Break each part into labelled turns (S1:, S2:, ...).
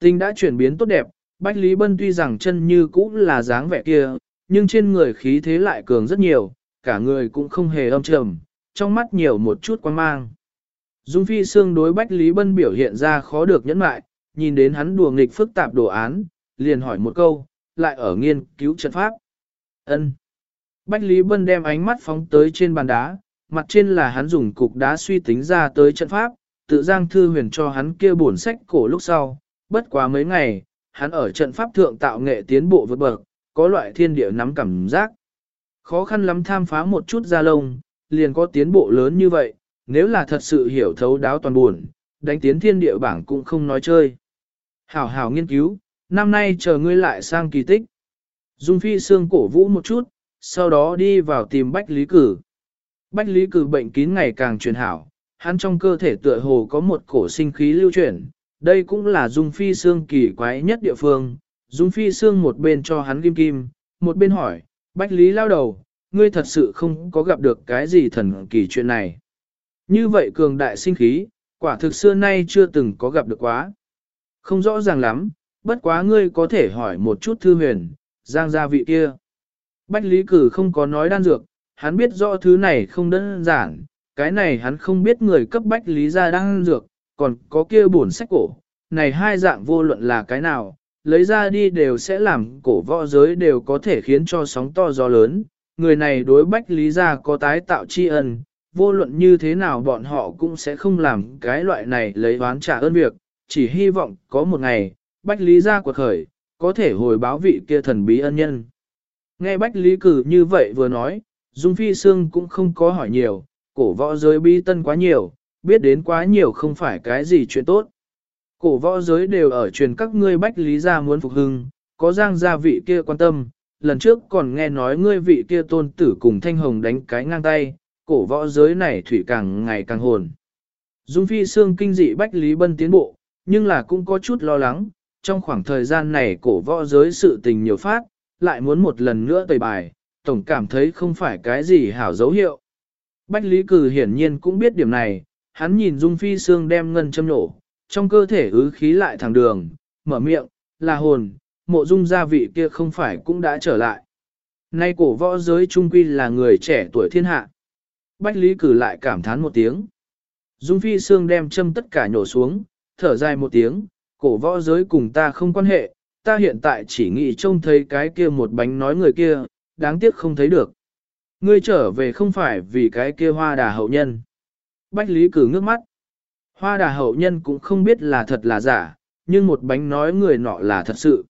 S1: Tình đã chuyển biến tốt đẹp, Bách Lý Bân tuy rằng chân như cũ là dáng vẻ kia, nhưng trên người khí thế lại cường rất nhiều, cả người cũng không hề âm trầm, trong mắt nhiều một chút quan mang. Dung Phi Sương đối Bách Lý Bân biểu hiện ra khó được nhẫn mại, nhìn đến hắn đùa nghịch phức tạp đồ án, liền hỏi một câu, lại ở nghiên cứu trận pháp. Ân. Bách Lý Bân đem ánh mắt phóng tới trên bàn đá, mặt trên là hắn dùng cục đá suy tính ra tới trận pháp, tự giang thư huyền cho hắn kia bổn sách cổ lúc sau, bất quá mấy ngày, hắn ở trận pháp thượng tạo nghệ tiến bộ vượt bậc, có loại thiên địa nắm cảm giác. Khó khăn lắm tham phá một chút da lông, liền có tiến bộ lớn như vậy, nếu là thật sự hiểu thấu đáo toàn buồn, đánh tiến thiên địa bảng cũng không nói chơi. Hảo hảo nghiên cứu, năm nay chờ ngươi lại sang kỳ tích. Dung Phi xương cổ vũ một chút, sau đó đi vào tìm Bách Lý Cử. Bách Lý Cử bệnh kín ngày càng truyền hảo, hắn trong cơ thể tựa hồ có một cổ sinh khí lưu chuyển, đây cũng là Dung Phi xương kỳ quái nhất địa phương. Dung Phi xương một bên cho hắn kim kim, một bên hỏi, Bách Lý lao đầu, ngươi thật sự không có gặp được cái gì thần kỳ chuyện này. Như vậy cường đại sinh khí, quả thực xưa nay chưa từng có gặp được quá. Không rõ ràng lắm, bất quá ngươi có thể hỏi một chút thư huyền, giang gia vị kia. Bách Lý Cử không có nói đan dược, hắn biết rõ thứ này không đơn giản, cái này hắn không biết người cấp Bách Lý ra đan dược, còn có kia bổn sách cổ, này hai dạng vô luận là cái nào, lấy ra đi đều sẽ làm cổ võ giới đều có thể khiến cho sóng to gió lớn, người này đối Bách Lý ra có tái tạo tri ân, vô luận như thế nào bọn họ cũng sẽ không làm cái loại này lấy oán trả ơn việc, chỉ hy vọng có một ngày, Bách Lý ra quật khởi, có thể hồi báo vị kia thần bí ân nhân. Nghe Bách Lý cử như vậy vừa nói, Dung Phi Sương cũng không có hỏi nhiều, cổ võ giới bi tân quá nhiều, biết đến quá nhiều không phải cái gì chuyện tốt. Cổ võ giới đều ở truyền các ngươi Bách Lý ra muốn phục hưng, có giang gia vị kia quan tâm, lần trước còn nghe nói ngươi vị kia tôn tử cùng Thanh Hồng đánh cái ngang tay, cổ võ giới này thủy càng ngày càng hồn. Dung Phi Sương kinh dị Bách Lý Bân tiến bộ, nhưng là cũng có chút lo lắng, trong khoảng thời gian này cổ võ giới sự tình nhiều phát, lại muốn một lần nữa tẩy bài, tổng cảm thấy không phải cái gì hảo dấu hiệu. Bách Lý Cử hiển nhiên cũng biết điểm này, hắn nhìn Dung Phi Sương đem ngân châm nổ, trong cơ thể ứ khí lại thẳng đường, mở miệng, là hồn, mộ dung gia vị kia không phải cũng đã trở lại. Nay cổ võ giới trung quy là người trẻ tuổi thiên hạ. Bách Lý Cử lại cảm thán một tiếng. Dung Phi Sương đem châm tất cả nhổ xuống, thở dài một tiếng, cổ võ giới cùng ta không quan hệ, ta hiện tại chỉ nghĩ trông thấy cái kia một bánh nói người kia, đáng tiếc không thấy được. Ngươi trở về không phải vì cái kia hoa đà hậu nhân. Bách Lý cử ngước mắt. Hoa đà hậu nhân cũng không biết là thật là giả, nhưng một bánh nói người nọ là thật sự.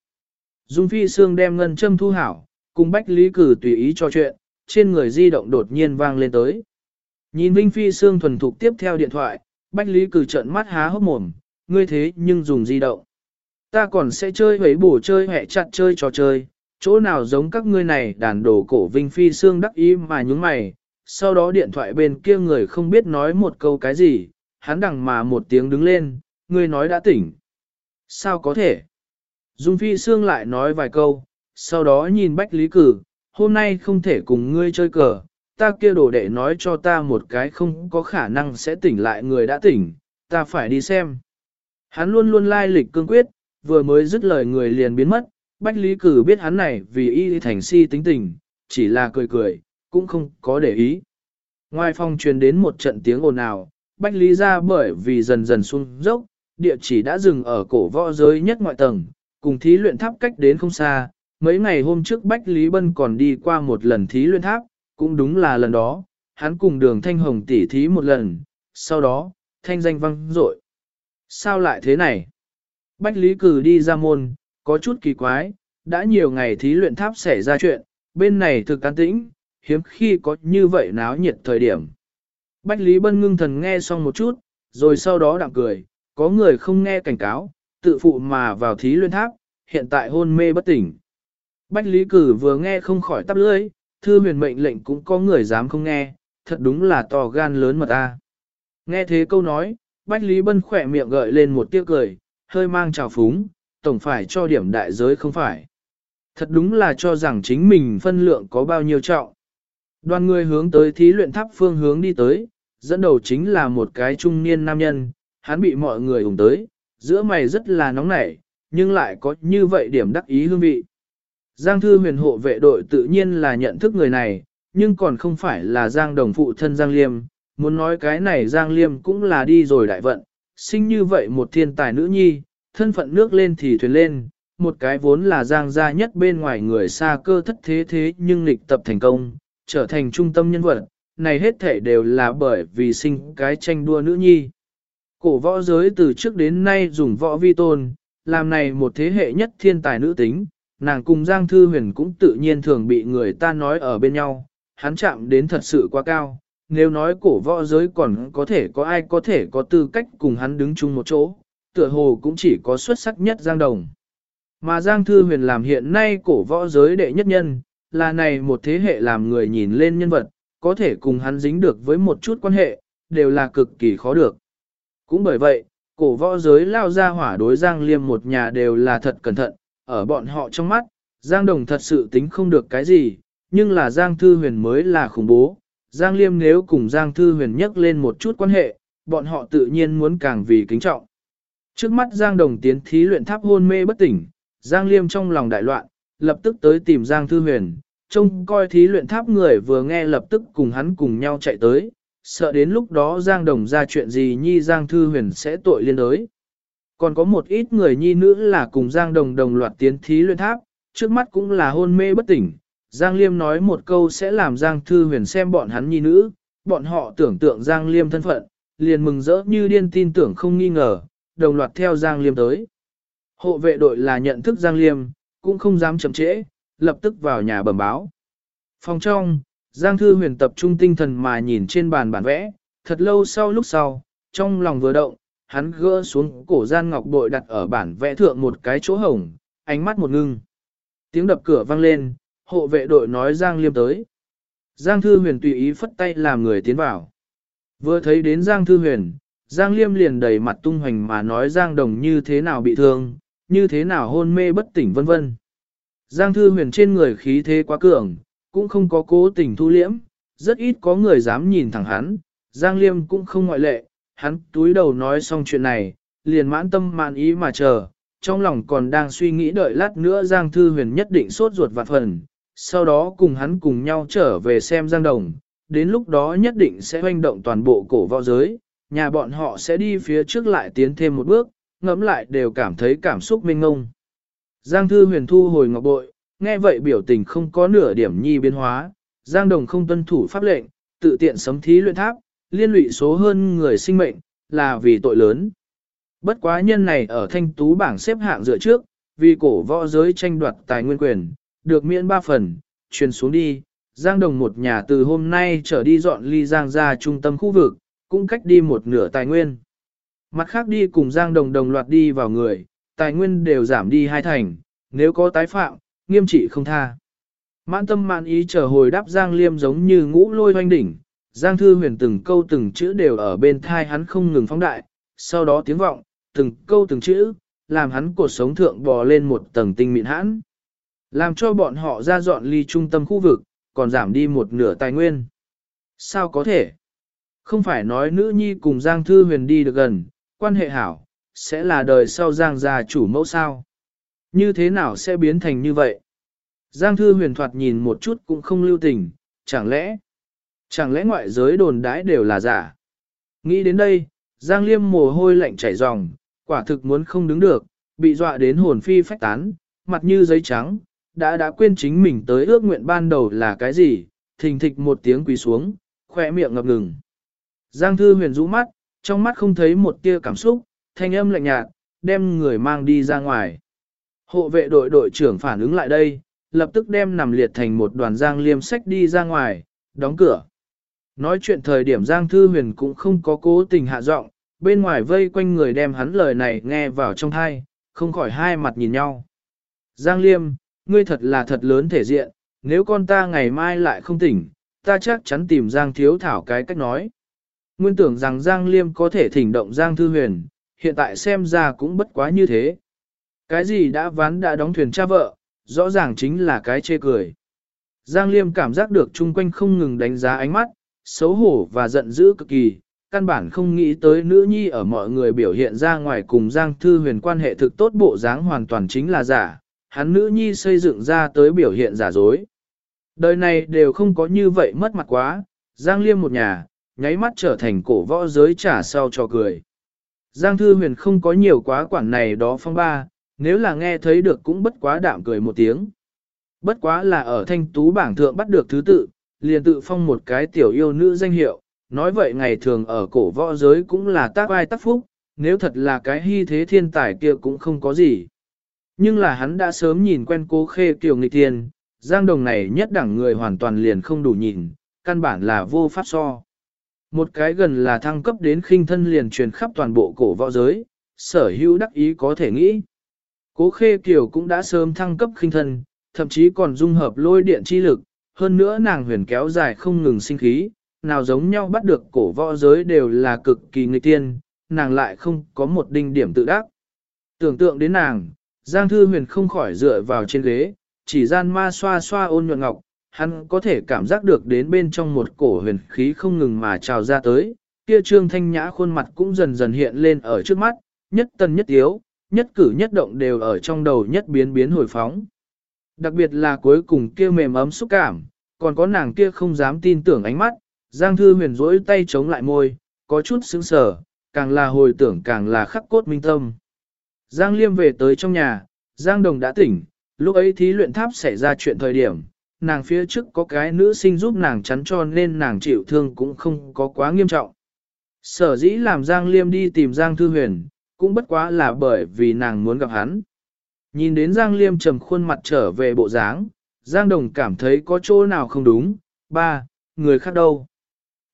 S1: Dung Phi Sương đem ngân châm thu hảo, cùng Bách Lý cử tùy ý cho chuyện, trên người di động đột nhiên vang lên tới. Nhìn Vinh Phi Sương thuần thục tiếp theo điện thoại, Bách Lý cử trợn mắt há hốc mồm, ngươi thế nhưng dùng di động. Ta còn sẽ chơi hấy bổ chơi hẹ chặt chơi trò chơi, chỗ nào giống các ngươi này đàn đồ cổ Vinh Phi Sương đắc ý mà nhúng mày, sau đó điện thoại bên kia người không biết nói một câu cái gì, hắn đằng mà một tiếng đứng lên, người nói đã tỉnh. Sao có thể? Dung Phi Sương lại nói vài câu, sau đó nhìn Bách Lý Cử, hôm nay không thể cùng ngươi chơi cờ, ta kia đồ đệ nói cho ta một cái không có khả năng sẽ tỉnh lại người đã tỉnh, ta phải đi xem. Hắn luôn luôn lai lịch cương quyết, vừa mới dứt lời người liền biến mất, Bách Lý Cử biết hắn này vì y thành si tính tình, chỉ là cười cười, cũng không có để ý. Ngoài phòng truyền đến một trận tiếng ồn ào, Bách Lý ra bởi vì dần dần xuống dốc, địa chỉ đã dừng ở cổ võ giới nhất ngoại tầng, cùng thí luyện tháp cách đến không xa. Mấy ngày hôm trước Bách Lý Bân còn đi qua một lần thí luyện tháp, cũng đúng là lần đó, hắn cùng đường Thanh Hồng tỉ thí một lần, sau đó, thanh danh văng rội. Sao lại thế này? Bách Lý Cử đi ra môn, có chút kỳ quái, đã nhiều ngày thí luyện tháp xảy ra chuyện, bên này thực an tĩnh, hiếm khi có như vậy náo nhiệt thời điểm. Bách Lý Bân ngưng thần nghe xong một chút, rồi sau đó đạm cười, có người không nghe cảnh cáo, tự phụ mà vào thí luyện tháp, hiện tại hôn mê bất tỉnh. Bách Lý Cử vừa nghe không khỏi tắp lưỡi, thư huyền mệnh lệnh cũng có người dám không nghe, thật đúng là to gan lớn mật ta. Nghe thế câu nói, Bách Lý Bân khỏe miệng gợi lên một tiếc cười, hơi mang trào phúng, tổng phải cho điểm đại giới không phải. Thật đúng là cho rằng chính mình phân lượng có bao nhiêu trọng. Đoàn người hướng tới thí luyện tháp phương hướng đi tới, dẫn đầu chính là một cái trung niên nam nhân, hắn bị mọi người ủng tới, giữa mày rất là nóng nảy, nhưng lại có như vậy điểm đắc ý hương vị. Giang thư huyền hộ vệ đội tự nhiên là nhận thức người này, nhưng còn không phải là Giang đồng phụ thân Giang Liêm, muốn nói cái này Giang Liêm cũng là đi rồi đại vận, sinh như vậy một thiên tài nữ nhi, thân phận nước lên thì thuyền lên, một cái vốn là Giang gia nhất bên ngoài người xa cơ thất thế thế nhưng lịch tập thành công, trở thành trung tâm nhân vật, này hết thể đều là bởi vì sinh cái tranh đua nữ nhi. Cổ võ giới từ trước đến nay dùng võ vi tôn, làm này một thế hệ nhất thiên tài nữ tính, nàng cùng Giang Thư Huyền cũng tự nhiên thường bị người ta nói ở bên nhau, hắn chạm đến thật sự quá cao, nếu nói cổ võ giới còn có thể có ai có thể có tư cách cùng hắn đứng chung một chỗ, tựa hồ cũng chỉ có xuất sắc nhất Giang Đồng. Mà Giang Thư Huyền làm hiện nay cổ võ giới đệ nhất nhân, là này một thế hệ làm người nhìn lên nhân vật, có thể cùng hắn dính được với một chút quan hệ, đều là cực kỳ khó được. Cũng bởi vậy, cổ võ giới lao ra hỏa đối Giang Liêm một nhà đều là thật cẩn thận, ở bọn họ trong mắt, Giang Đồng thật sự tính không được cái gì, nhưng là Giang Thư Huyền mới là khủng bố. Giang Liêm nếu cùng Giang Thư Huyền nhắc lên một chút quan hệ, bọn họ tự nhiên muốn càng vì kính trọng. Trước mắt Giang Đồng tiến thí luyện tháp hôn mê bất tỉnh, Giang Liêm trong lòng đại loạn, lập tức tới tìm Giang Thư Huyền, trông coi thí luyện tháp người vừa nghe lập tức cùng hắn cùng nhau chạy tới, sợ đến lúc đó Giang Đồng ra chuyện gì nhi Giang Thư Huyền sẽ tội liên đới. Còn có một ít người nhi nữ là cùng Giang Đồng đồng loạt tiến thí luyện tháp, trước mắt cũng là hôn mê bất tỉnh. Giang Liêm nói một câu sẽ làm Giang Thư Huyền xem bọn hắn nhi nữ, bọn họ tưởng tượng Giang Liêm thân phận, liền mừng rỡ như điên tin tưởng không nghi ngờ, đồng loạt theo Giang Liêm tới. Hộ vệ đội là nhận thức Giang Liêm, cũng không dám chậm trễ, lập tức vào nhà bẩm báo. Phòng trong, Giang Thư Huyền tập trung tinh thần mà nhìn trên bàn bản vẽ, thật lâu sau lúc sau, trong lòng vừa động, hắn gỡ xuống cổ gian ngọc bội đặt ở bản vẽ thượng một cái chỗ hổng, ánh mắt một ngưng. Tiếng đập cửa vang lên, hộ vệ đội nói Giang Liêm tới. Giang Thư Huyền tùy ý phất tay làm người tiến vào. Vừa thấy đến Giang Thư Huyền, Giang Liêm liền đầy mặt tung hoành mà nói Giang Đồng như thế nào bị thương, như thế nào hôn mê bất tỉnh vân vân. Giang Thư Huyền trên người khí thế quá cường, cũng không có cố tình thu liễm, rất ít có người dám nhìn thẳng hắn, Giang Liêm cũng không ngoại lệ, hắn túi đầu nói xong chuyện này, liền mãn tâm mạn ý mà chờ, trong lòng còn đang suy nghĩ đợi lát nữa Giang Thư Huyền nhất định sốt ruột vạn phần, sau đó cùng hắn cùng nhau trở về xem Giang Đồng, đến lúc đó nhất định sẽ hoành động toàn bộ cổ võ giới, nhà bọn họ sẽ đi phía trước lại tiến thêm một bước, ngẫm lại đều cảm thấy cảm xúc mênh ngông. Giang Thư Huyền thu hồi ngọc bội, nghe vậy biểu tình không có nửa điểm nhi biến hóa, Giang Đồng không tuân thủ pháp lệnh, tự tiện sấm thí luyện tháp, liên lụy số hơn người sinh mệnh, là vì tội lớn. Bất quá nhân này ở thanh tú bảng xếp hạng dựa trước, vì cổ võ giới tranh đoạt tài nguyên quyền, được miễn ba phần, truyền xuống đi, Giang Đồng một nhà từ hôm nay trở đi dọn ly Giang ra trung tâm khu vực, cũng cách đi một nửa tài nguyên. Mặt khác đi cùng Giang Đồng đồng loạt đi vào người, tài nguyên đều giảm đi hai thành, nếu có tái phạm, nghiêm trị không tha. Mãn tâm mãn ý chờ hồi đáp Giang Liêm giống như ngũ lôi hoanh đỉnh, Giang Thư Huyền từng câu từng chữ đều ở bên thai hắn không ngừng phóng đại, sau đó tiếng vọng, từng câu từng chữ, làm hắn cuộc sống thượng bò lên một tầng tinh mịn hãn. Làm cho bọn họ ra dọn ly trung tâm khu vực, còn giảm đi một nửa tài nguyên. Sao có thể? Không phải nói nữ nhi cùng Giang Thư Huyền đi được gần, quan hệ hảo, sẽ là đời sau Giang gia chủ mẫu sao? Như thế nào sẽ biến thành như vậy? Giang Thư Huyền thoạt nhìn một chút cũng không lưu tình, chẳng lẽ, chẳng lẽ ngoại giới đồn đãi đều là giả? Nghĩ đến đây, Giang Liêm mồ hôi lạnh chảy ròng, quả thực muốn không đứng được, bị dọa đến hồn phi phách tán, mặt như giấy trắng, đã đã quên chính mình tới ước nguyện ban đầu là cái gì, thình thịch một tiếng quỳ xuống, khỏe miệng ngập ngừng. Giang Thư Huyền rũ mắt, trong mắt không thấy một tia cảm xúc, thanh âm lạnh nhạt, đem người mang đi ra ngoài. Hộ vệ đội đội trưởng phản ứng lại đây, lập tức đem nằm liệt thành một đoàn giang liêm sách đi ra ngoài, đóng cửa. Nói chuyện thời điểm Giang Thư Huyền cũng không có cố tình hạ giọng, bên ngoài vây quanh người đem hắn lời này nghe vào trong thai, không khỏi hai mặt nhìn nhau. Giang Liêm, ngươi thật là thật lớn thể diện, nếu con ta ngày mai lại không tỉnh, ta chắc chắn tìm Giang Thiếu Thảo cái cách nói. Nguyên tưởng rằng Giang Liêm có thể thỉnh động Giang Thư Huyền, hiện tại xem ra cũng bất quá như thế. Cái gì đã ván đã đóng thuyền cha vợ, rõ ràng chính là cái chê cười. Giang Liêm cảm giác được chung quanh không ngừng đánh giá ánh mắt, xấu hổ và giận dữ cực kỳ, căn bản không nghĩ tới nữ nhi ở mọi người biểu hiện ra ngoài cùng Giang Thư Huyền quan hệ thực tốt bộ dáng hoàn toàn chính là giả, hắn nữ nhi xây dựng ra tới biểu hiện giả dối. Đời này đều không có như vậy mất mặt quá, Giang Liêm một nhà, nháy mắt trở thành cổ võ giới trả sau cho cười. Giang Thư Huyền không có nhiều quá quản này đó phong ba, nếu là nghe thấy được cũng bất quá đạm cười một tiếng. Bất quá là ở thanh tú bảng thượng bắt được thứ tự, liền tự phong một cái tiểu yêu nữ danh hiệu, nói vậy ngày thường ở cổ võ giới cũng là tác ai tác phúc, nếu thật là cái hy thế thiên tài kia cũng không có gì. Nhưng là hắn đã sớm nhìn quen cố khê kiều nghịch tiền, giang đồng này nhất đẳng người hoàn toàn liền không đủ nhìn, căn bản là vô pháp so. Một cái gần là thăng cấp đến khinh thân liền truyền khắp toàn bộ cổ võ giới, sở hữu đắc ý có thể nghĩ. Cố khê kiều cũng đã sớm thăng cấp khinh thân, thậm chí còn dung hợp lôi điện chi lực, hơn nữa nàng huyền kéo dài không ngừng sinh khí, nào giống nhau bắt được cổ võ giới đều là cực kỳ nghịch tiên, nàng lại không có một đinh điểm tự đắc. Tưởng tượng đến nàng, Giang Thư Huyền không khỏi dựa vào trên ghế, chỉ gian ma xoa xoa ôn nhuận ngọc, hắn có thể cảm giác được đến bên trong một cổ huyền khí không ngừng mà trào ra tới, kia trương thanh nhã khuôn mặt cũng dần dần hiện lên ở trước mắt, nhất tân nhất yếu, nhất cử nhất động đều ở trong đầu nhất biến biến hồi phóng. Đặc biệt là cuối cùng kia mềm ấm xúc cảm, còn có nàng kia không dám tin tưởng ánh mắt, Giang Thư huyền rỗi tay chống lại môi, có chút sững sờ, càng là hồi tưởng càng là khắc cốt minh tâm. Giang Liêm về tới trong nhà, Giang Đồng đã tỉnh, lúc ấy thí luyện tháp xảy ra chuyện thời điểm, nàng phía trước có cái nữ sinh giúp nàng chắn cho nên nàng chịu thương cũng không có quá nghiêm trọng. Sở dĩ làm Giang Liêm đi tìm Giang Thư Huyền, cũng bất quá là bởi vì nàng muốn gặp hắn. Nhìn đến Giang Liêm trầm khuôn mặt trở về bộ dáng, Giang Đồng cảm thấy có chỗ nào không đúng, ba, người khác đâu.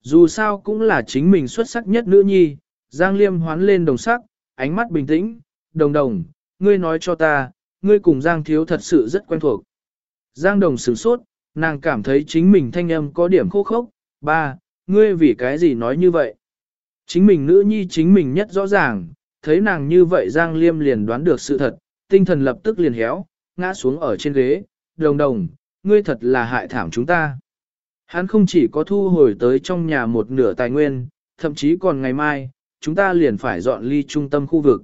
S1: Dù sao cũng là chính mình xuất sắc nhất nữ nhi, Giang Liêm hoán lên đồng sắc, ánh mắt bình tĩnh, đồng đồng, ngươi nói cho ta, ngươi cùng Giang Thiếu thật sự rất quen thuộc. Giang Đồng sửng sốt, nàng cảm thấy chính mình thanh âm có điểm khô khốc, ba, ngươi vì cái gì nói như vậy? Chính mình nữ nhi chính mình nhất rõ ràng, thấy nàng như vậy Giang Liêm liền đoán được sự thật, tinh thần lập tức liền héo, ngã xuống ở trên ghế, đồng đồng, ngươi thật là hại thảm chúng ta. Hắn không chỉ có thu hồi tới trong nhà một nửa tài nguyên, thậm chí còn ngày mai, chúng ta liền phải dọn ly trung tâm khu vực.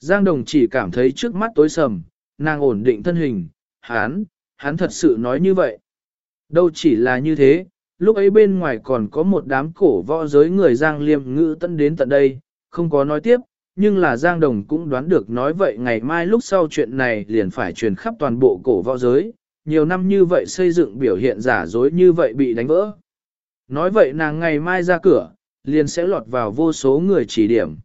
S1: Giang Đồng chỉ cảm thấy trước mắt tối sầm, nàng ổn định thân hình, hắn, hắn thật sự nói như vậy. Đâu chỉ là như thế, lúc ấy bên ngoài còn có một đám cổ võ giới người Giang Liêm ngữ tân đến tận đây, không có nói tiếp, nhưng là Giang Đồng cũng đoán được nói vậy ngày mai lúc sau chuyện này liền phải truyền khắp toàn bộ cổ võ giới, nhiều năm như vậy xây dựng biểu hiện giả dối như vậy bị đánh vỡ. Nói vậy nàng ngày mai ra cửa, liền sẽ lọt vào vô số người chỉ điểm.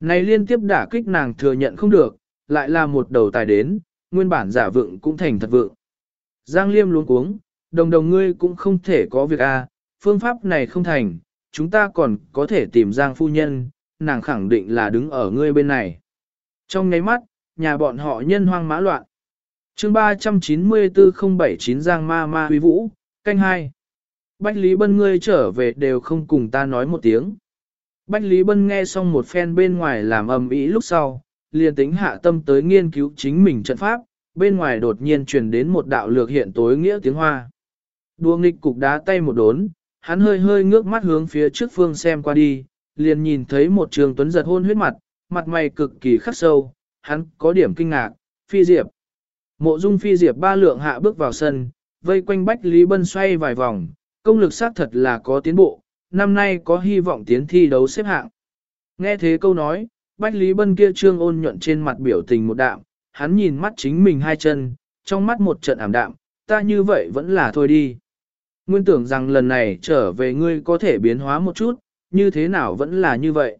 S1: Này liên tiếp đả kích nàng thừa nhận không được, lại là một đầu tài đến, nguyên bản giả vượng cũng thành thật vượng. Giang Liêm luống cuống, đồng đồng ngươi cũng không thể có việc a, phương pháp này không thành, chúng ta còn có thể tìm Giang phu nhân, nàng khẳng định là đứng ở ngươi bên này. Trong nháy mắt, nhà bọn họ nhân hoang mã loạn. chương 394079 Giang Ma Ma Huy Vũ, canh 2. Bách Lý Bân ngươi trở về đều không cùng ta nói một tiếng. Bách Lý Bân nghe xong một phen bên ngoài làm ầm ĩ lúc sau, liền tính hạ tâm tới nghiên cứu chính mình trận pháp, bên ngoài đột nhiên truyền đến một đạo lược hiện tối nghĩa tiếng hoa. Đua nghịch cục đá tay một đốn, hắn hơi hơi ngước mắt hướng phía trước phương xem qua đi, liền nhìn thấy một trường tuấn giật hôn huyết mặt, mặt mày cực kỳ khắc sâu, hắn có điểm kinh ngạc, phi diệp. Mộ dung phi diệp ba lượng hạ bước vào sân, vây quanh Bách Lý Bân xoay vài vòng, công lực xác thật là có tiến bộ, năm nay có hy vọng tiến thi đấu xếp hạng. Nghe thế câu nói, Bách Lý Bân kia trương ôn nhuận trên mặt biểu tình một đạm, hắn nhìn mắt chính mình hai chân, trong mắt một trận ảm đạm, ta như vậy vẫn là thôi đi. Nguyên tưởng rằng lần này trở về ngươi có thể biến hóa một chút, như thế nào vẫn là như vậy.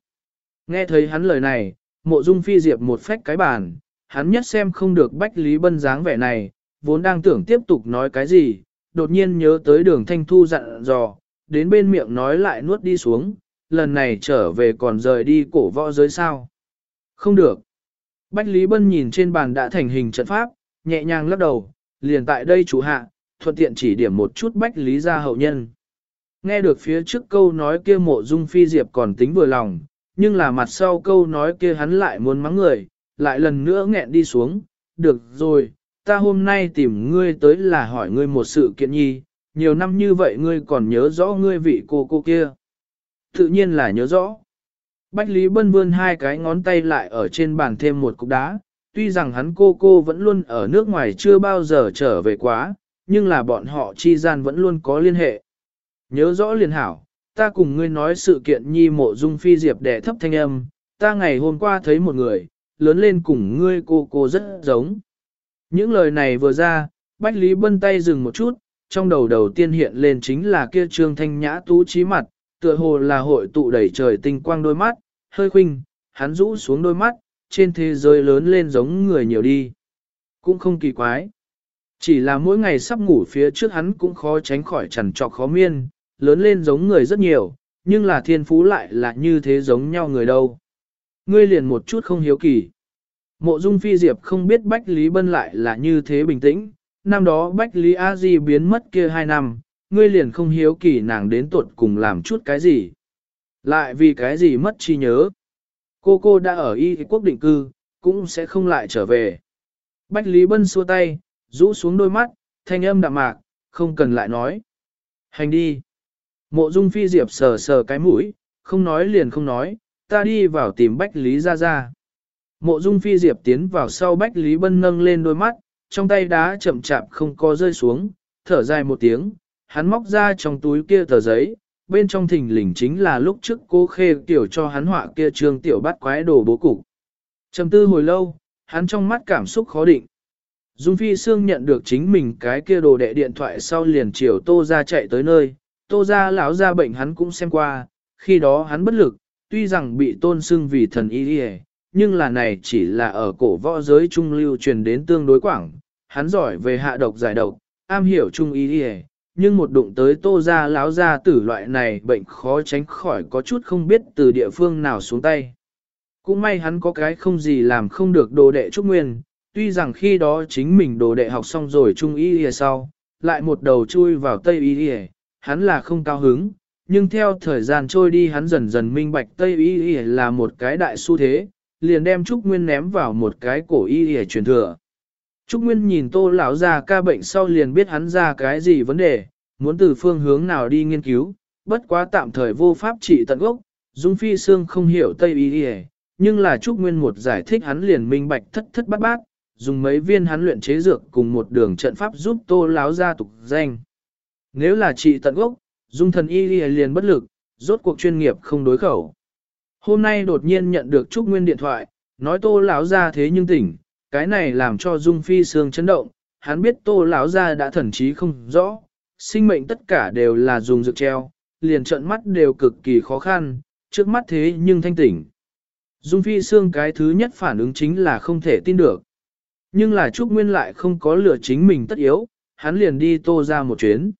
S1: Nghe thấy hắn lời này, mộ dung phi diệp một phách cái bàn, hắn nhất xem không được Bách Lý Bân dáng vẻ này, vốn đang tưởng tiếp tục nói cái gì, đột nhiên nhớ tới đường thanh thu dặn dò, đến bên miệng nói lại nuốt đi xuống, lần này trở về còn rời đi cổ võ giới sao. Không được. Bách Lý Bân nhìn trên bàn đã thành hình trận pháp, nhẹ nhàng lắc đầu, liền tại đây chủ hạ, thuận tiện chỉ điểm một chút Bách Lý gia hậu nhân. Nghe được phía trước câu nói kia mộ dung phi diệp còn tính vừa lòng, nhưng là mặt sau câu nói kia hắn lại muốn mắng người, lại lần nữa nghẹn đi xuống, được rồi, ta hôm nay tìm ngươi tới là hỏi ngươi một sự kiện nhi, nhiều năm như vậy ngươi còn nhớ rõ ngươi vị cô cô kia. Tự nhiên là nhớ rõ. Bách Lý Bân vươn hai cái ngón tay lại ở trên bàn thêm một cục đá, tuy rằng hắn cô cô vẫn luôn ở nước ngoài chưa bao giờ trở về quá, nhưng là bọn họ chi gian vẫn luôn có liên hệ. Nhớ rõ liền hảo, ta cùng ngươi nói sự kiện nhi mộ dung phi diệp đẻ thấp thanh âm, ta ngày hôm qua thấy một người, lớn lên cùng ngươi cô cô rất giống. Những lời này vừa ra, Bách Lý Bân tay dừng một chút, trong đầu đầu tiên hiện lên chính là kia trương thanh nhã tú trí mặt, tựa hồ là hội tụ đẩy trời tinh quang đôi mắt, hơi khinh, hắn rũ xuống đôi mắt, trên thế giới lớn lên giống người nhiều đi. Cũng không kỳ quái. Chỉ là mỗi ngày sắp ngủ phía trước hắn cũng khó tránh khỏi trần trọc khó miên, lớn lên giống người rất nhiều, nhưng là thiên phú lại là như thế giống nhau người đâu. Ngươi liền một chút không hiếu kỳ. Mộ dung phi diệp không biết Bách Lý Bân lại là như thế bình tĩnh, năm đó Bách Lý A Di biến mất kia hai năm, ngươi liền không hiếu kỳ nàng đến tuột cùng làm chút cái gì. Lại vì cái gì mất chi nhớ. Cô cô đã ở y quốc định cư, cũng sẽ không lại trở về. Bách Lý Bân xua tay, rũ xuống đôi mắt, thanh âm đạm mạc, không cần lại nói. Hành đi. Mộ dung phi diệp sờ sờ cái mũi, không nói liền không nói, ta đi vào tìm Bách Lý ra ra. Mộ dung phi diệp tiến vào sau Bách Lý Bân nâng lên đôi mắt, trong tay đá chậm chạp không có rơi xuống, thở dài một tiếng, hắn móc ra trong túi kia tờ giấy, bên trong thình lình chính là lúc trước cố khê tiểu cho hắn họa kia trương tiểu bắt quái đồ bố cục. Trầm tư hồi lâu, hắn trong mắt cảm xúc khó định. Dung Phi Sương nhận được chính mình cái kia đồ đệ điện thoại sau liền chiều Tô ra chạy tới nơi, Tô ra lão ra bệnh hắn cũng xem qua, khi đó hắn bất lực, tuy rằng bị tôn sưng vì thần y đi nhưng là này chỉ là ở cổ võ giới trung lưu truyền đến tương đối quảng, hắn giỏi về hạ độc giải độc, am hiểu trung y đi nhưng một đụng tới tô ra láo ra tử loại này bệnh khó tránh khỏi có chút không biết từ địa phương nào xuống tay. Cũng may hắn có cái không gì làm không được đồ đệ trúc nguyên, tuy rằng khi đó chính mình đồ đệ học xong rồi trung y y sau, lại một đầu chui vào tây y y, hắn là không cao hứng, nhưng theo thời gian trôi đi hắn dần dần minh bạch tây y y là một cái đại xu thế, liền đem trúc nguyên ném vào một cái cổ y y truyền thừa. Trúc Nguyên nhìn tô lão ra ca bệnh sau liền biết hắn ra cái gì vấn đề, muốn từ phương hướng nào đi nghiên cứu, bất quá tạm thời vô pháp trị tận gốc, Dung Phi Sương không hiểu Tây Y đi nhưng là Trúc Nguyên một giải thích hắn liền minh bạch thất thất bát bát, dùng mấy viên hắn luyện chế dược cùng một đường trận pháp giúp tô lão ra tục danh. Nếu là trị tận gốc, Dung thần Y liền bất lực, rốt cuộc chuyên nghiệp không đối khẩu. Hôm nay đột nhiên nhận được Trúc Nguyên điện thoại, nói tô lão ra thế nhưng tỉnh, cái này làm cho Dung Phi Sương chấn động, hắn biết tô lão gia đã thần trí không rõ, sinh mệnh tất cả đều là dùng dược treo, liền trợn mắt đều cực kỳ khó khăn, trước mắt thế nhưng thanh tỉnh. Dung Phi Sương cái thứ nhất phản ứng chính là không thể tin được. Nhưng là Trúc Nguyên lại không có lửa chính mình tất yếu, hắn liền đi tô ra một chuyến.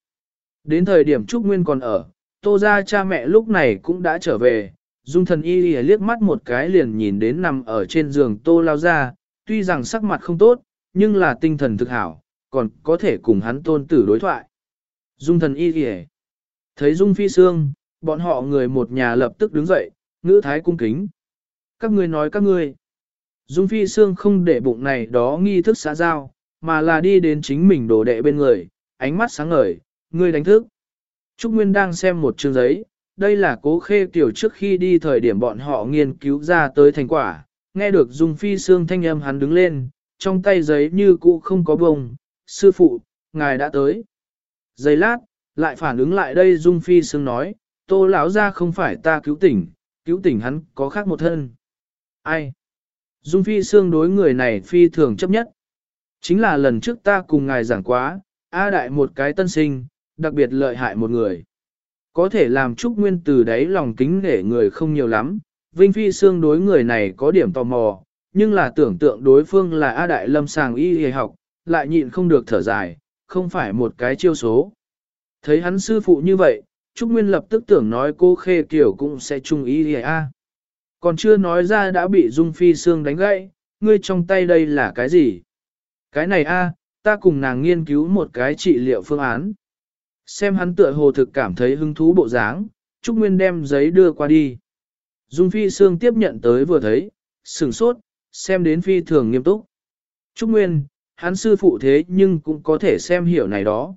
S1: Đến thời điểm Trúc Nguyên còn ở, tô ra cha mẹ lúc này cũng đã trở về, Dung thần y liếc mắt một cái liền nhìn đến nằm ở trên giường tô lao ra, tuy rằng sắc mặt không tốt, nhưng là tinh thần thực hảo, còn có thể cùng hắn tôn tử đối thoại. Dung thần y kìa. Thấy Dung phi xương, bọn họ người một nhà lập tức đứng dậy, ngữ thái cung kính. Các ngươi nói các ngươi. Dung phi xương không để bụng này đó nghi thức xã giao, mà là đi đến chính mình đổ đệ bên người, ánh mắt sáng ngời, ngươi đánh thức. Trúc Nguyên đang xem một chương giấy, đây là cố khê tiểu trước khi đi thời điểm bọn họ nghiên cứu ra tới thành quả, nghe được Dung phi xương thanh âm hắn đứng lên, trong tay giấy như cũ không có bông, sư phụ, ngài đã tới. Giây lát, lại phản ứng lại đây Dung Phi Sương nói, tô lão ra không phải ta cứu tỉnh, cứu tỉnh hắn có khác một thân. Ai? Dung Phi Sương đối người này phi thường chấp nhất. Chính là lần trước ta cùng ngài giảng quá, A đại một cái tân sinh, đặc biệt lợi hại một người. Có thể làm Trúc Nguyên từ đấy lòng kính để người không nhiều lắm, Vinh Phi Sương đối người này có điểm tò mò, nhưng là tưởng tượng đối phương là A đại lâm sàng y y học, lại nhịn không được thở dài, không phải một cái chiêu số. Thấy hắn sư phụ như vậy, Trúc Nguyên lập tức tưởng nói cô Khê Kiều cũng sẽ chung ý y a. Còn chưa nói ra đã bị Dung Phi Sương đánh gãy, ngươi trong tay đây là cái gì? Cái này a, ta cùng nàng nghiên cứu một cái trị liệu phương án. Xem hắn tựa hồ thực cảm thấy hứng thú bộ dáng, Trúc Nguyên đem giấy đưa qua đi. Dung Phi Sương tiếp nhận tới vừa thấy, sửng sốt, xem đến Phi thường nghiêm túc. Trúc Nguyên, hắn sư phụ thế nhưng cũng có thể xem hiểu này đó.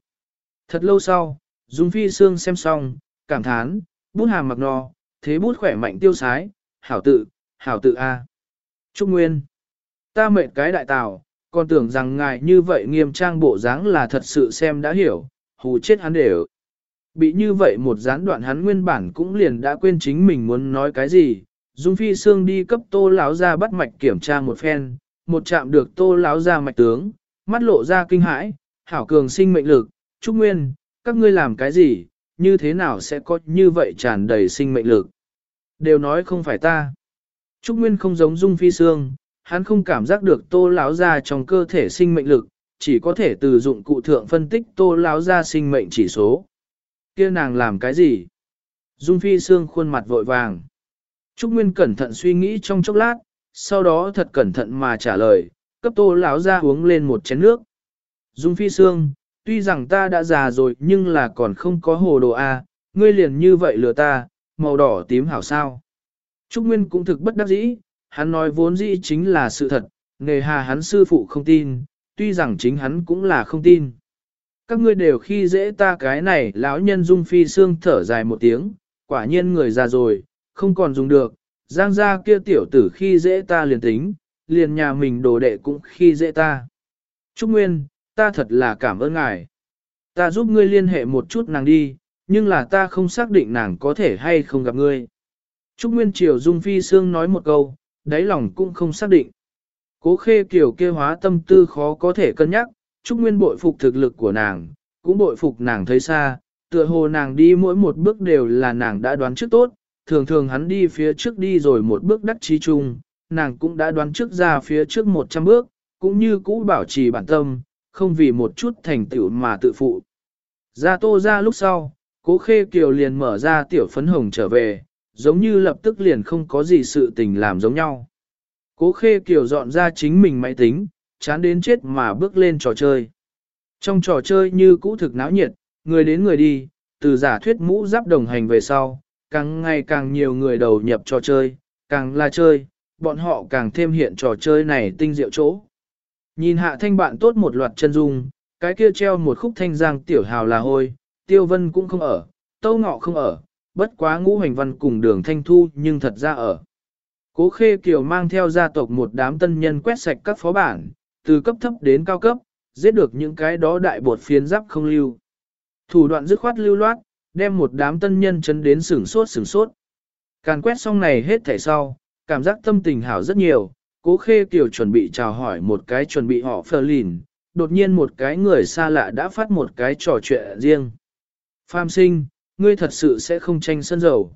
S1: Thật lâu sau, Dung Phi Sương xem xong, cảm thán, bút hàm mặc no, thế bút khỏe mạnh tiêu sái, hảo tự, hảo tự A. Trúc Nguyên, ta mệt cái đại tào, còn tưởng rằng ngài như vậy nghiêm trang bộ dáng là thật sự xem đã hiểu, hù chết hắn đều. Bị như vậy một gián đoạn hắn nguyên bản cũng liền đã quên chính mình muốn nói cái gì, Dung Phi Sương đi cấp tô lão ra bắt mạch kiểm tra một phen, một chạm được tô lão ra mạch tướng, mắt lộ ra kinh hãi, hảo cường sinh mệnh lực, Trúc Nguyên, các ngươi làm cái gì, như thế nào sẽ có như vậy tràn đầy sinh mệnh lực. Đều nói không phải ta. Trúc Nguyên không giống Dung Phi Sương, hắn không cảm giác được tô lão ra trong cơ thể sinh mệnh lực, chỉ có thể từ dụng cụ thượng phân tích tô lão ra sinh mệnh chỉ số kia nàng làm cái gì? Dung Phi Sương khuôn mặt vội vàng. Trúc Nguyên cẩn thận suy nghĩ trong chốc lát, sau đó thật cẩn thận mà trả lời, cấp tô lão ra uống lên một chén nước. Dung Phi Sương, tuy rằng ta đã già rồi nhưng là còn không có hồ đồ A, ngươi liền như vậy lừa ta, màu đỏ tím hảo sao. Trúc Nguyên cũng thực bất đắc dĩ, hắn nói vốn dĩ chính là sự thật, nề hà hắn sư phụ không tin, tuy rằng chính hắn cũng là không tin. Các ngươi đều khi dễ ta cái này, lão nhân Dung Phi xương thở dài một tiếng, quả nhiên người già rồi, không còn dùng được, giang gia kia tiểu tử khi dễ ta liền tính, liền nhà mình đồ đệ cũng khi dễ ta. Trúc Nguyên, ta thật là cảm ơn ngài. Ta giúp ngươi liên hệ một chút nàng đi, nhưng là ta không xác định nàng có thể hay không gặp ngươi. Trúc Nguyên Triều Dung Phi Sương nói một câu, đáy lòng cũng không xác định. Cố khê kiểu kia hóa tâm tư khó có thể cân nhắc, Trúc Nguyên bội phục thực lực của nàng, cũng bội phục nàng thấy xa, tựa hồ nàng đi mỗi một bước đều là nàng đã đoán trước tốt, thường thường hắn đi phía trước đi rồi một bước đắc trí chung, nàng cũng đã đoán trước ra phía trước 100 bước, cũng như cũ bảo trì bản tâm, không vì một chút thành tựu mà tự phụ. Ra tô ra lúc sau, cố khê kiều liền mở ra tiểu phấn hồng trở về, giống như lập tức liền không có gì sự tình làm giống nhau. Cố khê kiều dọn ra chính mình máy tính, chán đến chết mà bước lên trò chơi. Trong trò chơi như cũ thực náo nhiệt, người đến người đi, từ giả thuyết mũ giáp đồng hành về sau, càng ngày càng nhiều người đầu nhập trò chơi, càng là chơi, bọn họ càng thêm hiện trò chơi này tinh diệu chỗ. Nhìn hạ thanh bạn tốt một loạt chân dung, cái kia treo một khúc thanh giang tiểu hào là hôi, tiêu vân cũng không ở, tâu ngọ không ở, bất quá ngũ hành văn cùng đường thanh thu nhưng thật ra ở. Cố khê kiều mang theo gia tộc một đám tân nhân quét sạch các phó bản, từ cấp thấp đến cao cấp, giết được những cái đó đại bột phiến giáp không lưu. Thủ đoạn dứt khoát lưu loát, đem một đám tân nhân chấn đến sửng sốt sửng sốt. Càn quét xong này hết thảy sau, cảm giác tâm tình hảo rất nhiều, cố khê kiều chuẩn bị chào hỏi một cái chuẩn bị họ phờ lìn, đột nhiên một cái người xa lạ đã phát một cái trò chuyện riêng. Pham sinh, ngươi thật sự sẽ không tranh sân dầu.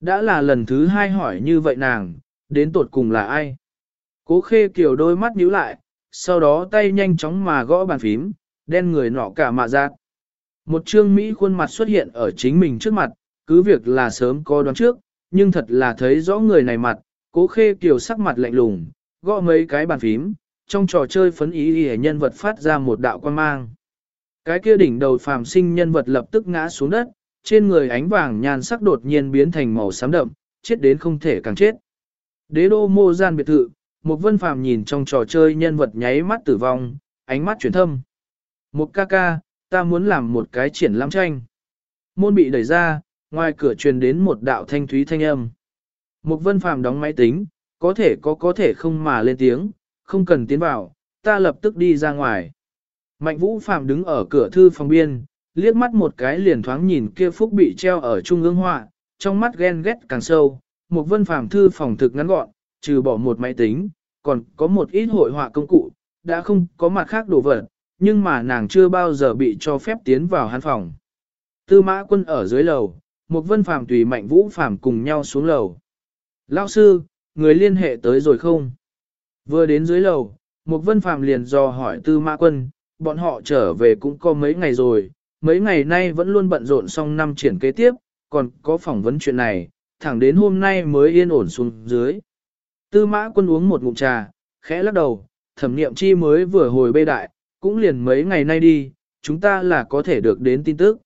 S1: Đã là lần thứ hai hỏi như vậy nàng, đến tột cùng là ai? Cố khê kiều đôi mắt nhíu lại, sau đó tay nhanh chóng mà gõ bàn phím, đen người nọ cả mạ giác. Một trương Mỹ khuôn mặt xuất hiện ở chính mình trước mặt, cứ việc là sớm có đoán trước, nhưng thật là thấy rõ người này mặt, cố khê kiều sắc mặt lạnh lùng, gõ mấy cái bàn phím, trong trò chơi phấn ý y nhân vật phát ra một đạo quan mang. Cái kia đỉnh đầu phàm sinh nhân vật lập tức ngã xuống đất, trên người ánh vàng nhan sắc đột nhiên biến thành màu xám đậm, chết đến không thể càng chết. Đế đô mô gian biệt thự, một vân phàm nhìn trong trò chơi nhân vật nháy mắt tử vong, ánh mắt chuyển thâm. Một ca ca, ta muốn làm một cái triển lãm tranh. Môn bị đẩy ra, ngoài cửa truyền đến một đạo thanh thúy thanh âm. Một vân phàm đóng máy tính, có thể có có thể không mà lên tiếng, không cần tiến vào, ta lập tức đi ra ngoài. Mạnh vũ phàm đứng ở cửa thư phòng biên, liếc mắt một cái liền thoáng nhìn kia phúc bị treo ở trung ương họa, trong mắt ghen ghét càng sâu, một vân phàm thư phòng thực ngắn gọn, trừ bỏ một máy tính, còn có một ít hội họa công cụ, đã không có mặt khác đồ vật, nhưng mà nàng chưa bao giờ bị cho phép tiến vào hắn phòng. Tư mã quân ở dưới lầu, một vân phàm tùy mạnh vũ phàm cùng nhau xuống lầu. Lão sư, người liên hệ tới rồi không? Vừa đến dưới lầu, một vân phàm liền do hỏi tư mã quân, bọn họ trở về cũng có mấy ngày rồi, mấy ngày nay vẫn luôn bận rộn xong năm triển kế tiếp, còn có phỏng vấn chuyện này, thẳng đến hôm nay mới yên ổn xuống dưới. Tư mã quân uống một ngụm trà, khẽ lắc đầu, thẩm niệm chi mới vừa hồi bê đại, cũng liền mấy ngày nay đi, chúng ta là có thể được đến tin tức.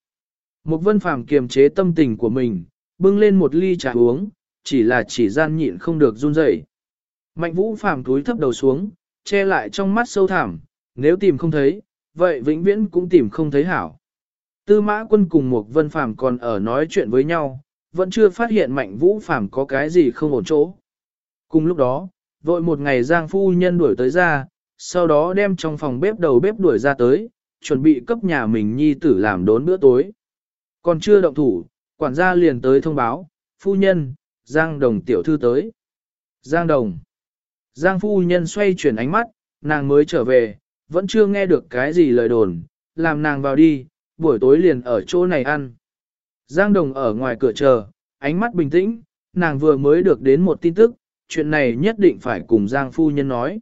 S1: Một vân phàm kiềm chế tâm tình của mình, bưng lên một ly trà uống, chỉ là chỉ gian nhịn không được run rẩy. Mạnh vũ phàm túi thấp đầu xuống, che lại trong mắt sâu thẳm, nếu tìm không thấy, vậy vĩnh viễn cũng tìm không thấy hảo. Tư mã quân cùng một vân phàm còn ở nói chuyện với nhau, vẫn chưa phát hiện mạnh vũ phàm có cái gì không ổn chỗ. Cùng lúc đó, vội một ngày Giang phu nhân đuổi tới ra, sau đó đem trong phòng bếp đầu bếp đuổi ra tới, chuẩn bị cấp nhà mình nhi tử làm đốn bữa tối. Còn chưa động thủ, quản gia liền tới thông báo, phu nhân, Giang Đồng tiểu thư tới. Giang Đồng. Giang phu nhân xoay chuyển ánh mắt, nàng mới trở về, vẫn chưa nghe được cái gì lời đồn, làm nàng vào đi, buổi tối liền ở chỗ này ăn. Giang Đồng ở ngoài cửa chờ, ánh mắt bình tĩnh, nàng vừa mới được đến một tin tức, chuyện này nhất định phải cùng Giang phu nhân nói.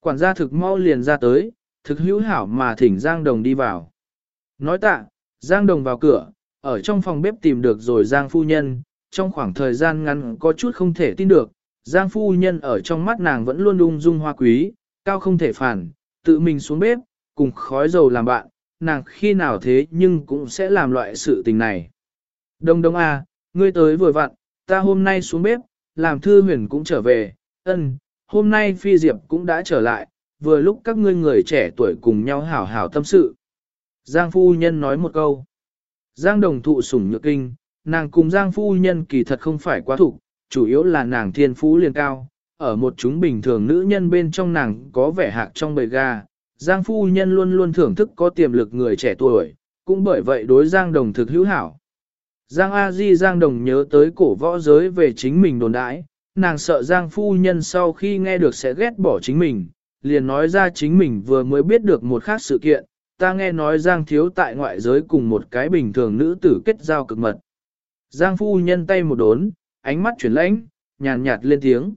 S1: Quản gia thực mau liền ra tới, thực hữu hảo mà thỉnh Giang Đồng đi vào. Nói tạ, Giang Đồng vào cửa, ở trong phòng bếp tìm được rồi Giang phu nhân, trong khoảng thời gian ngắn có chút không thể tin được, Giang phu nhân ở trong mắt nàng vẫn luôn ung dung hoa quý, cao không thể phản, tự mình xuống bếp, cùng khói dầu làm bạn, nàng khi nào thế nhưng cũng sẽ làm loại sự tình này. Đông đông à, ngươi tới vừa vặn, ta hôm nay xuống bếp, làm thư huyền cũng trở về, ân, hôm nay phi diệp cũng đã trở lại, vừa lúc các ngươi người trẻ tuổi cùng nhau hảo hảo tâm sự. Giang phu nhân nói một câu. Giang đồng thụ sủng nhược kinh, nàng cùng Giang phu nhân kỳ thật không phải quá thủ, chủ yếu là nàng thiên phú liền cao, ở một chúng bình thường nữ nhân bên trong nàng có vẻ hạc trong bầy gà. Giang phu nhân luôn luôn thưởng thức có tiềm lực người trẻ tuổi, cũng bởi vậy đối Giang đồng thực hữu hảo. Giang A Di Giang đồng nhớ tới cổ võ giới về chính mình đồn đãi, nàng sợ Giang phu nhân sau khi nghe được sẽ ghét bỏ chính mình, liền nói ra chính mình vừa mới biết được một khác sự kiện, ta nghe nói Giang thiếu tại ngoại giới cùng một cái bình thường nữ tử kết giao cực mật. Giang phu nhân tay một đốn, ánh mắt chuyển lãnh, nhàn nhạt lên tiếng.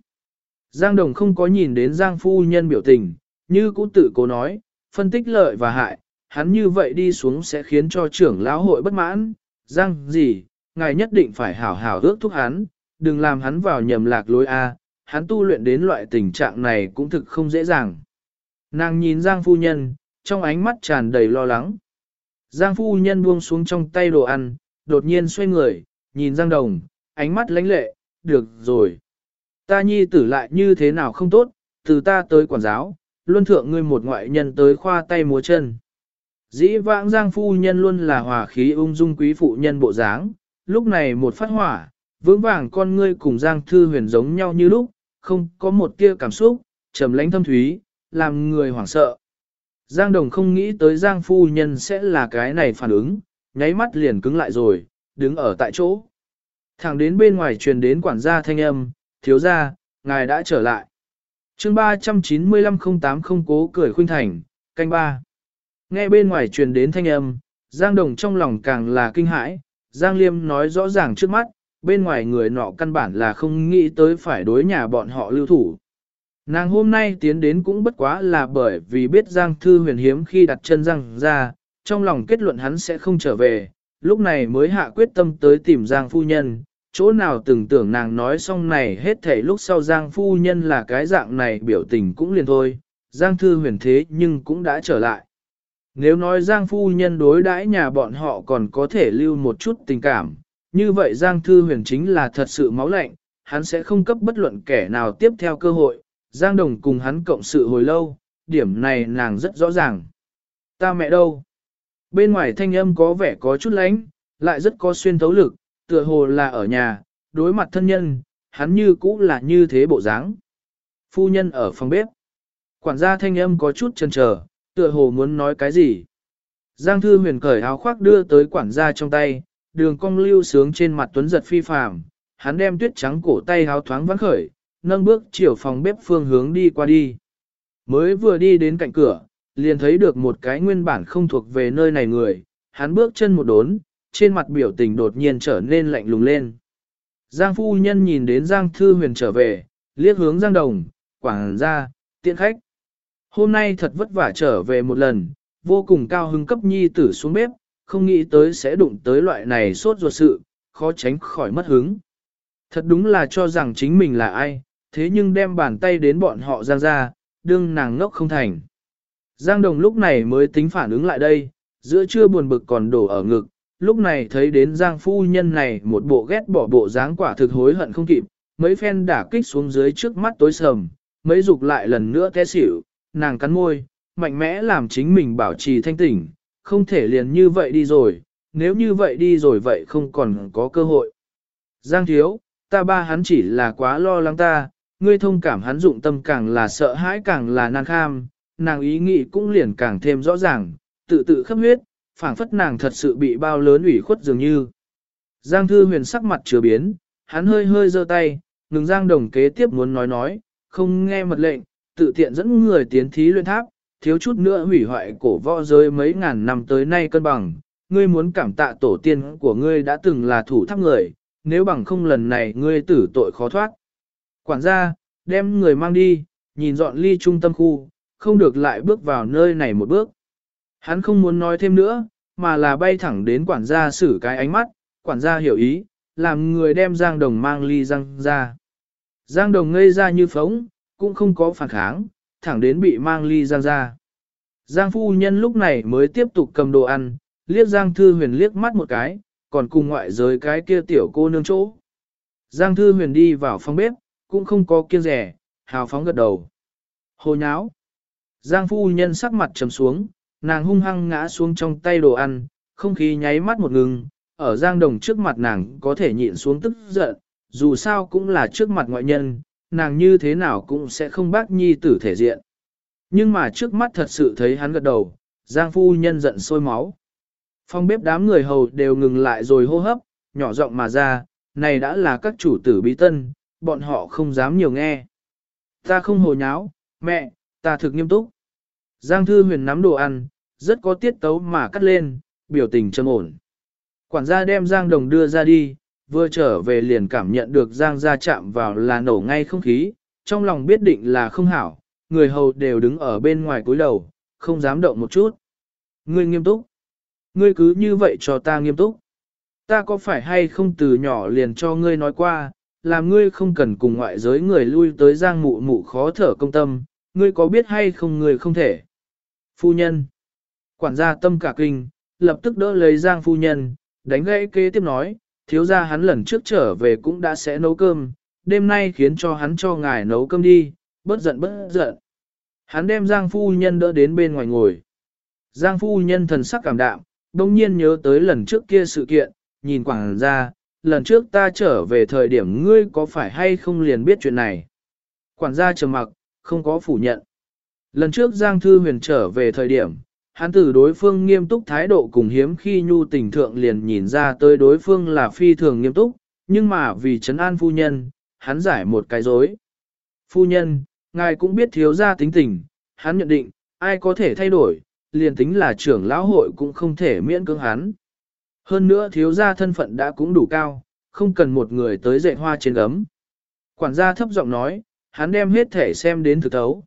S1: Giang đồng không có nhìn đến Giang phu nhân biểu tình, như cũng tự cố nói, phân tích lợi và hại, hắn như vậy đi xuống sẽ khiến cho trưởng lão hội bất mãn. Giang gì, ngài nhất định phải hảo hảo ước thúc hắn, đừng làm hắn vào nhầm lạc lối A, hắn tu luyện đến loại tình trạng này cũng thực không dễ dàng. Nàng nhìn Giang phu nhân, trong ánh mắt tràn đầy lo lắng. Giang phu nhân buông xuống trong tay đồ ăn, đột nhiên xoay người, nhìn Giang đồng, ánh mắt lãnh lệ, được rồi. Ta nhi tử lại như thế nào không tốt, từ ta tới quản giáo, luân thượng ngươi một ngoại nhân tới khoa tay múa chân. Dĩ vãng Giang phu nhân luôn là hòa khí ung dung quý phụ nhân bộ dáng, lúc này một phát hỏa, vững vàng con ngươi cùng Giang Thư Huyền giống nhau như lúc, không có một tia cảm xúc, trầm lãnh thâm thúy, làm người hoảng sợ. Giang Đồng không nghĩ tới Giang Phu Nhân sẽ là cái này phản ứng, nháy mắt liền cứng lại rồi, đứng ở tại chỗ. Thẳng đến bên ngoài truyền đến quản gia thanh âm, thiếu gia, ngài đã trở lại. chương 395 08 không cố cười khuynh thành, canh ba. Nghe bên ngoài truyền đến thanh âm, Giang Đồng trong lòng càng là kinh hãi, Giang Liêm nói rõ ràng trước mắt, bên ngoài người nọ căn bản là không nghĩ tới phải đối nhà bọn họ lưu thủ. Nàng hôm nay tiến đến cũng bất quá là bởi vì biết Giang Thư huyền hiếm khi đặt chân Giang ra, trong lòng kết luận hắn sẽ không trở về, lúc này mới hạ quyết tâm tới tìm Giang Phu Nhân, chỗ nào từng tưởng nàng nói xong này hết thể lúc sau Giang Phu Nhân là cái dạng này biểu tình cũng liền thôi, Giang Thư huyền thế nhưng cũng đã trở lại. Nếu nói Giang Phu Nhân đối đãi nhà bọn họ còn có thể lưu một chút tình cảm, như vậy Giang Thư Huyền chính là thật sự máu lạnh, hắn sẽ không cấp bất luận kẻ nào tiếp theo cơ hội. Giang Đồng cùng hắn cộng sự hồi lâu, điểm này nàng rất rõ ràng. Ta mẹ đâu? Bên ngoài thanh âm có vẻ có chút lánh, lại rất có xuyên thấu lực, tựa hồ là ở nhà, đối mặt thân nhân, hắn như cũ là như thế bộ dáng. Phu nhân ở phòng bếp. Quản gia thanh âm có chút chần chờ, tựa hồ muốn nói cái gì. Giang Thư Huyền cởi áo khoác đưa tới quản gia trong tay, đường cong lưu sướng trên mặt tuấn giật phi phàm, hắn đem tuyết trắng cổ tay áo thoáng vắng khởi, nâng bước chiều phòng bếp phương hướng đi qua đi. Mới vừa đi đến cạnh cửa, liền thấy được một cái nguyên bản không thuộc về nơi này người, hắn bước chân một đốn, trên mặt biểu tình đột nhiên trở nên lạnh lùng lên. Giang phu nhân nhìn đến Giang Thư Huyền trở về, liếc hướng Giang Đồng, quảng ra, tiện khách. Hôm nay thật vất vả trở về một lần, vô cùng cao hứng cấp nhi tử xuống bếp, không nghĩ tới sẽ đụng tới loại này sốt ruột sự, khó tránh khỏi mất hứng. Thật đúng là cho rằng chính mình là ai, thế nhưng đem bàn tay đến bọn họ giang ra, đương nàng ngốc không thành. Giang đồng lúc này mới tính phản ứng lại đây, giữa trưa buồn bực còn đổ ở ngực, lúc này thấy đến giang phu nhân này một bộ ghét bỏ bộ dáng quả thực hối hận không kịp, mấy phen đả kích xuống dưới trước mắt tối sầm, mấy dục lại lần nữa té xỉu, nàng cắn môi, mạnh mẽ làm chính mình bảo trì thanh tỉnh, không thể liền như vậy đi rồi, nếu như vậy đi rồi vậy không còn có cơ hội. Giang thiếu, ta ba hắn chỉ là quá lo lắng ta, ngươi thông cảm hắn dụng tâm càng là sợ hãi càng là nan kham, nàng ý nghĩ cũng liền càng thêm rõ ràng, tự tự khắp huyết, phảng phất nàng thật sự bị bao lớn ủy khuất dường như. Giang thư huyền sắc mặt chứa biến, hắn hơi hơi giơ tay, ngừng Giang đồng kế tiếp muốn nói nói, không nghe mật lệnh, tự tiện dẫn người tiến thí luyện tháp, thiếu chút nữa hủy hoại cổ võ giới mấy ngàn năm tới nay cân bằng. Ngươi muốn cảm tạ tổ tiên của ngươi đã từng là thủ tháp người, nếu bằng không lần này ngươi tử tội khó thoát. Quản gia, đem người mang đi, nhìn dọn ly trung tâm khu, không được lại bước vào nơi này một bước. Hắn không muốn nói thêm nữa, mà là bay thẳng đến quản gia xử cái ánh mắt, quản gia hiểu ý, làm người đem Giang Đồng mang ly răng ra. Giang Đồng ngây ra như phóng, cũng không có phản kháng, thẳng đến bị mang ly Giang ra. Giang phu nhân lúc này mới tiếp tục cầm đồ ăn, liếc Giang Thư Huyền liếc mắt một cái, còn cùng ngoại giới cái kia tiểu cô nương chỗ. Giang Thư Huyền đi vào phòng bếp, cũng không có kiêng rẻ, hào phóng gật đầu. Hồ nháo. Giang phu nhân sắc mặt trầm xuống, nàng hung hăng ngã xuống trong tay đồ ăn, không khí nháy mắt một ngừng, ở Giang Đồng trước mặt nàng có thể nhịn xuống tức giận, dù sao cũng là trước mặt ngoại nhân, nàng như thế nào cũng sẽ không bác nhi tử thể diện. Nhưng mà trước mắt thật sự thấy hắn gật đầu, Giang phu nhân giận sôi máu. Phong bếp đám người hầu đều ngừng lại rồi hô hấp, nhỏ giọng mà ra, này đã là các chủ tử bí tân, bọn họ không dám nhiều nghe. Ta không hồ nháo, mẹ, ta thực nghiêm túc. Giang thư huyền nắm đồ ăn, rất có tiết tấu mà cắt lên, biểu tình trầm ổn. Quản gia đem Giang đồng đưa ra đi, vừa trở về liền cảm nhận được Giang gia chạm vào là nổ ngay không khí, trong lòng biết định là không hảo, người hầu đều đứng ở bên ngoài cúi đầu, không dám động một chút. Ngươi nghiêm túc. Ngươi cứ như vậy cho ta nghiêm túc. Ta có phải hay không từ nhỏ liền cho ngươi nói qua, làm ngươi không cần cùng ngoại giới người lui tới giang mụ mụ khó thở công tâm, ngươi có biết hay không ngươi không thể. Phu nhân. Quản gia tâm cả kinh, lập tức đỡ lấy giang phu nhân, đánh gãy kế tiếp nói, thiếu gia hắn lần trước trở về cũng đã sẽ nấu cơm, đêm nay khiến cho hắn cho ngài nấu cơm đi, bớt giận bớt giận. Hắn đem giang phu nhân đỡ đến bên ngoài ngồi. Giang phu nhân thần sắc cảm đạm, đông nhiên nhớ tới lần trước kia sự kiện, nhìn quảng gia, lần trước ta trở về thời điểm ngươi có phải hay không liền biết chuyện này. Quản gia trầm mặc, không có phủ nhận. Lần trước Giang Thư Huyền trở về thời điểm, hắn từ đối phương nghiêm túc thái độ cùng hiếm khi nhu tình thượng liền nhìn ra tới đối phương là phi thường nghiêm túc, nhưng mà vì trấn an phu nhân, hắn giải một cái dối. Phu nhân, ngài cũng biết thiếu gia tính tình, hắn nhận định, ai có thể thay đổi, liền tính là trưởng lão hội cũng không thể miễn cưỡng hắn. Hơn nữa thiếu gia thân phận đã cũng đủ cao, không cần một người tới dạy hoa trên gấm. Quản gia thấp giọng nói, hắn đem hết thể xem đến thực thấu.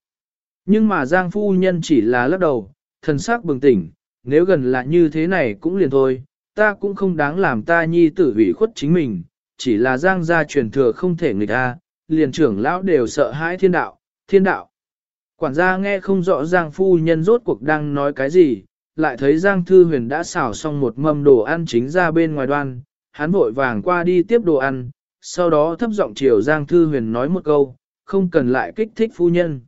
S1: Nhưng mà Giang phu nhân chỉ là lắc đầu, thần sắc bừng tỉnh, nếu gần là như thế này cũng liền thôi, ta cũng không đáng làm ta nhi tử hủy khuất chính mình, chỉ là Giang gia truyền thừa không thể nghịch ta, liền trưởng lão đều sợ hãi thiên đạo, thiên đạo. Quản gia nghe không rõ Giang phu nhân rốt cuộc đang nói cái gì, lại thấy Giang Thư Huyền đã xào xong một mâm đồ ăn chính ra bên ngoài đoan, hắn vội vàng qua đi tiếp đồ ăn, sau đó thấp giọng chiều Giang Thư Huyền nói một câu, không cần lại kích thích phu nhân.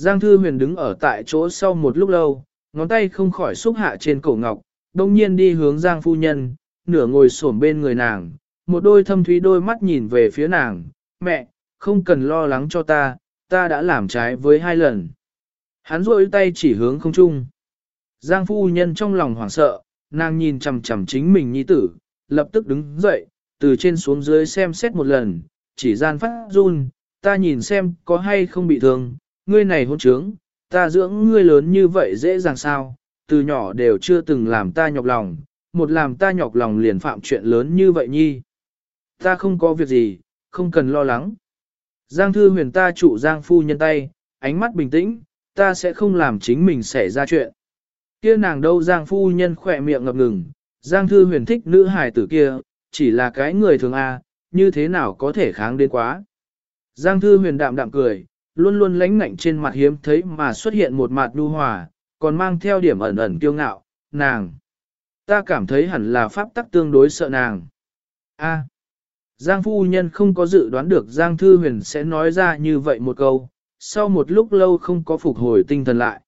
S1: Giang Thư Huyền đứng ở tại chỗ sau một lúc lâu, ngón tay không khỏi xúc hạ trên cổ ngọc, đồng nhiên đi hướng Giang phu nhân, nửa ngồi xổm bên người nàng, một đôi thâm thúy đôi mắt nhìn về phía nàng, mẹ, không cần lo lắng cho ta, ta đã làm trái với hai lần. Hắn rôi tay chỉ hướng không trung. Giang phu nhân trong lòng hoảng sợ, nàng nhìn chằm chằm chính mình nhi tử, lập tức đứng dậy, từ trên xuống dưới xem xét một lần, chỉ gian phát run, ta nhìn xem có hay không bị thương, ngươi này hôn trướng, ta dưỡng ngươi lớn như vậy dễ dàng sao, từ nhỏ đều chưa từng làm ta nhọc lòng, một làm ta nhọc lòng liền phạm chuyện lớn như vậy nhi. Ta không có việc gì, không cần lo lắng. Giang thư huyền ta chủ Giang phu nhân tay, ánh mắt bình tĩnh, ta sẽ không làm chính mình xảy ra chuyện. Kia nàng đâu Giang phu nhân khỏe miệng ngập ngừng, Giang thư huyền thích nữ hài tử kia, chỉ là cái người thường A, như thế nào có thể kháng đến quá. Giang thư huyền đạm đạm cười, luôn luôn lánh ngạnh trên mặt hiếm thấy mà xuất hiện một mặt đu hòa, còn mang theo điểm ẩn ẩn kiêu ngạo, nàng. Ta cảm thấy hẳn là pháp tắc tương đối sợ nàng. A. Giang phu nhân không có dự đoán được Giang Thư Huyền sẽ nói ra như vậy một câu, sau một lúc lâu không có phục hồi tinh thần lại.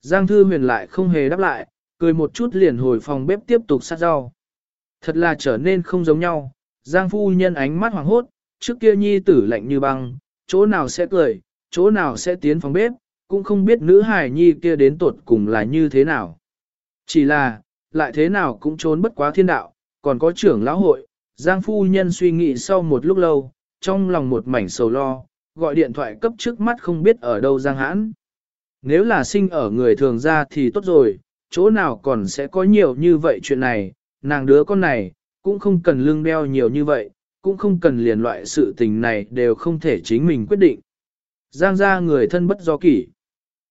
S1: Giang Thư Huyền lại không hề đáp lại, cười một chút liền hồi phòng bếp tiếp tục sát rau. Thật là trở nên không giống nhau, Giang phu nhân ánh mắt hoàng hốt, trước kia nhi tử lạnh như băng, chỗ nào sẽ cười, chỗ nào sẽ tiến phòng bếp, cũng không biết nữ hài nhi kia đến tột cùng là như thế nào. Chỉ là, lại thế nào cũng trốn bất quá thiên đạo, còn có trưởng lão hội, Giang phu nhân suy nghĩ sau một lúc lâu, trong lòng một mảnh sầu lo, gọi điện thoại cấp trước mắt không biết ở đâu Giang hãn. Nếu là sinh ở người thường ra thì tốt rồi, chỗ nào còn sẽ có nhiều như vậy chuyện này, nàng đứa con này, cũng không cần lương đeo nhiều như vậy, cũng không cần liền loại sự tình này đều không thể chính mình quyết định. Giang ra người thân bất do kỷ.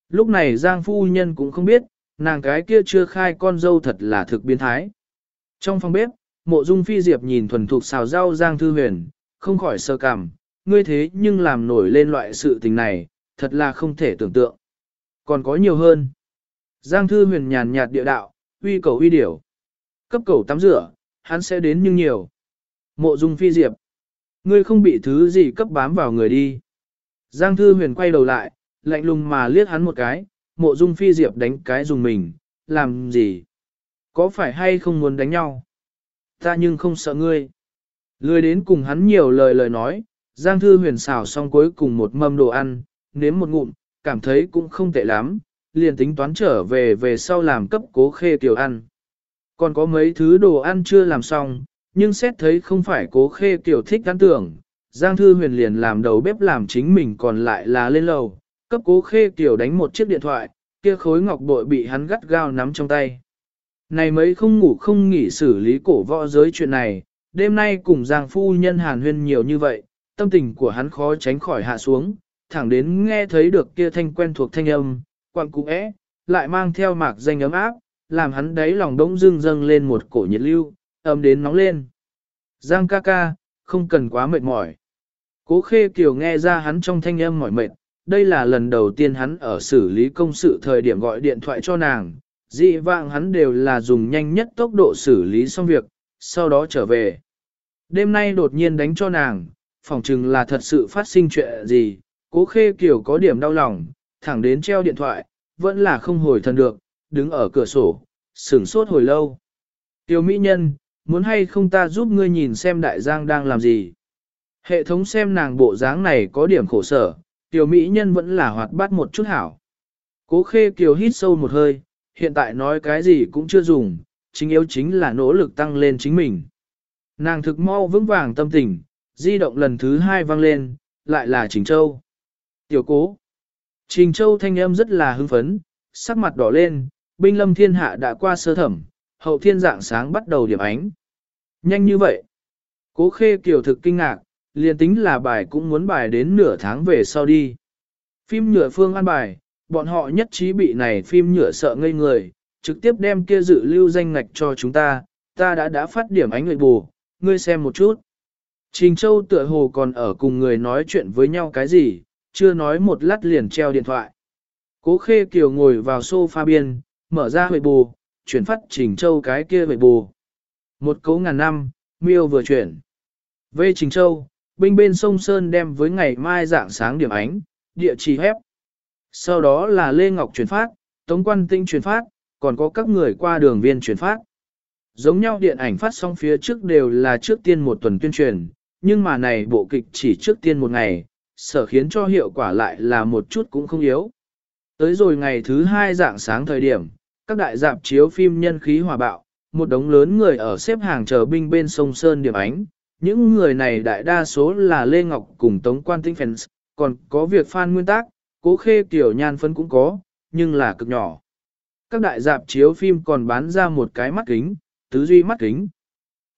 S1: Lúc này Giang phu nhân cũng không biết, nàng cái kia chưa khai con dâu thật là thực biến thái. Trong phòng bếp, mộ dung phi diệp nhìn thuần thục xào rau Giang Thư Huyền, không khỏi sơ cảm, ngươi thế nhưng làm nổi lên loại sự tình này, thật là không thể tưởng tượng. Còn có nhiều hơn. Giang Thư Huyền nhàn nhạt địa đạo, uy cầu uy điểu. Cấp cầu tắm rửa, hắn sẽ đến nhưng nhiều. Mộ dung phi diệp. Ngươi không bị thứ gì cấp bám vào người đi. Giang Thư Huyền quay đầu lại, lạnh lùng mà liếc hắn một cái, mộ dung phi diệp đánh cái dùng mình, làm gì? Có phải hay không muốn đánh nhau? Ta nhưng không sợ ngươi. Lười đến cùng hắn nhiều lời lời nói, Giang Thư Huyền xào xong cuối cùng một mâm đồ ăn, nếm một ngụm, cảm thấy cũng không tệ lắm, liền tính toán trở về về sau làm cấp cố khê tiểu ăn. Còn có mấy thứ đồ ăn chưa làm xong, nhưng xét thấy không phải cố khê tiểu thích ăn tưởng, Giang Thư Huyền liền làm đầu bếp làm chính mình còn lại là lên lầu, cấp cố khê tiểu đánh một chiếc điện thoại, kia khối ngọc bội bị hắn gắt gao nắm trong tay. Này mấy không ngủ không nghỉ xử lý cổ võ giới chuyện này, đêm nay cùng Giang Phu Nhân hàn huyên nhiều như vậy, tâm tình của hắn khó tránh khỏi hạ xuống, thẳng đến nghe thấy được kia thanh quen thuộc thanh âm, quặng cụ é, lại mang theo mạc danh ấm áp, làm hắn đáy lòng đống dưng dâng lên một cổ nhiệt lưu, ấm đến nóng lên. Giang ca ca, không cần quá mệt mỏi. Cố khê kiều nghe ra hắn trong thanh âm mỏi mệt, đây là lần đầu tiên hắn ở xử lý công sự thời điểm gọi điện thoại cho nàng, dị vạng hắn đều là dùng nhanh nhất tốc độ xử lý xong việc, sau đó trở về. Đêm nay đột nhiên đánh cho nàng, phỏng chừng là thật sự phát sinh chuyện gì, cố khê kiều có điểm đau lòng, thẳng đến treo điện thoại, vẫn là không hồi thần được, đứng ở cửa sổ, sửng sốt hồi lâu. Tiểu mỹ nhân, muốn hay không ta giúp ngươi nhìn xem đại giang đang làm gì. Hệ thống xem nàng bộ dáng này có điểm khổ sở, tiểu mỹ nhân vẫn là hoạt bát một chút hảo. Cố khê kiều hít sâu một hơi, hiện tại nói cái gì cũng chưa dùng, chính yếu chính là nỗ lực tăng lên chính mình. Nàng thực mau vững vàng tâm tình, di động lần thứ hai vang lên, lại là Trình Châu. Tiểu cố. Trình Châu thanh âm rất là hưng phấn, sắc mặt đỏ lên, binh lâm thiên hạ đã qua sơ thẩm, hậu thiên dạng sáng bắt đầu điểm ánh. Nhanh như vậy. Cố khê kiều thực kinh ngạc, liền tính là bài cũng muốn bài đến nửa tháng về sau đi. Phim nhựa phương an bài, bọn họ nhất trí bị này phim nhựa sợ ngây người, trực tiếp đem kia dự lưu danh ngạch cho chúng ta, ta đã đã phát điểm ánh người bù, ngươi xem một chút. Trình Châu tựa hồ còn ở cùng người nói chuyện với nhau cái gì, chưa nói một lát liền treo điện thoại. Cố Khê Kiều ngồi vào sofa biên, mở ra huệ bù, chuyển phát Trình Châu cái kia huệ bù. Một cấu ngàn năm, miêu vừa chuyển. Về Trình Châu, binh bên sông Sơn đem với ngày mai dạng sáng điểm ánh, địa chỉ hép. Sau đó là Lê Ngọc truyền phát, Tống Quan Tinh truyền phát, còn có các người qua đường viên truyền phát. Giống nhau điện ảnh phát xong phía trước đều là trước tiên một tuần tuyên truyền, nhưng mà này bộ kịch chỉ trước tiên một ngày, sở khiến cho hiệu quả lại là một chút cũng không yếu. Tới rồi ngày thứ hai dạng sáng thời điểm, các đại dạp chiếu phim nhân khí hòa bạo, một đống lớn người ở xếp hàng chờ binh bên sông Sơn điểm ánh. Những người này đại đa số là Lê Ngọc cùng Tống Quan Tinh Fans, còn có việc Phan nguyên tác, cố khê tiểu nhan phân cũng có, nhưng là cực nhỏ. Các đại dạp chiếu phim còn bán ra một cái mắt kính, tứ duy mắt kính.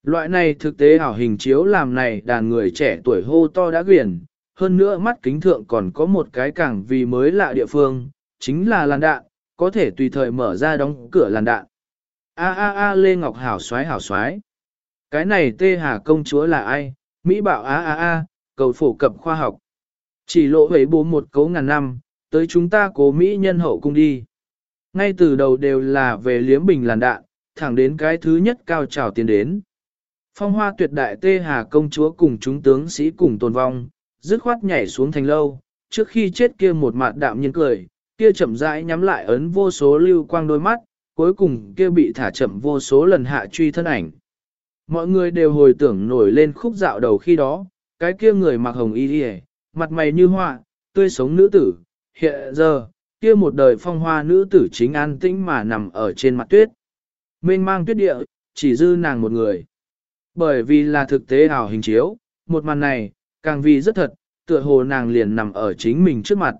S1: Loại này thực tế ảo hình chiếu làm này đàn người trẻ tuổi hô to đã quyển, hơn nữa mắt kính thượng còn có một cái càng vì mới lạ địa phương, chính là làn đạn, có thể tùy thời mở ra đóng cửa làn đạn. A a a Lê Ngọc hảo xoái hảo xoái. Cái này tê hà công chúa là ai? Mỹ bảo á a á, cầu phổ cập khoa học. Chỉ lộ hế bố một cấu ngàn năm, tới chúng ta cố Mỹ nhân hậu cung đi. Ngay từ đầu đều là về liếm bình làn đạn, thẳng đến cái thứ nhất cao trào tiến đến. Phong hoa tuyệt đại tê hà công chúa cùng chúng tướng sĩ cùng tồn vong, dứt khoát nhảy xuống thành lâu, trước khi chết kia một mặt đạm nhiên cười, kia chậm rãi nhắm lại ấn vô số lưu quang đôi mắt, cuối cùng kia bị thả chậm vô số lần hạ truy thân ảnh. Mọi người đều hồi tưởng nổi lên khúc dạo đầu khi đó, cái kia người mặc hồng y đi mặt mày như hoa, tươi sống nữ tử, hiện giờ, kia một đời phong hoa nữ tử chính an tĩnh mà nằm ở trên mặt tuyết. Mênh mang tuyết địa, chỉ dư nàng một người. Bởi vì là thực tế ảo hình chiếu, một màn này, càng vì rất thật, tựa hồ nàng liền nằm ở chính mình trước mặt.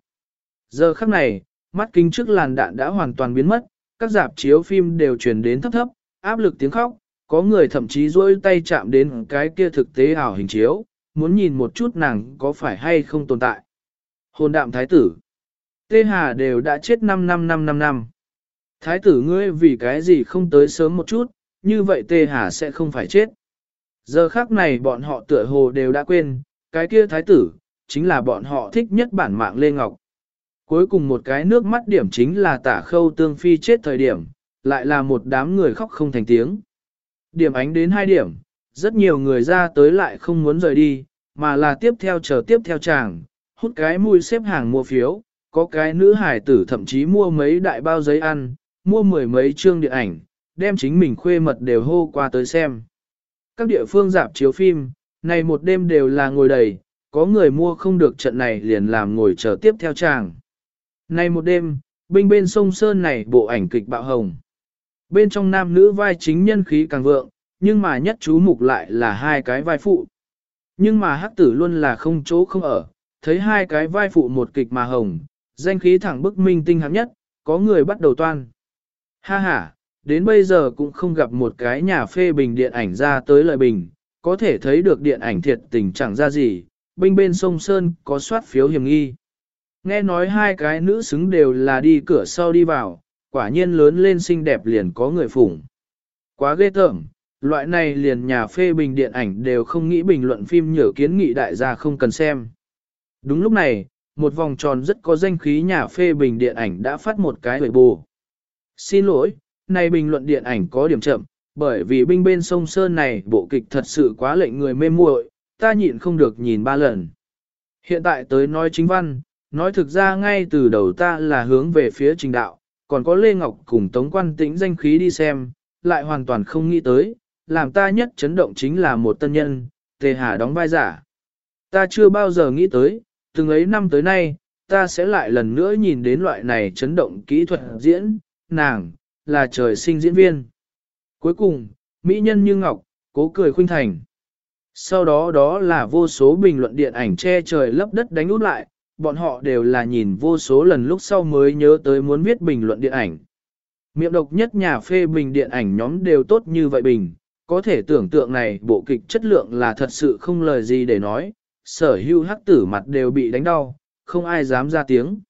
S1: Giờ khắc này, mắt kính trước làn đạn đã hoàn toàn biến mất, các dạp chiếu phim đều truyền đến thấp thấp, áp lực tiếng khóc, có người thậm chí duỗi tay chạm đến cái kia thực tế ảo hình chiếu, muốn nhìn một chút nàng có phải hay không tồn tại. Hồn đạm thái tử. Tê Hà đều đã chết 5 năm 5 năm năm. Thái tử ngươi vì cái gì không tới sớm một chút, như vậy Tê Hà sẽ không phải chết. Giờ khác này bọn họ tựa hồ đều đã quên, cái kia thái tử, chính là bọn họ thích nhất bản mạng Lê Ngọc. Cuối cùng một cái nước mắt điểm chính là tả khâu tương phi chết thời điểm, lại là một đám người khóc không thành tiếng. Điểm ánh đến hai điểm, rất nhiều người ra tới lại không muốn rời đi, mà là tiếp theo chờ tiếp theo chàng, hút cái mùi xếp hàng mua phiếu, có cái nữ hải tử thậm chí mua mấy đại bao giấy ăn, mua mười mấy chương điện ảnh, đem chính mình khuê mật đều hô qua tới xem. Các địa phương dạp chiếu phim, này một đêm đều là ngồi đầy, có người mua không được trận này liền làm ngồi chờ tiếp theo chàng. Này một đêm, binh bên sông Sơn này bộ ảnh kịch bạo hồng. Bên trong nam nữ vai chính nhân khí càng vượng, nhưng mà nhất chú mục lại là hai cái vai phụ. Nhưng mà hắc tử luôn là không chỗ không ở, thấy hai cái vai phụ một kịch mà hồng, danh khí thẳng bức minh tinh hạng nhất, có người bắt đầu toan. Ha ha, đến bây giờ cũng không gặp một cái nhà phê bình điện ảnh ra tới lời bình, có thể thấy được điện ảnh thiệt tình chẳng ra gì, bên bên sông Sơn có soát phiếu hiểm nghi. Nghe nói hai cái nữ xứng đều là đi cửa sau đi vào, quả nhiên lớn lên xinh đẹp liền có người phủng. Quá ghê tởm, loại này liền nhà phê bình điện ảnh đều không nghĩ bình luận phim nhở kiến nghị đại gia không cần xem. Đúng lúc này, một vòng tròn rất có danh khí nhà phê bình điện ảnh đã phát một cái hồi bù. Xin lỗi, này bình luận điện ảnh có điểm chậm, bởi vì binh bên sông Sơn này bộ kịch thật sự quá lệnh người mê muội, ta nhịn không được nhìn ba lần. Hiện tại tới nói chính văn, nói thực ra ngay từ đầu ta là hướng về phía trình đạo, còn có Lê Ngọc cùng Tống Quan Tĩnh danh khí đi xem, lại hoàn toàn không nghĩ tới, làm ta nhất chấn động chính là một tân nhân, Tề Hà đóng vai giả. Ta chưa bao giờ nghĩ tới, từng ấy năm tới nay, ta sẽ lại lần nữa nhìn đến loại này chấn động kỹ thuật diễn, nàng, là trời sinh diễn viên. Cuối cùng, mỹ nhân như ngọc, cố cười khuynh thành. Sau đó đó là vô số bình luận điện ảnh che trời lấp đất đánh út lại, bọn họ đều là nhìn vô số lần lúc sau mới nhớ tới muốn viết bình luận điện ảnh. Miệng độc nhất nhà phê bình điện ảnh nhóm đều tốt như vậy bình, có thể tưởng tượng này bộ kịch chất lượng là thật sự không lời gì để nói, sở hữu hắc tử mặt đều bị đánh đau, không ai dám ra tiếng.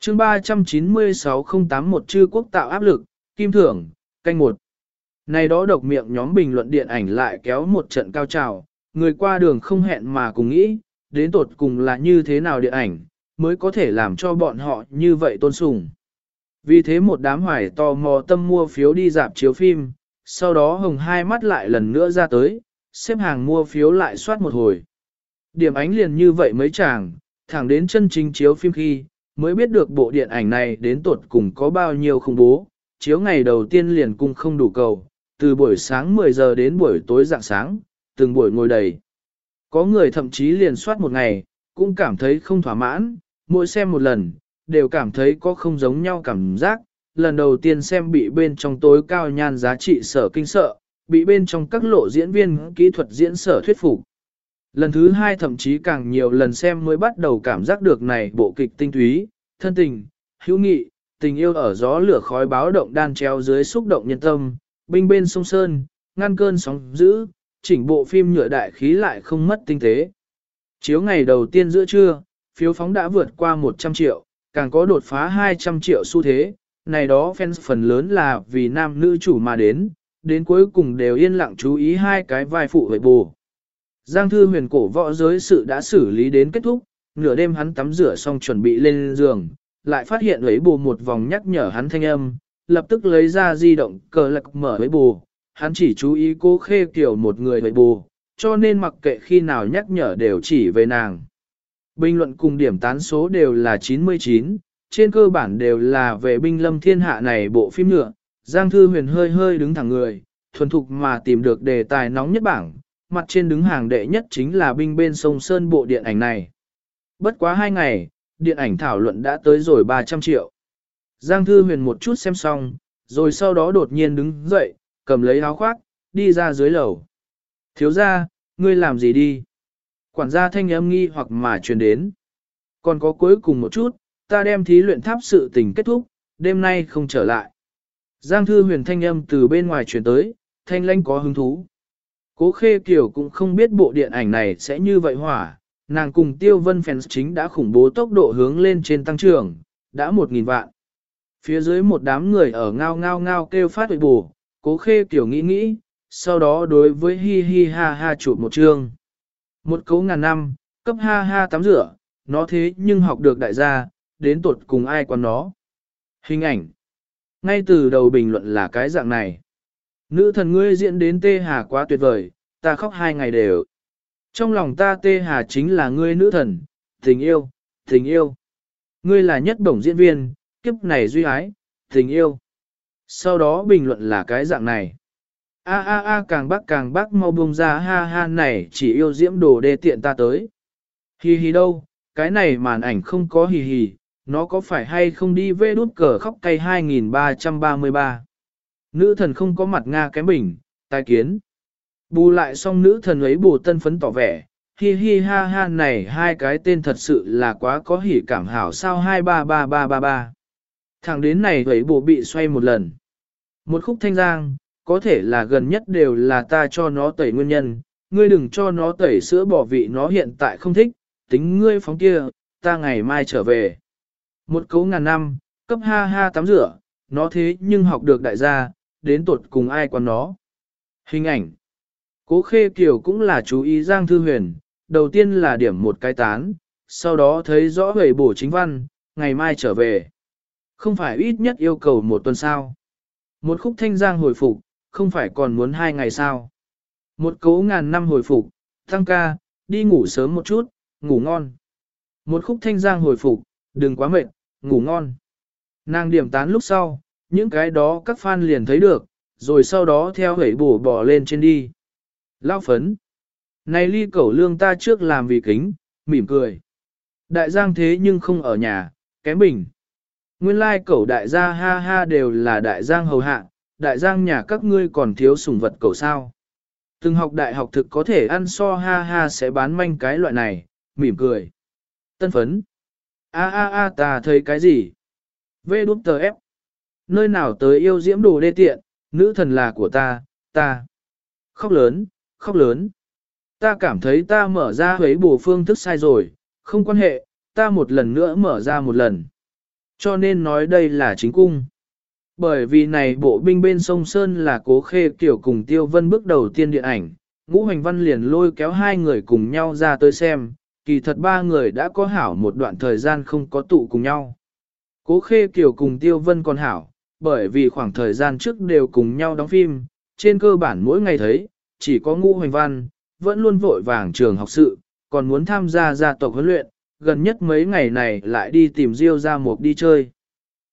S1: chương 396081 chư quốc tạo áp lực, kim thưởng, canh một. Này đó độc miệng nhóm bình luận điện ảnh lại kéo một trận cao trào, người qua đường không hẹn mà cùng nghĩ, đến tột cùng là như thế nào điện ảnh, mới có thể làm cho bọn họ như vậy tôn sùng. Vì thế một đám hoài tò mò tâm mua phiếu đi dạp chiếu phim, sau đó hồng hai mắt lại lần nữa ra tới, xếp hàng mua phiếu lại soát một hồi. Điểm ánh liền như vậy mấy chàng, thẳng đến chân chính chiếu phim khi, mới biết được bộ điện ảnh này đến tột cùng có bao nhiêu khủng bố, chiếu ngày đầu tiên liền cung không đủ cầu, từ buổi sáng 10 giờ đến buổi tối dạng sáng, từng buổi ngồi đầy. Có người thậm chí liền soát một ngày, cũng cảm thấy không thỏa mãn, mỗi xem một lần, đều cảm thấy có không giống nhau cảm giác. Lần đầu tiên xem bị bên trong tối cao nhan giá trị sở kinh sợ, bị bên trong các lộ diễn viên kỹ thuật diễn sở thuyết phục. Lần thứ hai thậm chí càng nhiều lần xem mới bắt đầu cảm giác được này bộ kịch tinh túy, thân tình, hữu nghị, tình yêu ở gió lửa khói báo động đan treo dưới xúc động nhân tâm, binh bên sông Sơn, ngăn cơn sóng dữ, chỉnh bộ phim nhựa đại khí lại không mất tinh tế. Chiếu ngày đầu tiên giữa trưa, phiếu phóng đã vượt qua 100 triệu, càng có đột phá 200 triệu xu thế, này đó fans phần lớn là vì nam nữ chủ mà đến, đến cuối cùng đều yên lặng chú ý hai cái vai phụ vậy bù. Giang thư huyền cổ võ giới sự đã xử lý đến kết thúc, nửa đêm hắn tắm rửa xong chuẩn bị lên giường, lại phát hiện ấy bù một vòng nhắc nhở hắn thanh âm, lập tức lấy ra di động cờ lạc mở ấy bù, hắn chỉ chú ý cô khê kiểu một người ấy bù, cho nên mặc kệ khi nào nhắc nhở đều chỉ về nàng. Bình luận cùng điểm tán số đều là 99, trên cơ bản đều là về binh lâm thiên hạ này bộ phim nữa, Giang Thư Huyền hơi hơi đứng thẳng người, thuần thục mà tìm được đề tài nóng nhất bảng, mặt trên đứng hàng đệ nhất chính là binh bên sông Sơn bộ điện ảnh này. Bất quá hai ngày, điện ảnh thảo luận đã tới rồi 300 triệu. Giang Thư Huyền một chút xem xong, rồi sau đó đột nhiên đứng dậy, cầm lấy áo khoác, đi ra dưới lầu. Thiếu ra, ngươi làm gì đi? Quản gia thanh âm nghi hoặc mà truyền đến. Còn có cuối cùng một chút, ta đem thí luyện tháp sự tình kết thúc, đêm nay không trở lại. Giang thư huyền thanh âm từ bên ngoài truyền tới, thanh lãnh có hứng thú. Cố khê kiểu cũng không biết bộ điện ảnh này sẽ như vậy hỏa, nàng cùng tiêu vân fans chính đã khủng bố tốc độ hướng lên trên tăng trưởng, đã một nghìn vạn. Phía dưới một đám người ở ngao ngao ngao kêu phát huệ bù, cố khê kiểu nghĩ nghĩ, sau đó đối với hi hi ha ha chụp một chương. Một cấu ngàn năm, cấp ha ha tắm rửa, nó thế nhưng học được đại gia, đến tuột cùng ai quan nó. Hình ảnh. Ngay từ đầu bình luận là cái dạng này. Nữ thần ngươi diễn đến tê hà quá tuyệt vời, ta khóc hai ngày đều. Trong lòng ta tê hà chính là ngươi nữ thần, tình yêu, tình yêu. Ngươi là nhất bổng diễn viên, kiếp này duy ái, tình yêu. Sau đó bình luận là cái dạng này. A a a càng bắc càng bắc mau bông ra ha ha này chỉ yêu diễm đồ đê tiện ta tới. Hi hi đâu, cái này màn ảnh không có hì hì, nó có phải hay không đi vê đút cờ khóc cay 2333. Nữ thần không có mặt Nga kém bình, tai kiến. Bù lại xong nữ thần ấy bù tân phấn tỏ vẻ, hi hi ha ha này hai cái tên thật sự là quá có hỉ cảm hảo sao 233333. Thẳng đến này ấy bộ bị xoay một lần. Một khúc thanh giang, có thể là gần nhất đều là ta cho nó tẩy nguyên nhân, ngươi đừng cho nó tẩy sữa bỏ vị nó hiện tại không thích, tính ngươi phóng kia, ta ngày mai trở về. Một cấu ngàn năm, cấp ha ha tắm rửa, nó thế nhưng học được đại gia, đến tuột cùng ai quan nó. Hình ảnh Cố khê kiều cũng là chú ý Giang Thư Huyền, đầu tiên là điểm một cái tán, sau đó thấy rõ hầy bổ chính văn, ngày mai trở về. Không phải ít nhất yêu cầu một tuần sao. Một khúc thanh giang hồi phục, không phải còn muốn hai ngày sao. Một cấu ngàn năm hồi phục, tăng ca, đi ngủ sớm một chút, ngủ ngon. Một khúc thanh giang hồi phục, đừng quá mệt, ngủ ngon. Nàng điểm tán lúc sau, những cái đó các fan liền thấy được, rồi sau đó theo hẩy bổ bỏ lên trên đi. Lao phấn. Này ly cẩu lương ta trước làm vì kính, mỉm cười. Đại giang thế nhưng không ở nhà, kém bình. Nguyên lai cẩu đại gia ha ha đều là đại giang hầu hạ, đại giang nhà các ngươi còn thiếu sủng vật cẩu sao. Từng học đại học thực có thể ăn so ha ha sẽ bán manh cái loại này, mỉm cười. Tân phấn. A a a ta thấy cái gì? Vê đút tờ ép. Nơi nào tới yêu diễm đồ đê tiện, nữ thần là của ta, ta. Khóc lớn, khóc lớn. Ta cảm thấy ta mở ra huấy bổ phương thức sai rồi, không quan hệ, ta một lần nữa mở ra một lần. Cho nên nói đây là chính cung. Bởi vì này bộ binh bên sông Sơn là cố khê kiểu cùng tiêu vân bước đầu tiên điện ảnh, ngũ Hoành văn liền lôi kéo hai người cùng nhau ra tới xem, kỳ thật ba người đã có hảo một đoạn thời gian không có tụ cùng nhau. Cố khê kiểu cùng tiêu vân còn hảo, bởi vì khoảng thời gian trước đều cùng nhau đóng phim, trên cơ bản mỗi ngày thấy, chỉ có ngũ Hoành văn, vẫn luôn vội vàng trường học sự, còn muốn tham gia gia tộc huấn luyện, gần nhất mấy ngày này lại đi tìm Diêu Gia Mục đi chơi.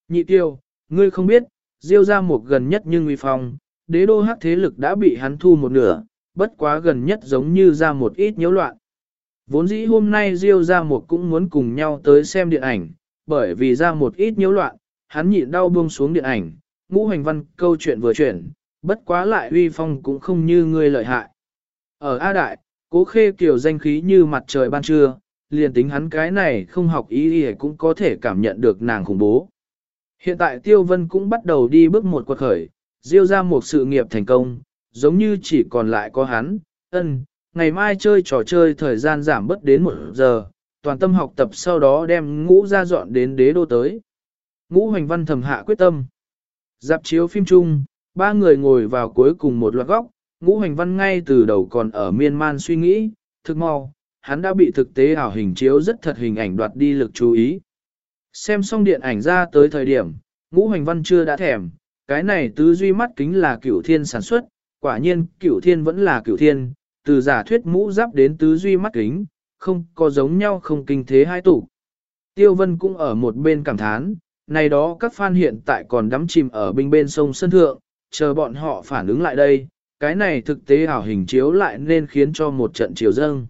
S1: Nhị tiêu, ngươi không biết, Diêu Gia Mục gần nhất nhưng uy phong, đế đô hắc thế lực đã bị hắn thu một nửa, bất quá gần nhất giống như ra một ít nhiễu loạn. Vốn dĩ hôm nay Diêu Gia Mục cũng muốn cùng nhau tới xem điện ảnh, bởi vì ra một ít nhiễu loạn, hắn nhịn đau buông xuống điện ảnh, ngũ hành văn câu chuyện vừa chuyển, bất quá lại uy phong cũng không như ngươi lợi hại. Ở A Đại, cố khê kiểu danh khí như mặt trời ban trưa, liền tính hắn cái này không học ý thì cũng có thể cảm nhận được nàng khủng bố. Hiện tại Tiêu Vân cũng bắt đầu đi bước một quật khởi, diêu ra một sự nghiệp thành công, giống như chỉ còn lại có hắn, ân, ngày mai chơi trò chơi thời gian giảm bớt đến một giờ, toàn tâm học tập sau đó đem ngũ ra dọn đến đế đô tới. Ngũ hoành văn thầm hạ quyết tâm. Dạp chiếu phim chung, ba người ngồi vào cuối cùng một loạt góc, ngũ hoành văn ngay từ đầu còn ở miên man suy nghĩ, thực mau, hắn đã bị thực tế ảo hình chiếu rất thật hình ảnh đoạt đi lực chú ý. Xem xong điện ảnh ra tới thời điểm, ngũ hành văn chưa đã thèm, cái này tứ duy mắt kính là cửu thiên sản xuất, quả nhiên cửu thiên vẫn là cửu thiên, từ giả thuyết mũ giáp đến tứ duy mắt kính, không có giống nhau không kinh thế hai tủ. Tiêu vân cũng ở một bên cảm thán, này đó các fan hiện tại còn đắm chìm ở bên bên sông Sơn Thượng, chờ bọn họ phản ứng lại đây, cái này thực tế ảo hình chiếu lại nên khiến cho một trận chiều dâng.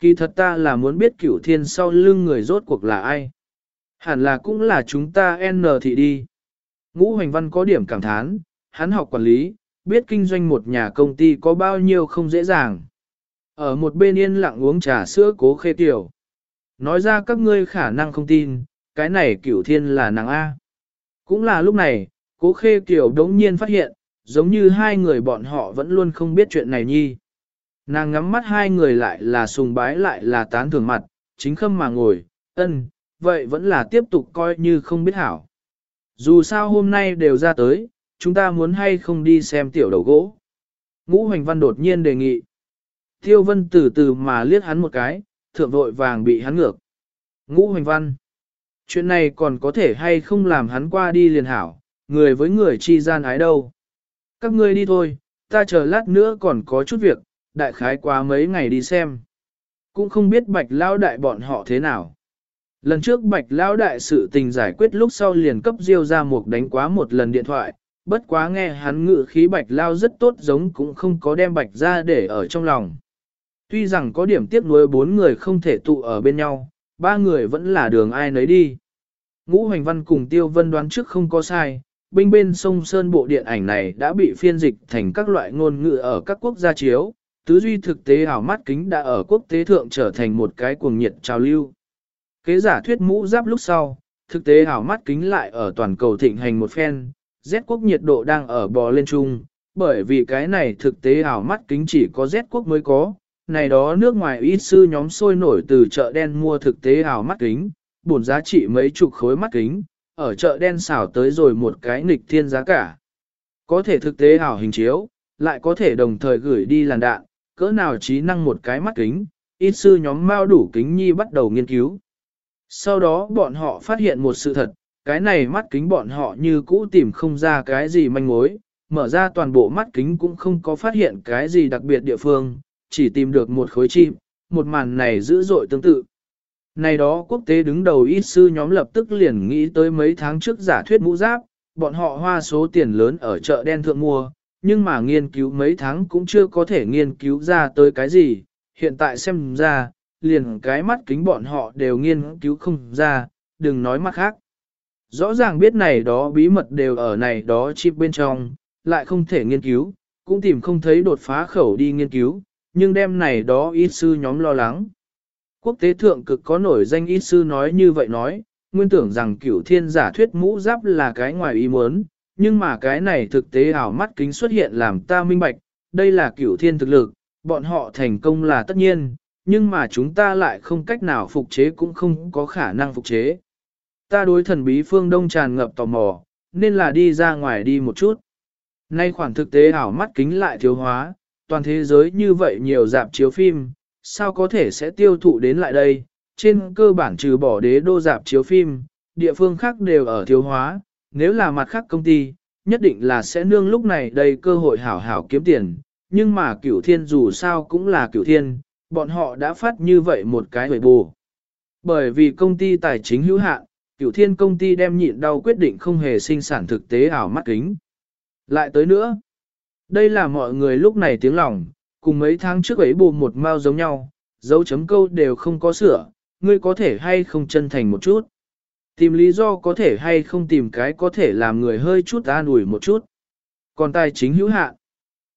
S1: Kỳ thật ta là muốn biết cửu thiên sau lưng người rốt cuộc là ai. Hẳn là cũng là chúng ta N thị đi. Ngũ Hoành Văn có điểm cảm thán, hắn học quản lý, biết kinh doanh một nhà công ty có bao nhiêu không dễ dàng. Ở một bên yên lặng uống trà sữa cố khê tiểu. Nói ra các ngươi khả năng không tin, cái này cửu thiên là nàng A. Cũng là lúc này, cố khê tiểu đống nhiên phát hiện, giống như hai người bọn họ vẫn luôn không biết chuyện này nhi. Nàng ngắm mắt hai người lại là sùng bái lại là tán thưởng mặt, chính khâm mà ngồi, ân, vậy vẫn là tiếp tục coi như không biết hảo. Dù sao hôm nay đều ra tới, chúng ta muốn hay không đi xem tiểu đầu gỗ. Ngũ Hoành Văn đột nhiên đề nghị. Tiêu Vân từ từ mà liếc hắn một cái, thượng vội vàng bị hắn ngược. Ngũ Hoành Văn. Chuyện này còn có thể hay không làm hắn qua đi liền hảo, người với người chi gian ái đâu. Các ngươi đi thôi, ta chờ lát nữa còn có chút việc, đại khái quá mấy ngày đi xem. Cũng không biết bạch lao đại bọn họ thế nào. Lần trước bạch lao đại sự tình giải quyết lúc sau liền cấp diêu ra một đánh quá một lần điện thoại, bất quá nghe hắn ngự khí bạch lao rất tốt giống cũng không có đem bạch ra để ở trong lòng. Tuy rằng có điểm tiếc nuối bốn người không thể tụ ở bên nhau, ba người vẫn là đường ai nấy đi. Ngũ Hoành Văn cùng Tiêu Vân đoán trước không có sai, binh bên sông Sơn bộ điện ảnh này đã bị phiên dịch thành các loại ngôn ngữ ở các quốc gia chiếu, tứ duy thực tế ảo mắt kính đã ở quốc tế thượng trở thành một cái cuồng nhiệt trào lưu. Kế giả thuyết mũ giáp lúc sau, thực tế ảo mắt kính lại ở toàn cầu thịnh hành một phen, Z quốc nhiệt độ đang ở bò lên chung, bởi vì cái này thực tế ảo mắt kính chỉ có Z quốc mới có, này đó nước ngoài ít sư nhóm sôi nổi từ chợ đen mua thực tế ảo mắt kính, buồn giá trị mấy chục khối mắt kính, ở chợ đen xảo tới rồi một cái nghịch thiên giá cả. Có thể thực tế ảo hình chiếu, lại có thể đồng thời gửi đi làn đạn, cỡ nào trí năng một cái mắt kính, ít sư nhóm mao đủ kính nhi bắt đầu nghiên cứu. Sau đó bọn họ phát hiện một sự thật, cái này mắt kính bọn họ như cũ tìm không ra cái gì manh mối, mở ra toàn bộ mắt kính cũng không có phát hiện cái gì đặc biệt địa phương, chỉ tìm được một khối chim, một màn này dữ dội tương tự. Này đó quốc tế đứng đầu ít sư nhóm lập tức liền nghĩ tới mấy tháng trước giả thuyết mũ giáp, bọn họ hoa số tiền lớn ở chợ đen thượng mua, nhưng mà nghiên cứu mấy tháng cũng chưa có thể nghiên cứu ra tới cái gì, hiện tại xem ra, liền cái mắt kính bọn họ đều nghiên cứu không ra, đừng nói mắt khác. Rõ ràng biết này đó bí mật đều ở này đó chip bên trong, lại không thể nghiên cứu, cũng tìm không thấy đột phá khẩu đi nghiên cứu, nhưng đêm này đó ít sư nhóm lo lắng. Quốc tế thượng cực có nổi danh ít sư nói như vậy nói, nguyên tưởng rằng cửu thiên giả thuyết mũ giáp là cái ngoài ý muốn, nhưng mà cái này thực tế ảo mắt kính xuất hiện làm ta minh bạch, đây là cửu thiên thực lực, bọn họ thành công là tất nhiên, nhưng mà chúng ta lại không cách nào phục chế cũng không có khả năng phục chế. Ta đối thần bí phương đông tràn ngập tò mò, nên là đi ra ngoài đi một chút. Nay khoản thực tế ảo mắt kính lại thiếu hóa, toàn thế giới như vậy nhiều dạp chiếu phim, sao có thể sẽ tiêu thụ đến lại đây, trên cơ bản trừ bỏ đế đô dạp chiếu phim, địa phương khác đều ở thiếu hóa, nếu là mặt khác công ty, nhất định là sẽ nương lúc này đây cơ hội hảo hảo kiếm tiền, nhưng mà cửu thiên dù sao cũng là cửu thiên, bọn họ đã phát như vậy một cái hồi bù. Bởi vì công ty tài chính hữu hạn, cửu thiên công ty đem nhịn đau quyết định không hề sinh sản thực tế ảo mắt kính. Lại tới nữa, đây là mọi người lúc này tiếng lòng, cùng mấy tháng trước ấy bù một mao giống nhau, dấu chấm câu đều không có sửa, ngươi có thể hay không chân thành một chút. Tìm lý do có thể hay không tìm cái có thể làm người hơi chút an ủi một chút. Còn tài chính hữu hạn.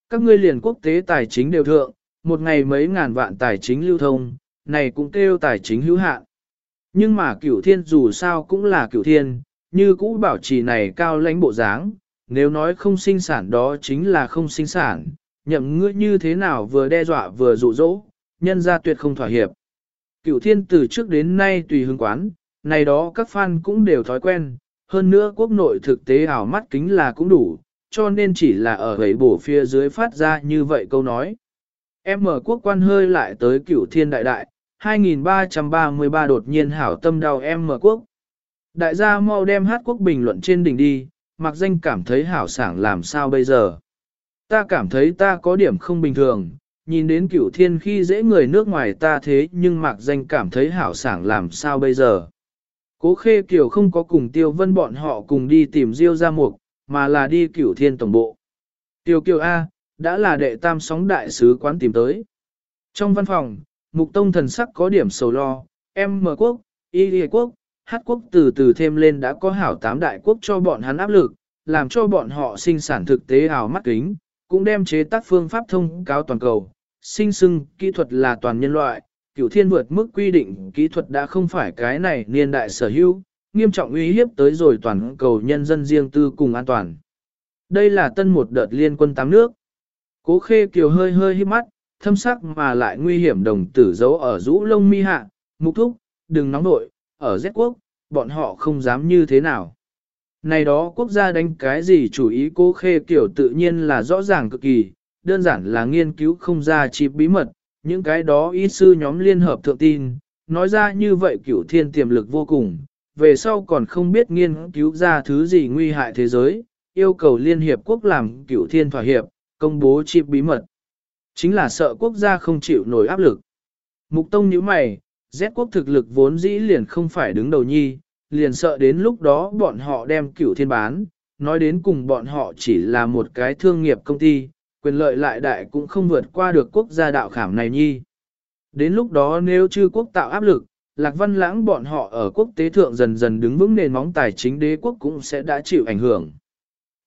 S1: Các ngươi liền quốc tế tài chính đều thượng, một ngày mấy ngàn vạn tài chính lưu thông, này cũng kêu tài chính hữu hạn. Nhưng mà cửu thiên dù sao cũng là cửu thiên, như cũ bảo trì này cao lãnh bộ dáng, nếu nói không sinh sản đó chính là không sinh sản, nhậm ngươi như thế nào vừa đe dọa vừa dụ dỗ, nhân ra tuyệt không thỏa hiệp. Cửu thiên từ trước đến nay tùy hương quán, này đó các fan cũng đều thói quen, hơn nữa quốc nội thực tế ảo mắt kính là cũng đủ, cho nên chỉ là ở gầy bổ phía dưới phát ra như vậy câu nói. Em mở quốc quan hơi lại tới cửu thiên đại đại, 2333 đột nhiên hảo tâm đau em mở quốc. Đại gia mau đem hát quốc bình luận trên đỉnh đi, mặc danh cảm thấy hảo sảng làm sao bây giờ. Ta cảm thấy ta có điểm không bình thường, nhìn đến cửu thiên khi dễ người nước ngoài ta thế nhưng mặc danh cảm thấy hảo sảng làm sao bây giờ. Cố khê Kiều không có cùng tiêu vân bọn họ cùng đi tìm Diêu gia mục, mà là đi cửu thiên tổng bộ. Tiêu kiều A, đã là đệ tam sóng đại sứ quán tìm tới. Trong văn phòng, mục tông thần sắc có điểm sầu lo, em mở quốc, y quốc, hát quốc từ từ thêm lên đã có hảo tám đại quốc cho bọn hắn áp lực, làm cho bọn họ sinh sản thực tế ảo mắt kính, cũng đem chế tác phương pháp thông cáo toàn cầu, sinh sưng kỹ thuật là toàn nhân loại, cửu thiên vượt mức quy định kỹ thuật đã không phải cái này niên đại sở hữu, nghiêm trọng uy hiếp tới rồi toàn cầu nhân dân riêng tư cùng an toàn. Đây là tân một đợt liên quân tám nước. Cố khê kiều hơi hơi hít mắt, thâm sắc mà lại nguy hiểm đồng tử giấu ở rũ lông mi hạ, mục thúc, đừng nóng nội, ở Z quốc, bọn họ không dám như thế nào. Này đó quốc gia đánh cái gì chủ ý cố khê kiểu tự nhiên là rõ ràng cực kỳ, đơn giản là nghiên cứu không ra chi bí mật, những cái đó ít sư nhóm liên hợp thượng tin, nói ra như vậy cửu thiên tiềm lực vô cùng, về sau còn không biết nghiên cứu ra thứ gì nguy hại thế giới, yêu cầu Liên Hiệp Quốc làm cửu thiên thỏa hiệp, công bố chip bí mật. Chính là sợ quốc gia không chịu nổi áp lực. Mục Tông như mày, Z quốc thực lực vốn dĩ liền không phải đứng đầu nhi, liền sợ đến lúc đó bọn họ đem cửu thiên bán, nói đến cùng bọn họ chỉ là một cái thương nghiệp công ty, quyền lợi lại đại cũng không vượt qua được quốc gia đạo khảm này nhi. Đến lúc đó nếu chư quốc tạo áp lực, Lạc Văn Lãng bọn họ ở quốc tế thượng dần dần đứng vững nền móng tài chính đế quốc cũng sẽ đã chịu ảnh hưởng.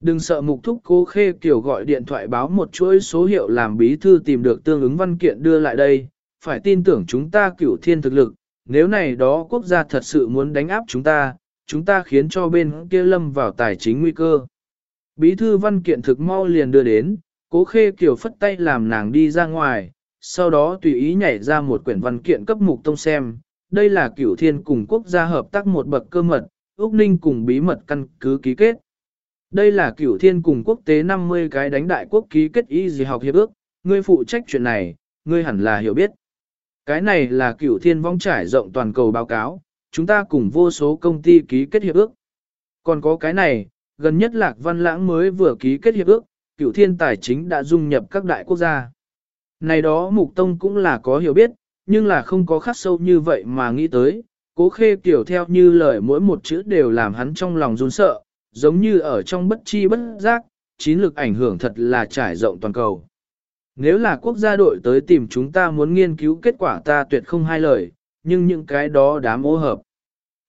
S1: Đừng sợ mục thúc cố khê kiểu gọi điện thoại báo một chuỗi số hiệu làm bí thư tìm được tương ứng văn kiện đưa lại đây, phải tin tưởng chúng ta cửu thiên thực lực, nếu này đó quốc gia thật sự muốn đánh áp chúng ta, chúng ta khiến cho bên kia lâm vào tài chính nguy cơ. Bí thư văn kiện thực mau liền đưa đến, cố khê kiểu phất tay làm nàng đi ra ngoài, sau đó tùy ý nhảy ra một quyển văn kiện cấp mục tông xem, đây là cửu thiên cùng quốc gia hợp tác một bậc cơ mật, Úc Ninh cùng bí mật căn cứ ký kết. Đây là cửu thiên cùng quốc tế 50 cái đánh đại quốc ký kết y gì học hiệp ước, ngươi phụ trách chuyện này, ngươi hẳn là hiểu biết. Cái này là cửu thiên vong trải rộng toàn cầu báo cáo, chúng ta cùng vô số công ty ký kết hiệp ước. Còn có cái này, gần nhất Lạc Văn Lãng mới vừa ký kết hiệp ước, cửu thiên tài chính đã dung nhập các đại quốc gia. Này đó Mục Tông cũng là có hiểu biết, nhưng là không có khắc sâu như vậy mà nghĩ tới, cố khê kiểu theo như lời mỗi một chữ đều làm hắn trong lòng run sợ, giống như ở trong bất chi bất giác, chín lực ảnh hưởng thật là trải rộng toàn cầu. Nếu là quốc gia đội tới tìm chúng ta muốn nghiên cứu kết quả ta tuyệt không hai lời, nhưng những cái đó đám ô hợp.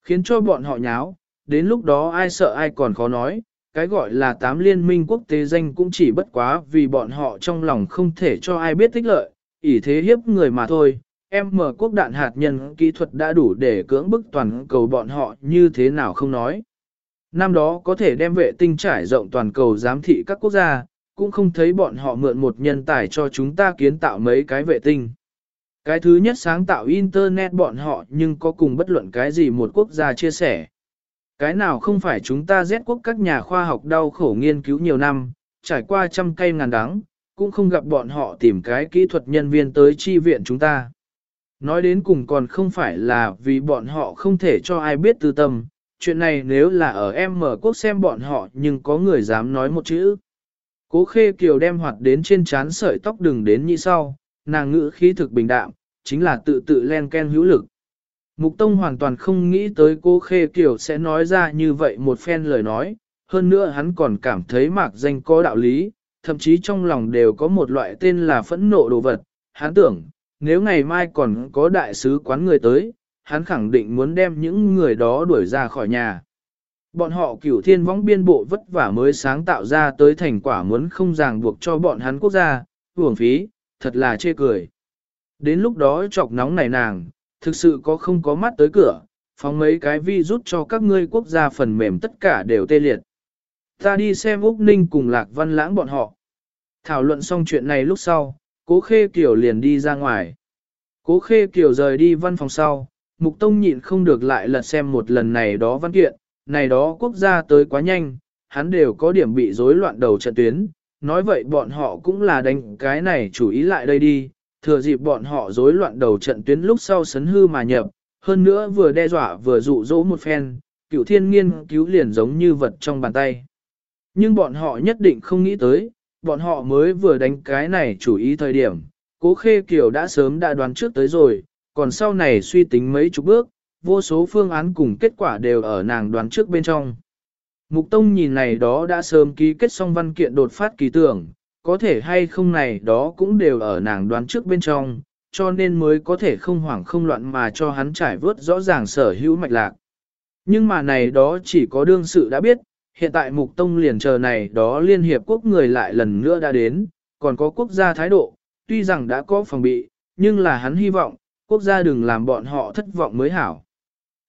S1: Khiến cho bọn họ nháo, đến lúc đó ai sợ ai còn khó nói, cái gọi là tám liên minh quốc tế danh cũng chỉ bất quá vì bọn họ trong lòng không thể cho ai biết tích lợi, ỷ thế hiếp người mà thôi. Em mở quốc đạn hạt nhân kỹ thuật đã đủ để cưỡng bức toàn cầu bọn họ như thế nào không nói. Năm đó có thể đem vệ tinh trải rộng toàn cầu giám thị các quốc gia, cũng không thấy bọn họ mượn một nhân tài cho chúng ta kiến tạo mấy cái vệ tinh. Cái thứ nhất sáng tạo Internet bọn họ nhưng có cùng bất luận cái gì một quốc gia chia sẻ. Cái nào không phải chúng ta rét quốc các nhà khoa học đau khổ nghiên cứu nhiều năm, trải qua trăm cây ngàn đắng, cũng không gặp bọn họ tìm cái kỹ thuật nhân viên tới chi viện chúng ta. Nói đến cùng còn không phải là vì bọn họ không thể cho ai biết tư tâm, chuyện này nếu là ở em mở quốc xem bọn họ nhưng có người dám nói một chữ. Cố khê kiều đem hoạt đến trên chán sợi tóc đừng đến như sau, nàng ngữ khí thực bình đạm, chính là tự tự len ken hữu lực. Mục Tông hoàn toàn không nghĩ tới cô Khê Kiều sẽ nói ra như vậy một phen lời nói, hơn nữa hắn còn cảm thấy mạc danh có đạo lý, thậm chí trong lòng đều có một loại tên là phẫn nộ đồ vật. Hắn tưởng, nếu ngày mai còn có đại sứ quán người tới, hắn khẳng định muốn đem những người đó đuổi ra khỏi nhà. Bọn họ cửu thiên võng biên bộ vất vả mới sáng tạo ra tới thành quả muốn không ràng buộc cho bọn hắn quốc gia, hưởng phí, thật là chê cười. Đến lúc đó chọc nóng này nàng, thực sự có không có mắt tới cửa, phóng mấy cái vi rút cho các ngươi quốc gia phần mềm tất cả đều tê liệt. Ta đi xem Úc Ninh cùng Lạc Văn Lãng bọn họ. Thảo luận xong chuyện này lúc sau, Cố Khê Kiều liền đi ra ngoài. Cố Khê Kiều rời đi văn phòng sau, Mục Tông nhịn không được lại lật xem một lần này đó văn kiện, này đó quốc gia tới quá nhanh, hắn đều có điểm bị rối loạn đầu trận tuyến, nói vậy bọn họ cũng là đánh cái này chủ ý lại đây đi, thừa dịp bọn họ rối loạn đầu trận tuyến lúc sau sấn hư mà nhập, hơn nữa vừa đe dọa vừa dụ dỗ một phen, cựu thiên nghiên cứu liền giống như vật trong bàn tay. Nhưng bọn họ nhất định không nghĩ tới, bọn họ mới vừa đánh cái này chủ ý thời điểm, cố khê kiều đã sớm đã đoán trước tới rồi, còn sau này suy tính mấy chục bước, vô số phương án cùng kết quả đều ở nàng đoán trước bên trong. Mục Tông nhìn này đó đã sớm ký kết xong văn kiện đột phát kỳ tưởng, có thể hay không này đó cũng đều ở nàng đoán trước bên trong, cho nên mới có thể không hoảng không loạn mà cho hắn trải vớt rõ ràng sở hữu mạch lạc. Nhưng mà này đó chỉ có đương sự đã biết, hiện tại Mục Tông liền chờ này đó Liên Hiệp Quốc người lại lần nữa đã đến, còn có quốc gia thái độ, tuy rằng đã có phòng bị, nhưng là hắn hy vọng, quốc gia đừng làm bọn họ thất vọng mới hảo.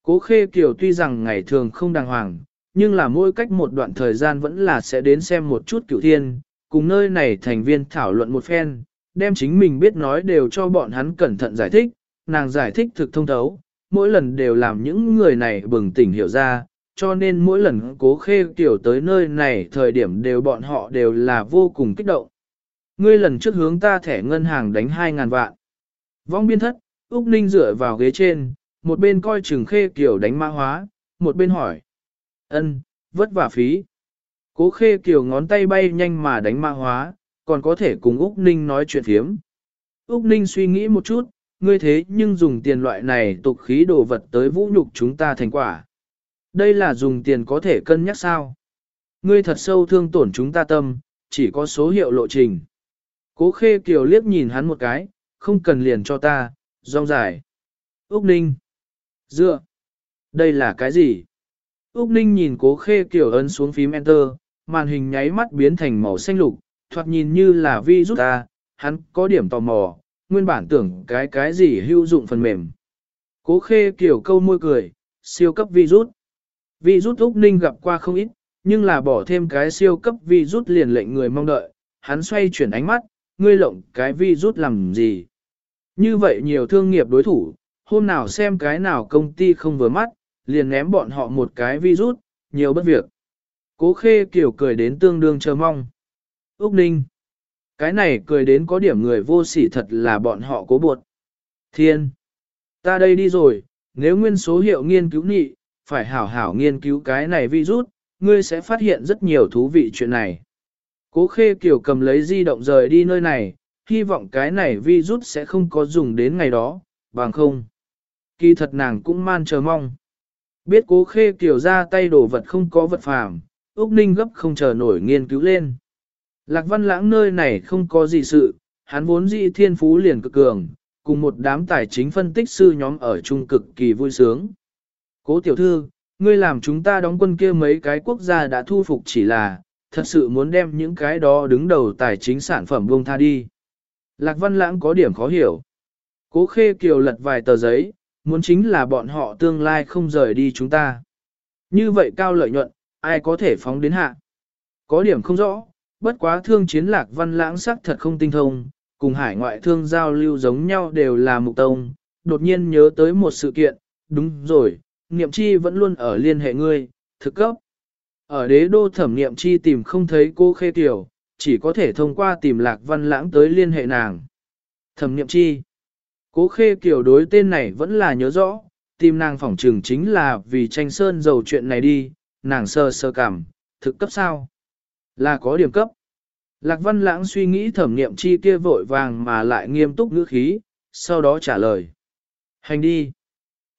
S1: Cố Khê Kiều tuy rằng ngày thường không đàng hoàng, nhưng là mỗi cách một đoạn thời gian vẫn là sẽ đến xem một chút cửu thiên, cùng nơi này thành viên thảo luận một phen, đem chính mình biết nói đều cho bọn hắn cẩn thận giải thích, nàng giải thích thực thông thấu, mỗi lần đều làm những người này bừng tỉnh hiểu ra, cho nên mỗi lần cố khê tiểu tới nơi này thời điểm đều bọn họ đều là vô cùng kích động. Ngươi lần trước hướng ta thẻ ngân hàng đánh 2.000 vạn. Vong biên thất, Úc Ninh dựa vào ghế trên, một bên coi chừng khê kiểu đánh mã hóa, một bên hỏi. ân vất vả phí. Cố khê kiều ngón tay bay nhanh mà đánh ma hóa, còn có thể cùng Úc Ninh nói chuyện thiếm. Úc Ninh suy nghĩ một chút, ngươi thế nhưng dùng tiền loại này tục khí đồ vật tới vũ nhục chúng ta thành quả. Đây là dùng tiền có thể cân nhắc sao? Ngươi thật sâu thương tổn chúng ta tâm, chỉ có số hiệu lộ trình. Cố khê kiều liếc nhìn hắn một cái, không cần liền cho ta, rong dài. Úc Ninh. Dựa. Đây là cái gì? Úc Ninh nhìn cố khê kiều ấn xuống phím Enter, màn hình nháy mắt biến thành màu xanh lục, thoạt nhìn như là vi rút ta, hắn có điểm tò mò, nguyên bản tưởng cái cái gì hữu dụng phần mềm. Cố khê kiểu câu môi cười, siêu cấp virus. Virus Úc Ninh gặp qua không ít, nhưng là bỏ thêm cái siêu cấp virus liền lệnh người mong đợi, hắn xoay chuyển ánh mắt, ngươi lộng cái virus làm gì. Như vậy nhiều thương nghiệp đối thủ, hôm nào xem cái nào công ty không vừa mắt, liền ném bọn họ một cái virus, nhiều bất việc. Cố khê kiểu cười đến tương đương chờ mong. Úc Ninh. Cái này cười đến có điểm người vô sỉ thật là bọn họ cố buộc. Thiên. Ta đây đi rồi, nếu nguyên số hiệu nghiên cứu nhị, phải hảo hảo nghiên cứu cái này virus, ngươi sẽ phát hiện rất nhiều thú vị chuyện này. Cố khê kiểu cầm lấy di động rời đi nơi này, hy vọng cái này virus sẽ không có dùng đến ngày đó, bằng không. Kỳ thật nàng cũng man chờ mong. Biết cố khê kiểu ra tay đổ vật không có vật phàm, Úc Ninh gấp không chờ nổi nghiên cứu lên. Lạc văn lãng nơi này không có gì sự, hắn vốn dị thiên phú liền cực cường, cùng một đám tài chính phân tích sư nhóm ở chung cực kỳ vui sướng. Cố tiểu thư, ngươi làm chúng ta đóng quân kia mấy cái quốc gia đã thu phục chỉ là, thật sự muốn đem những cái đó đứng đầu tài chính sản phẩm buông tha đi. Lạc văn lãng có điểm khó hiểu. Cố khê kiều lật vài tờ giấy, muốn chính là bọn họ tương lai không rời đi chúng ta. Như vậy cao lợi nhuận, ai có thể phóng đến hạ? Có điểm không rõ, bất quá thương chiến lạc văn lãng sắc thật không tinh thông, cùng hải ngoại thương giao lưu giống nhau đều là mục tông, đột nhiên nhớ tới một sự kiện, đúng rồi, niệm chi vẫn luôn ở liên hệ ngươi, thực cấp. Ở đế đô thẩm niệm chi tìm không thấy cô khê tiểu, chỉ có thể thông qua tìm lạc văn lãng tới liên hệ nàng. Thẩm niệm chi. Cố khê kiểu đối tên này vẫn là nhớ rõ, tìm nàng phỏng trường chính là vì tranh sơn dầu chuyện này đi, nàng sơ sơ cảm, thực cấp sao. Là có điểm cấp. Lạc Văn Lãng suy nghĩ thẩm nghiệm chi kia vội vàng mà lại nghiêm túc ngữ khí, sau đó trả lời. Hành đi.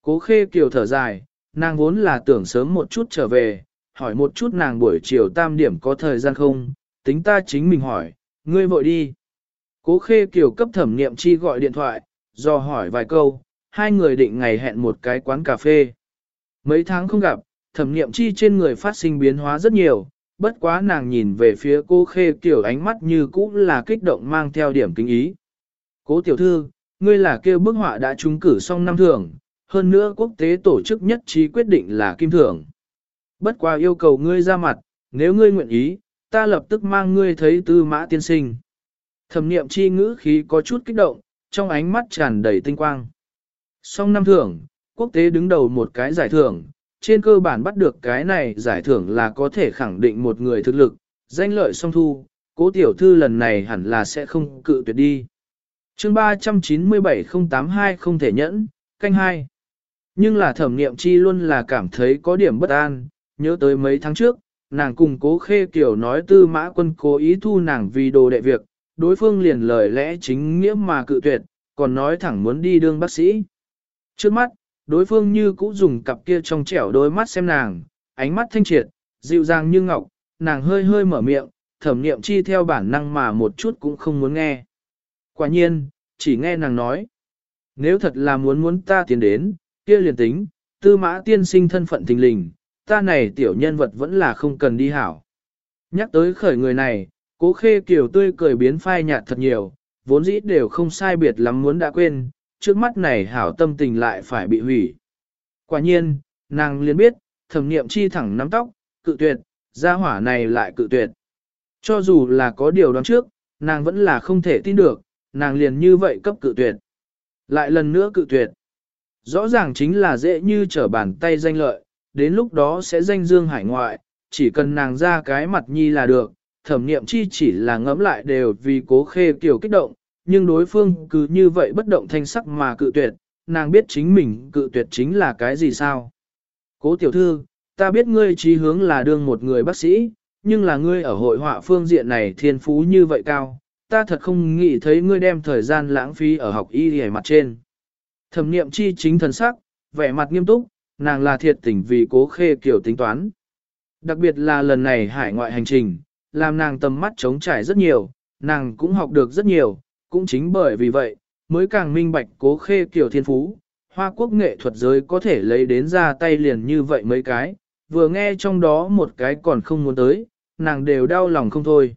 S1: Cố khê kiều thở dài, nàng vốn là tưởng sớm một chút trở về, hỏi một chút nàng buổi chiều tam điểm có thời gian không, tính ta chính mình hỏi, ngươi vội đi. Cố khê kiều cấp thẩm nghiệm chi gọi điện thoại, do hỏi vài câu, hai người định ngày hẹn một cái quán cà phê. Mấy tháng không gặp, thẩm niệm chi trên người phát sinh biến hóa rất nhiều, bất quá nàng nhìn về phía cô khê kiểu ánh mắt như cũ là kích động mang theo điểm kinh ý. Cố tiểu thư, ngươi là kêu bức họa đã trúng cử xong năm thưởng, hơn nữa quốc tế tổ chức nhất trí quyết định là kim thưởng. Bất quá yêu cầu ngươi ra mặt, nếu ngươi nguyện ý, ta lập tức mang ngươi thấy tư mã tiên sinh. Thẩm niệm chi ngữ khí có chút kích động, trong ánh mắt tràn đầy tinh quang. Song năm thưởng, quốc tế đứng đầu một cái giải thưởng, trên cơ bản bắt được cái này giải thưởng là có thể khẳng định một người thực lực, danh lợi song thu, cố tiểu thư lần này hẳn là sẽ không cự tuyệt đi. chương 397082 không thể nhẫn, canh hai. Nhưng là thẩm nghiệm chi luôn là cảm thấy có điểm bất an, nhớ tới mấy tháng trước, nàng cùng cố khê kiểu nói tư mã quân cố ý thu nàng vì đồ đệ việc, đối phương liền lời lẽ chính nghĩa mà cự tuyệt, còn nói thẳng muốn đi đương bác sĩ. Trước mắt, đối phương như cũ dùng cặp kia trong trẻo đôi mắt xem nàng, ánh mắt thanh triệt, dịu dàng như ngọc, nàng hơi hơi mở miệng, thẩm niệm chi theo bản năng mà một chút cũng không muốn nghe. Quả nhiên, chỉ nghe nàng nói. Nếu thật là muốn muốn ta tiến đến, kia liền tính, tư mã tiên sinh thân phận thình lình, ta này tiểu nhân vật vẫn là không cần đi hảo. Nhắc tới khởi người này, cố khê kiểu tươi cười biến phai nhạt thật nhiều, vốn dĩ đều không sai biệt lắm muốn đã quên, trước mắt này hảo tâm tình lại phải bị hủy. Quả nhiên, nàng liền biết, thẩm niệm chi thẳng nắm tóc, cự tuyệt, gia hỏa này lại cự tuyệt. Cho dù là có điều đoán trước, nàng vẫn là không thể tin được, nàng liền như vậy cấp cự tuyệt. Lại lần nữa cự tuyệt. Rõ ràng chính là dễ như trở bàn tay danh lợi, đến lúc đó sẽ danh dương hải ngoại, chỉ cần nàng ra cái mặt nhi là được, thẩm niệm chi chỉ là ngẫm lại đều vì cố khê kiểu kích động, nhưng đối phương cứ như vậy bất động thanh sắc mà cự tuyệt, nàng biết chính mình cự tuyệt chính là cái gì sao. Cố tiểu thư, ta biết ngươi trí hướng là đương một người bác sĩ, nhưng là ngươi ở hội họa phương diện này thiên phú như vậy cao, ta thật không nghĩ thấy ngươi đem thời gian lãng phí ở học y hề mặt trên. Thẩm niệm chi chính thần sắc, vẻ mặt nghiêm túc, nàng là thiệt tình vì cố khê kiểu tính toán. Đặc biệt là lần này hải ngoại hành trình, làm nàng tầm mắt trống trải rất nhiều, nàng cũng học được rất nhiều, cũng chính bởi vì vậy, mới càng minh bạch cố khê kiểu thiên phú. Hoa quốc nghệ thuật giới có thể lấy đến ra tay liền như vậy mấy cái, vừa nghe trong đó một cái còn không muốn tới, nàng đều đau lòng không thôi.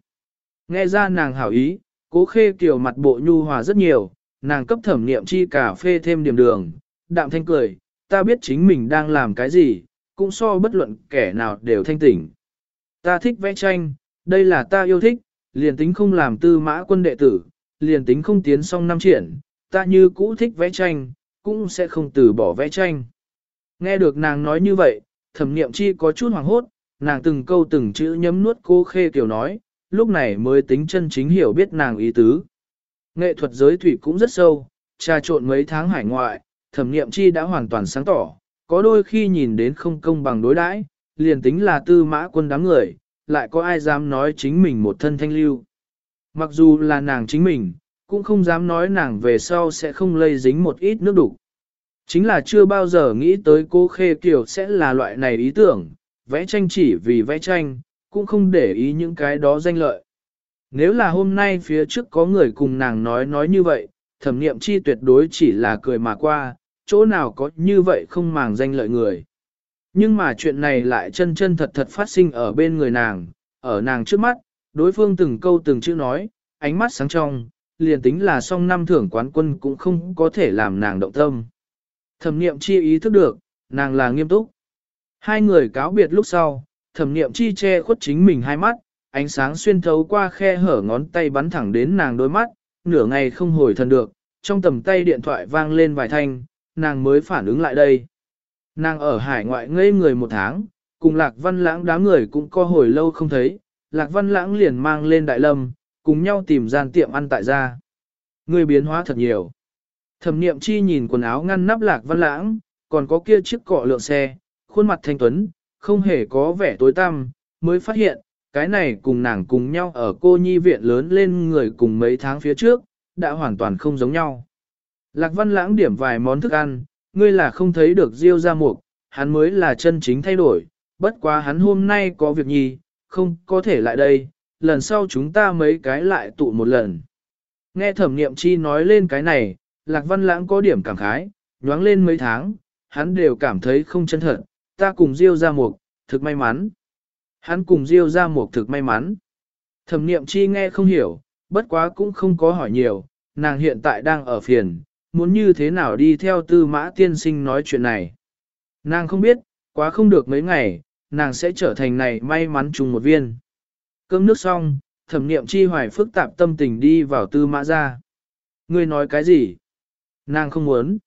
S1: Nghe ra nàng hảo ý, cố khê kiểu mặt bộ nhu hòa rất nhiều, nàng cấp thẩm niệm chi cà phê thêm điểm đường, đạm thanh cười, ta biết chính mình đang làm cái gì, cũng so bất luận kẻ nào đều thanh tỉnh. Ta thích vẽ tranh, đây là ta yêu thích, liền tính không làm tư mã quân đệ tử, liền tính không tiến song năm triển, ta như cũ thích vẽ tranh, cũng sẽ không từ bỏ vẽ tranh. Nghe được nàng nói như vậy, thẩm niệm chi có chút hoàng hốt, nàng từng câu từng chữ nhấm nuốt cô khê kiểu nói, lúc này mới tính chân chính hiểu biết nàng ý tứ. Nghệ thuật giới thủy cũng rất sâu, trà trộn mấy tháng hải ngoại, thẩm niệm chi đã hoàn toàn sáng tỏ, có đôi khi nhìn đến không công bằng đối đãi, liền tính là tư mã quân đám người, lại có ai dám nói chính mình một thân thanh lưu. Mặc dù là nàng chính mình, cũng không dám nói nàng về sau sẽ không lây dính một ít nước đủ. Chính là chưa bao giờ nghĩ tới cô Khê Kiều sẽ là loại này ý tưởng, vẽ tranh chỉ vì vẽ tranh, cũng không để ý những cái đó danh lợi. Nếu là hôm nay phía trước có người cùng nàng nói nói như vậy, thẩm nghiệm chi tuyệt đối chỉ là cười mà qua, chỗ nào có như vậy không màng danh lợi người. Nhưng mà chuyện này lại chân chân thật thật phát sinh ở bên người nàng, ở nàng trước mắt, đối phương từng câu từng chữ nói, ánh mắt sáng trong, liền tính là song năm thưởng quán quân cũng không có thể làm nàng động tâm. Thẩm niệm chi ý thức được, nàng là nghiêm túc. Hai người cáo biệt lúc sau, thẩm niệm chi che khuất chính mình hai mắt, ánh sáng xuyên thấu qua khe hở ngón tay bắn thẳng đến nàng đôi mắt, nửa ngày không hồi thần được, trong tầm tay điện thoại vang lên vài thanh, nàng mới phản ứng lại đây. Nàng ở hải ngoại ngây người một tháng, cùng lạc văn lãng đám người cũng co hồi lâu không thấy, lạc văn lãng liền mang lên đại lâm, cùng nhau tìm gian tiệm ăn tại gia. Người biến hóa thật nhiều. Thẩm niệm chi nhìn quần áo ngăn nắp lạc văn lãng, còn có kia chiếc cọ lượng xe, khuôn mặt thanh tuấn, không hề có vẻ tối tăm, mới phát hiện, cái này cùng nàng cùng nhau ở cô nhi viện lớn lên người cùng mấy tháng phía trước, đã hoàn toàn không giống nhau. Lạc văn lãng điểm vài món thức ăn, ngươi là không thấy được diêu ra mục, hắn mới là chân chính thay đổi, bất quá hắn hôm nay có việc nhì không có thể lại đây, lần sau chúng ta mấy cái lại tụ một lần. Nghe thẩm niệm chi nói lên cái này, lạc văn lãng có điểm cảm khái, nhoáng lên mấy tháng, hắn đều cảm thấy không chân thật, ta cùng diêu ra mục, thực may mắn. Hắn cùng diêu ra mục thực may mắn. Thẩm niệm chi nghe không hiểu, bất quá cũng không có hỏi nhiều, nàng hiện tại đang ở phiền, muốn như thế nào đi theo tư mã tiên sinh nói chuyện này. Nàng không biết, quá không được mấy ngày, nàng sẽ trở thành này may mắn chung một viên. Cơm nước xong, thẩm niệm chi hoài phức tạp tâm tình đi vào tư mã ra. Ngươi nói cái gì? Nàng không muốn.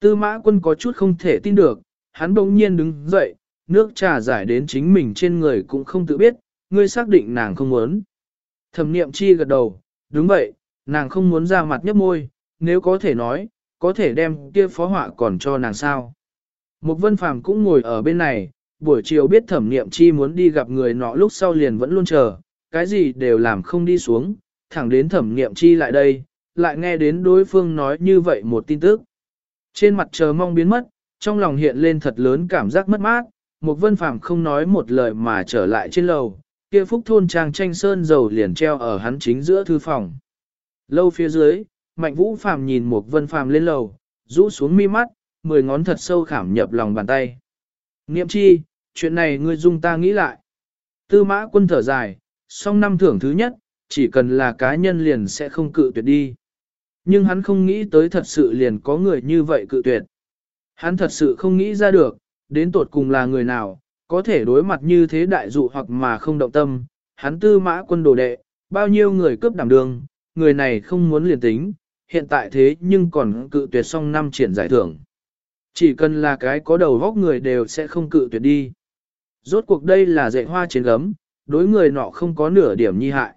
S1: Tư mã quân có chút không thể tin được, hắn bỗng nhiên đứng dậy, nước trà giải đến chính mình trên người cũng không tự biết, ngươi xác định nàng không muốn. Thẩm niệm chi gật đầu, đúng vậy, nàng không muốn ra mặt nhấp môi, nếu có thể nói, có thể đem kia phó họa còn cho nàng sao. Một vân phàm cũng ngồi ở bên này, buổi chiều biết thẩm niệm chi muốn đi gặp người nọ lúc sau liền vẫn luôn chờ, cái gì đều làm không đi xuống, thẳng đến thẩm niệm chi lại đây, lại nghe đến đối phương nói như vậy một tin tức. Trên mặt chờ mong biến mất, trong lòng hiện lên thật lớn cảm giác mất mát, một vân phàm không nói một lời mà trở lại trên lầu, kia phúc thôn trang tranh sơn dầu liền treo ở hắn chính giữa thư phòng. Lâu phía dưới, mạnh vũ phàm nhìn một vân phàm lên lầu, rũ xuống mi mắt, mười ngón thật sâu khảm nhập lòng bàn tay. Niệm chi, chuyện này ngươi dung ta nghĩ lại. Tư mã quân thở dài, song năm thưởng thứ nhất, chỉ cần là cá nhân liền sẽ không cự tuyệt đi. Nhưng hắn không nghĩ tới thật sự liền có người như vậy cự tuyệt. Hắn thật sự không nghĩ ra được, đến tột cùng là người nào, có thể đối mặt như thế đại dụ hoặc mà không động tâm. Hắn tư mã quân đồ đệ, bao nhiêu người cướp đảm đường, người này không muốn liền tính, hiện tại thế nhưng còn cự tuyệt xong năm triển giải thưởng. Chỉ cần là cái có đầu góc người đều sẽ không cự tuyệt đi. Rốt cuộc đây là dạy hoa trên gấm, đối người nọ không có nửa điểm nhi hại.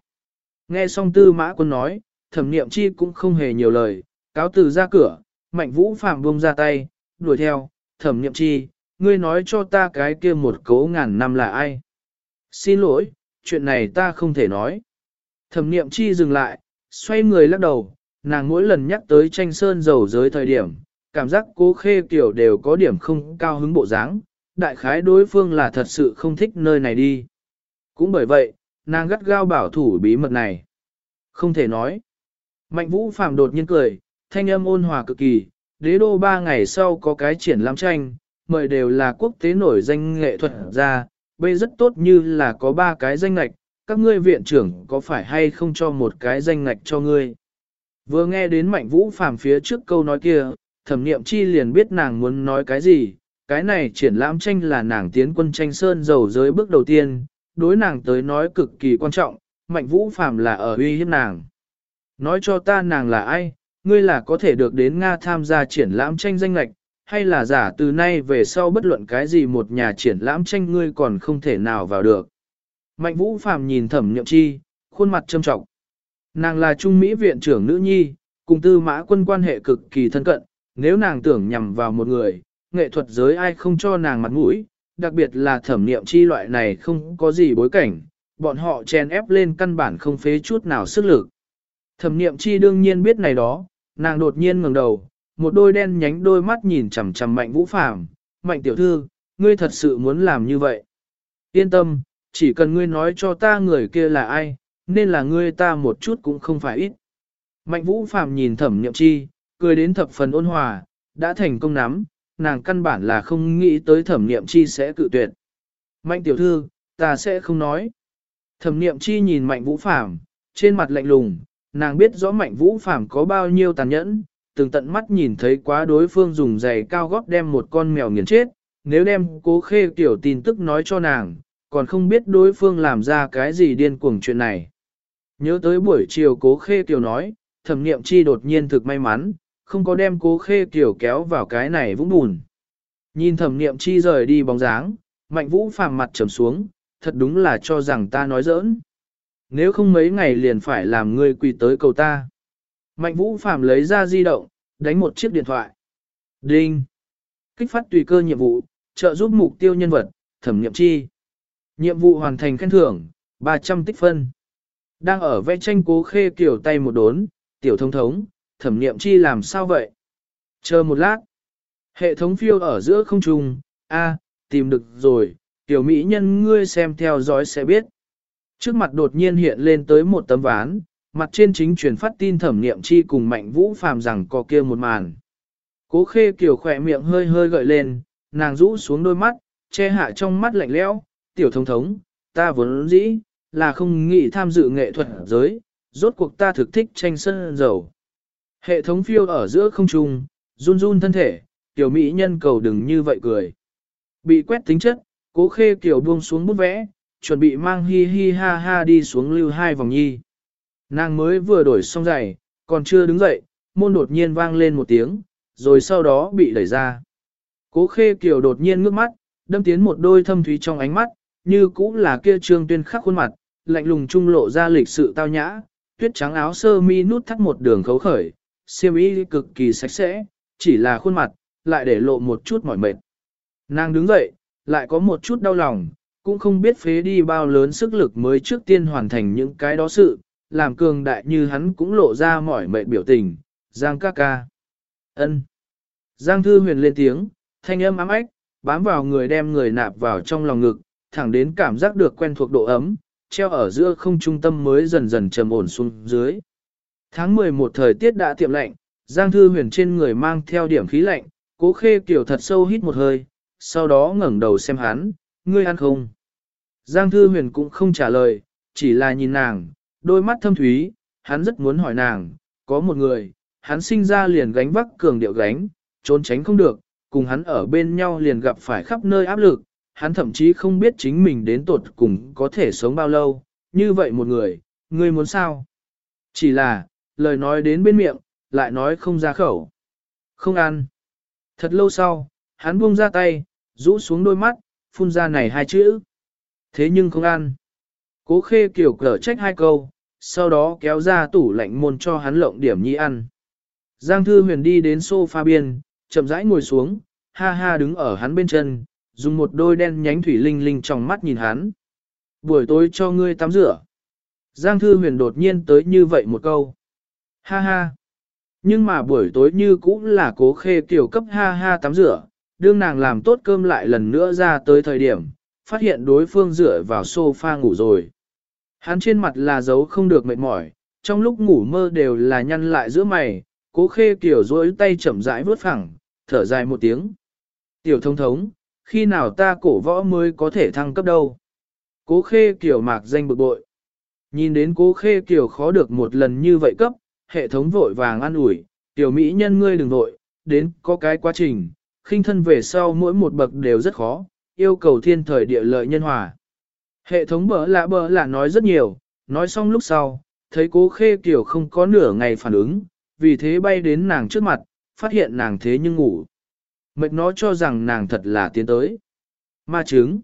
S1: Nghe xong tư mã quân nói, thẩm niệm chi cũng không hề nhiều lời, cáo từ ra cửa, mạnh vũ phạm buông ra tay, đuổi theo, thẩm niệm chi, ngươi nói cho ta cái kia một cấu ngàn năm là ai. Xin lỗi, chuyện này ta không thể nói. Thẩm niệm chi dừng lại, xoay người lắc đầu, nàng mỗi lần nhắc tới tranh sơn dầu giới thời điểm, cảm giác cố khê kiểu đều có điểm không cao hứng bộ dáng, đại khái đối phương là thật sự không thích nơi này đi. Cũng bởi vậy, nàng gắt gao bảo thủ bí mật này. Không thể nói. Mạnh vũ phàm đột nhiên cười, thanh âm ôn hòa cực kỳ, đế đô ba ngày sau có cái triển lãm tranh, mời đều là quốc tế nổi danh nghệ thuật ra, bây rất tốt như là có ba cái danh ngạch, các ngươi viện trưởng có phải hay không cho một cái danh ngạch cho ngươi. Vừa nghe đến mạnh vũ phàm phía trước câu nói kia, thẩm niệm chi liền biết nàng muốn nói cái gì, cái này triển lãm tranh là nàng tiến quân tranh sơn dầu giới bước đầu tiên, đối nàng tới nói cực kỳ quan trọng, mạnh vũ phàm là ở uy hiếp nàng. Nói cho ta nàng là ai, ngươi là có thể được đến Nga tham gia triển lãm tranh danh lạch, hay là giả từ nay về sau bất luận cái gì một nhà triển lãm tranh ngươi còn không thể nào vào được. Mạnh vũ phàm nhìn thẩm nhậm chi, khuôn mặt trâm trọng. Nàng là Trung Mỹ viện trưởng nữ nhi, cùng tư mã quân quan hệ cực kỳ thân cận, nếu nàng tưởng nhằm vào một người, nghệ thuật giới ai không cho nàng mặt mũi, đặc biệt là thẩm niệm chi loại này không có gì bối cảnh, bọn họ chèn ép lên căn bản không phế chút nào sức lực. Thẩm niệm chi đương nhiên biết này đó, nàng đột nhiên ngẩng đầu, một đôi đen nhánh đôi mắt nhìn chằm chằm mạnh vũ phàm, mạnh tiểu thư, ngươi thật sự muốn làm như vậy. Yên tâm, chỉ cần ngươi nói cho ta người kia là ai, nên là ngươi ta một chút cũng không phải ít. Mạnh vũ phàm nhìn thẩm niệm chi, cười đến thập phần ôn hòa, đã thành công nắm, nàng căn bản là không nghĩ tới thẩm niệm chi sẽ cự tuyệt. Mạnh tiểu thư, ta sẽ không nói. Thẩm niệm chi nhìn mạnh vũ phàm, trên mặt lạnh lùng, nàng biết rõ mạnh vũ phàm có bao nhiêu tàn nhẫn, từng tận mắt nhìn thấy quá đối phương dùng giày cao gót đem một con mèo nghiền chết, nếu đem cố khê tiểu tin tức nói cho nàng, còn không biết đối phương làm ra cái gì điên cuồng chuyện này. Nhớ tới buổi chiều cố khê tiểu nói, thẩm niệm chi đột nhiên thực may mắn, không có đem cố khê tiểu kéo vào cái này vũng bùn. Nhìn thẩm niệm chi rời đi bóng dáng, mạnh vũ phàm mặt trầm xuống, thật đúng là cho rằng ta nói giỡn. Nếu không mấy ngày liền phải làm ngươi quỳ tới cầu ta. Mạnh vũ phàm lấy ra di động, đánh một chiếc điện thoại. Đinh. Kích phát tùy cơ nhiệm vụ, trợ giúp mục tiêu nhân vật, thẩm niệm chi. Nhiệm vụ hoàn thành khen thưởng, 300 tích phân. Đang ở vẽ tranh cố khê kiểu tay một đốn, tiểu thông thống, thẩm niệm chi làm sao vậy? Chờ một lát. Hệ thống phiêu ở giữa không trung, a, tìm được rồi, tiểu mỹ nhân ngươi xem theo dõi sẽ biết. Trước mặt đột nhiên hiện lên tới một tấm ván, mặt trên chính truyền phát tin thẩm niệm chi cùng mạnh vũ phàm rằng có kia một màn. Cố khê kiểu khỏe miệng hơi hơi gợi lên, nàng rũ xuống đôi mắt, che hạ trong mắt lạnh lẽo, tiểu thống thống, ta vốn dĩ, là không nghĩ tham dự nghệ thuật giới, rốt cuộc ta thực thích tranh sân dầu. Hệ thống phiêu ở giữa không trung, run run thân thể, tiểu mỹ nhân cầu đừng như vậy cười. Bị quét tính chất, cố khê kiểu buông xuống bút vẽ, chuẩn bị mang hi hi ha ha đi xuống lưu hai vòng nhi. Nàng mới vừa đổi xong giày, còn chưa đứng dậy, môn đột nhiên vang lên một tiếng, rồi sau đó bị đẩy ra. Cố khê kiều đột nhiên ngước mắt, đâm tiến một đôi thâm thúy trong ánh mắt, như cũng là kia trương tuyên khắc khuôn mặt, lạnh lùng trung lộ ra lịch sự tao nhã, tuyết trắng áo sơ mi nút thắt một đường khấu khởi, siêm y cực kỳ sạch sẽ, chỉ là khuôn mặt, lại để lộ một chút mỏi mệt. Nàng đứng dậy, lại có một chút đau lòng, cũng không biết phế đi bao lớn sức lực mới trước tiên hoàn thành những cái đó sự, làm cường đại như hắn cũng lộ ra mỏi mệt biểu tình, Giang ca ca. ân. Giang thư huyền lên tiếng, thanh âm ám ách, bám vào người đem người nạp vào trong lòng ngực, thẳng đến cảm giác được quen thuộc độ ấm, treo ở giữa không trung tâm mới dần dần trầm ổn xuống dưới. Tháng 11 thời tiết đã tiệm lạnh, Giang Thư Huyền trên người mang theo điểm khí lạnh, cố khê kiểu thật sâu hít một hơi, sau đó ngẩng đầu xem hắn, ngươi ăn không? Giang Thư Huyền cũng không trả lời, chỉ là nhìn nàng, đôi mắt thâm thúy, hắn rất muốn hỏi nàng, có một người, hắn sinh ra liền gánh vác cường điệu gánh, trốn tránh không được, cùng hắn ở bên nhau liền gặp phải khắp nơi áp lực, hắn thậm chí không biết chính mình đến tột cùng có thể sống bao lâu, như vậy một người, ngươi muốn sao? Chỉ là, lời nói đến bên miệng, lại nói không ra khẩu. Không ăn. Thật lâu sau, hắn buông ra tay, rũ xuống đôi mắt, phun ra này hai chữ. Thế nhưng không ăn. Cố khê kiểu cở trách hai câu, sau đó kéo ra tủ lạnh môn cho hắn lộng điểm nhi ăn. Giang thư huyền đi đến sofa biên, chậm rãi ngồi xuống, ha ha đứng ở hắn bên chân, dùng một đôi đen nhánh thủy linh linh trong mắt nhìn hắn. Buổi tối cho ngươi tắm rửa. Giang thư huyền đột nhiên tới như vậy một câu. Ha ha. Nhưng mà buổi tối như cũng là cố khê kiểu cấp ha ha tắm rửa, đương nàng làm tốt cơm lại lần nữa ra tới thời điểm, phát hiện đối phương dựa vào sofa ngủ rồi. Hắn trên mặt là dấu không được mệt mỏi, trong lúc ngủ mơ đều là nhăn lại giữa mày, cố khê kiểu dối tay chậm rãi vướt phẳng, thở dài một tiếng. Tiểu thông thống, khi nào ta cổ võ mới có thể thăng cấp đâu? Cố khê kiểu mạc danh bực bội. Nhìn đến cố khê kiểu khó được một lần như vậy cấp, hệ thống vội vàng an ủi, tiểu mỹ nhân ngươi đừng vội, đến có cái quá trình, khinh thân về sau mỗi một bậc đều rất khó, yêu cầu thiên thời địa lợi nhân hòa. Hệ thống bỡ lạ bỡ lạ nói rất nhiều, nói xong lúc sau, thấy cố khê kiểu không có nửa ngày phản ứng, vì thế bay đến nàng trước mặt, phát hiện nàng thế nhưng ngủ. Mệt nó cho rằng nàng thật là tiến tới. Ma chứng.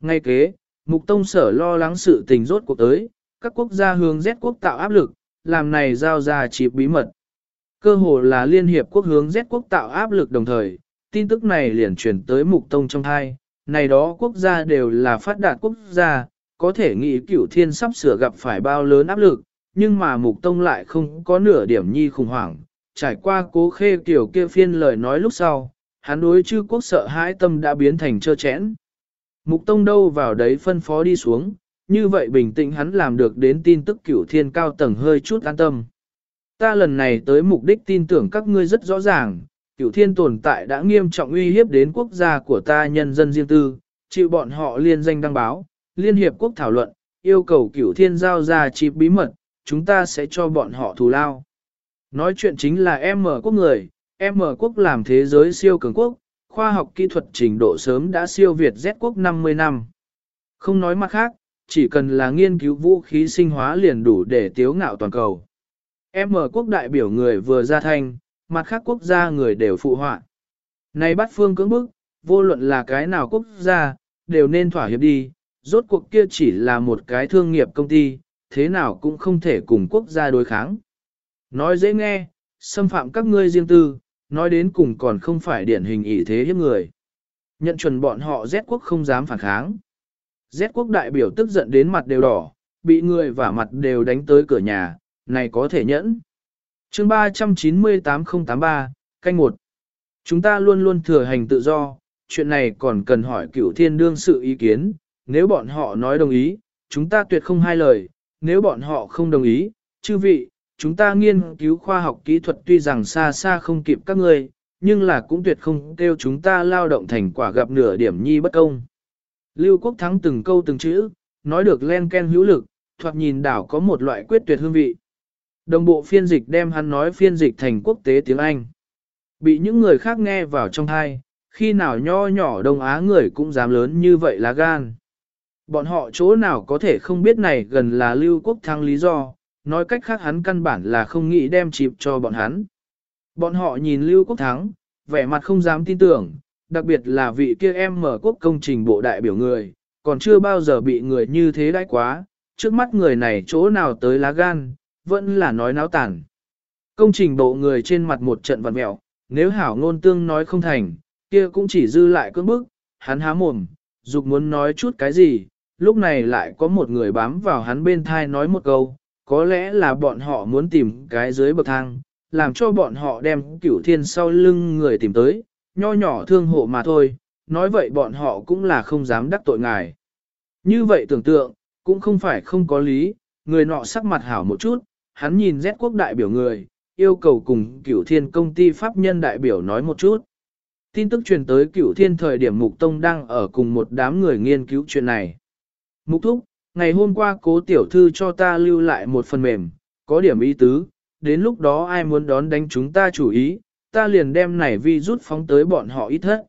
S1: Ngay kế, Mục Tông Sở lo lắng sự tình rốt cuộc tới, các quốc gia hướng Z quốc tạo áp lực, làm này giao ra chịp bí mật. Cơ hồ là Liên Hiệp quốc hướng Z quốc tạo áp lực đồng thời, tin tức này liền truyền tới Mục Tông trong hai, này đó quốc gia đều là phát đạt quốc gia, có thể nghĩ cửu thiên sắp sửa gặp phải bao lớn áp lực, nhưng mà Mục Tông lại không có nửa điểm nhi khủng hoảng, trải qua cố khê kiểu kia phiên lời nói lúc sau, hắn đối chư quốc sợ hãi tâm đã biến thành trơ chẽn. Mục Tông đâu vào đấy phân phó đi xuống, như vậy bình tĩnh hắn làm được đến tin tức cửu thiên cao tầng hơi chút an tâm. Ta lần này tới mục đích tin tưởng các ngươi rất rõ ràng, cửu thiên tồn tại đã nghiêm trọng uy hiếp đến quốc gia của ta nhân dân riêng tư, chịu bọn họ liên danh đăng báo, liên hiệp quốc thảo luận, yêu cầu cửu thiên giao ra chi bí mật, chúng ta sẽ cho bọn họ thù lao. Nói chuyện chính là em mở quốc người, em mở quốc làm thế giới siêu cường quốc, khoa học kỹ thuật trình độ sớm đã siêu Việt Z quốc 50 năm. Không nói mặt khác, chỉ cần là nghiên cứu vũ khí sinh hóa liền đủ để tiếu ngạo toàn cầu. Em mở quốc đại biểu người vừa ra thanh, mặt khác quốc gia người đều phụ họa. Này bắt phương cưỡng bức, vô luận là cái nào quốc gia, đều nên thỏa hiệp đi, rốt cuộc kia chỉ là một cái thương nghiệp công ty, thế nào cũng không thể cùng quốc gia đối kháng. Nói dễ nghe, xâm phạm các ngươi riêng tư, nói đến cùng còn không phải điển hình ý thế hiếp người. Nhận chuẩn bọn họ Z quốc không dám phản kháng. Z quốc đại biểu tức giận đến mặt đều đỏ, bị người và mặt đều đánh tới cửa nhà, này có thể nhẫn. chương 398083, canh 1. Chúng ta luôn luôn thừa hành tự do, chuyện này còn cần hỏi cửu thiên đương sự ý kiến, nếu bọn họ nói đồng ý, chúng ta tuyệt không hai lời, nếu bọn họ không đồng ý, chư vị, chúng ta nghiên cứu khoa học kỹ thuật tuy rằng xa xa không kịp các ngươi, nhưng là cũng tuyệt không kêu chúng ta lao động thành quả gặp nửa điểm nhi bất công. Lưu Quốc Thắng từng câu từng chữ, nói được len ken hữu lực, thoạt nhìn đảo có một loại quyết tuyệt hương vị. Đồng bộ phiên dịch đem hắn nói phiên dịch thành quốc tế tiếng Anh. Bị những người khác nghe vào trong thai, khi nào nho nhỏ Đông Á người cũng dám lớn như vậy là gan. Bọn họ chỗ nào có thể không biết này gần là Lưu Quốc Thắng lý do, nói cách khác hắn căn bản là không nghĩ đem chịp cho bọn hắn. Bọn họ nhìn Lưu Quốc Thắng, vẻ mặt không dám tin tưởng, đặc biệt là vị kia em mở quốc công trình bộ đại biểu người, còn chưa bao giờ bị người như thế đãi quá, trước mắt người này chỗ nào tới lá gan, vẫn là nói náo tản. Công trình bộ người trên mặt một trận vặn mẹo, nếu hảo ngôn tương nói không thành, kia cũng chỉ dư lại cơn bức, hắn há mồm, dục muốn nói chút cái gì, lúc này lại có một người bám vào hắn bên thai nói một câu, có lẽ là bọn họ muốn tìm cái dưới bậc thang, làm cho bọn họ đem cửu thiên sau lưng người tìm tới, nho nhỏ thương hộ mà thôi, nói vậy bọn họ cũng là không dám đắc tội ngài. Như vậy tưởng tượng, cũng không phải không có lý, người nọ sắc mặt hảo một chút, hắn nhìn Z quốc đại biểu người, yêu cầu cùng cửu thiên công ty pháp nhân đại biểu nói một chút. Tin tức truyền tới cửu thiên thời điểm Mục Tông đang ở cùng một đám người nghiên cứu chuyện này. Mục Thúc, ngày hôm qua cố tiểu thư cho ta lưu lại một phần mềm, có điểm ý tứ, đến lúc đó ai muốn đón đánh chúng ta chủ ý, ta liền đem này vi rút phóng tới bọn họ ít hết.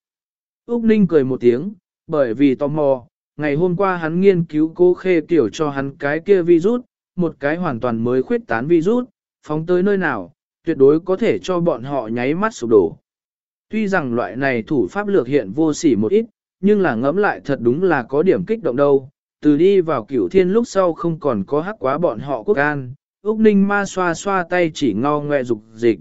S1: Úc Ninh cười một tiếng, bởi vì tò mò, ngày hôm qua hắn nghiên cứu cố khê tiểu cho hắn cái kia virus, một cái hoàn toàn mới khuyết tán virus, phóng tới nơi nào, tuyệt đối có thể cho bọn họ nháy mắt sụp đổ. Tuy rằng loại này thủ pháp lược hiện vô sỉ một ít, nhưng là ngẫm lại thật đúng là có điểm kích động đâu. Từ đi vào cửu thiên lúc sau không còn có hắc quá bọn họ quốc an, Úc Ninh ma xoa xoa tay chỉ ngao ngoe dục dịch.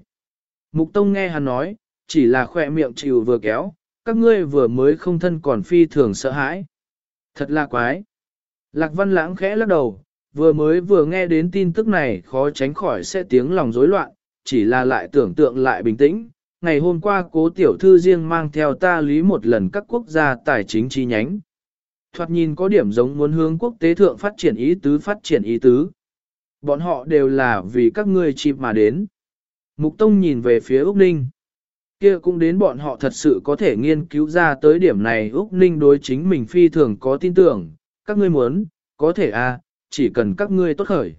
S1: Mục Tông nghe hắn nói, chỉ là khỏe miệng chịu vừa kéo, các ngươi vừa mới không thân còn phi thường sợ hãi. Thật là quái. Lạc Văn Lãng khẽ lắc đầu, vừa mới vừa nghe đến tin tức này khó tránh khỏi sẽ tiếng lòng rối loạn, chỉ là lại tưởng tượng lại bình tĩnh. Ngày hôm qua cố tiểu thư riêng mang theo ta lý một lần các quốc gia tài chính chi nhánh. Thoạt nhìn có điểm giống muốn hướng quốc tế thượng phát triển ý tứ phát triển ý tứ. Bọn họ đều là vì các ngươi chịp mà đến. Mục Tông nhìn về phía Úc Ninh. Kia cũng đến bọn họ thật sự có thể nghiên cứu ra tới điểm này Úc Ninh đối chính mình phi thường có tin tưởng. Các ngươi muốn, có thể à, chỉ cần các ngươi tốt khởi.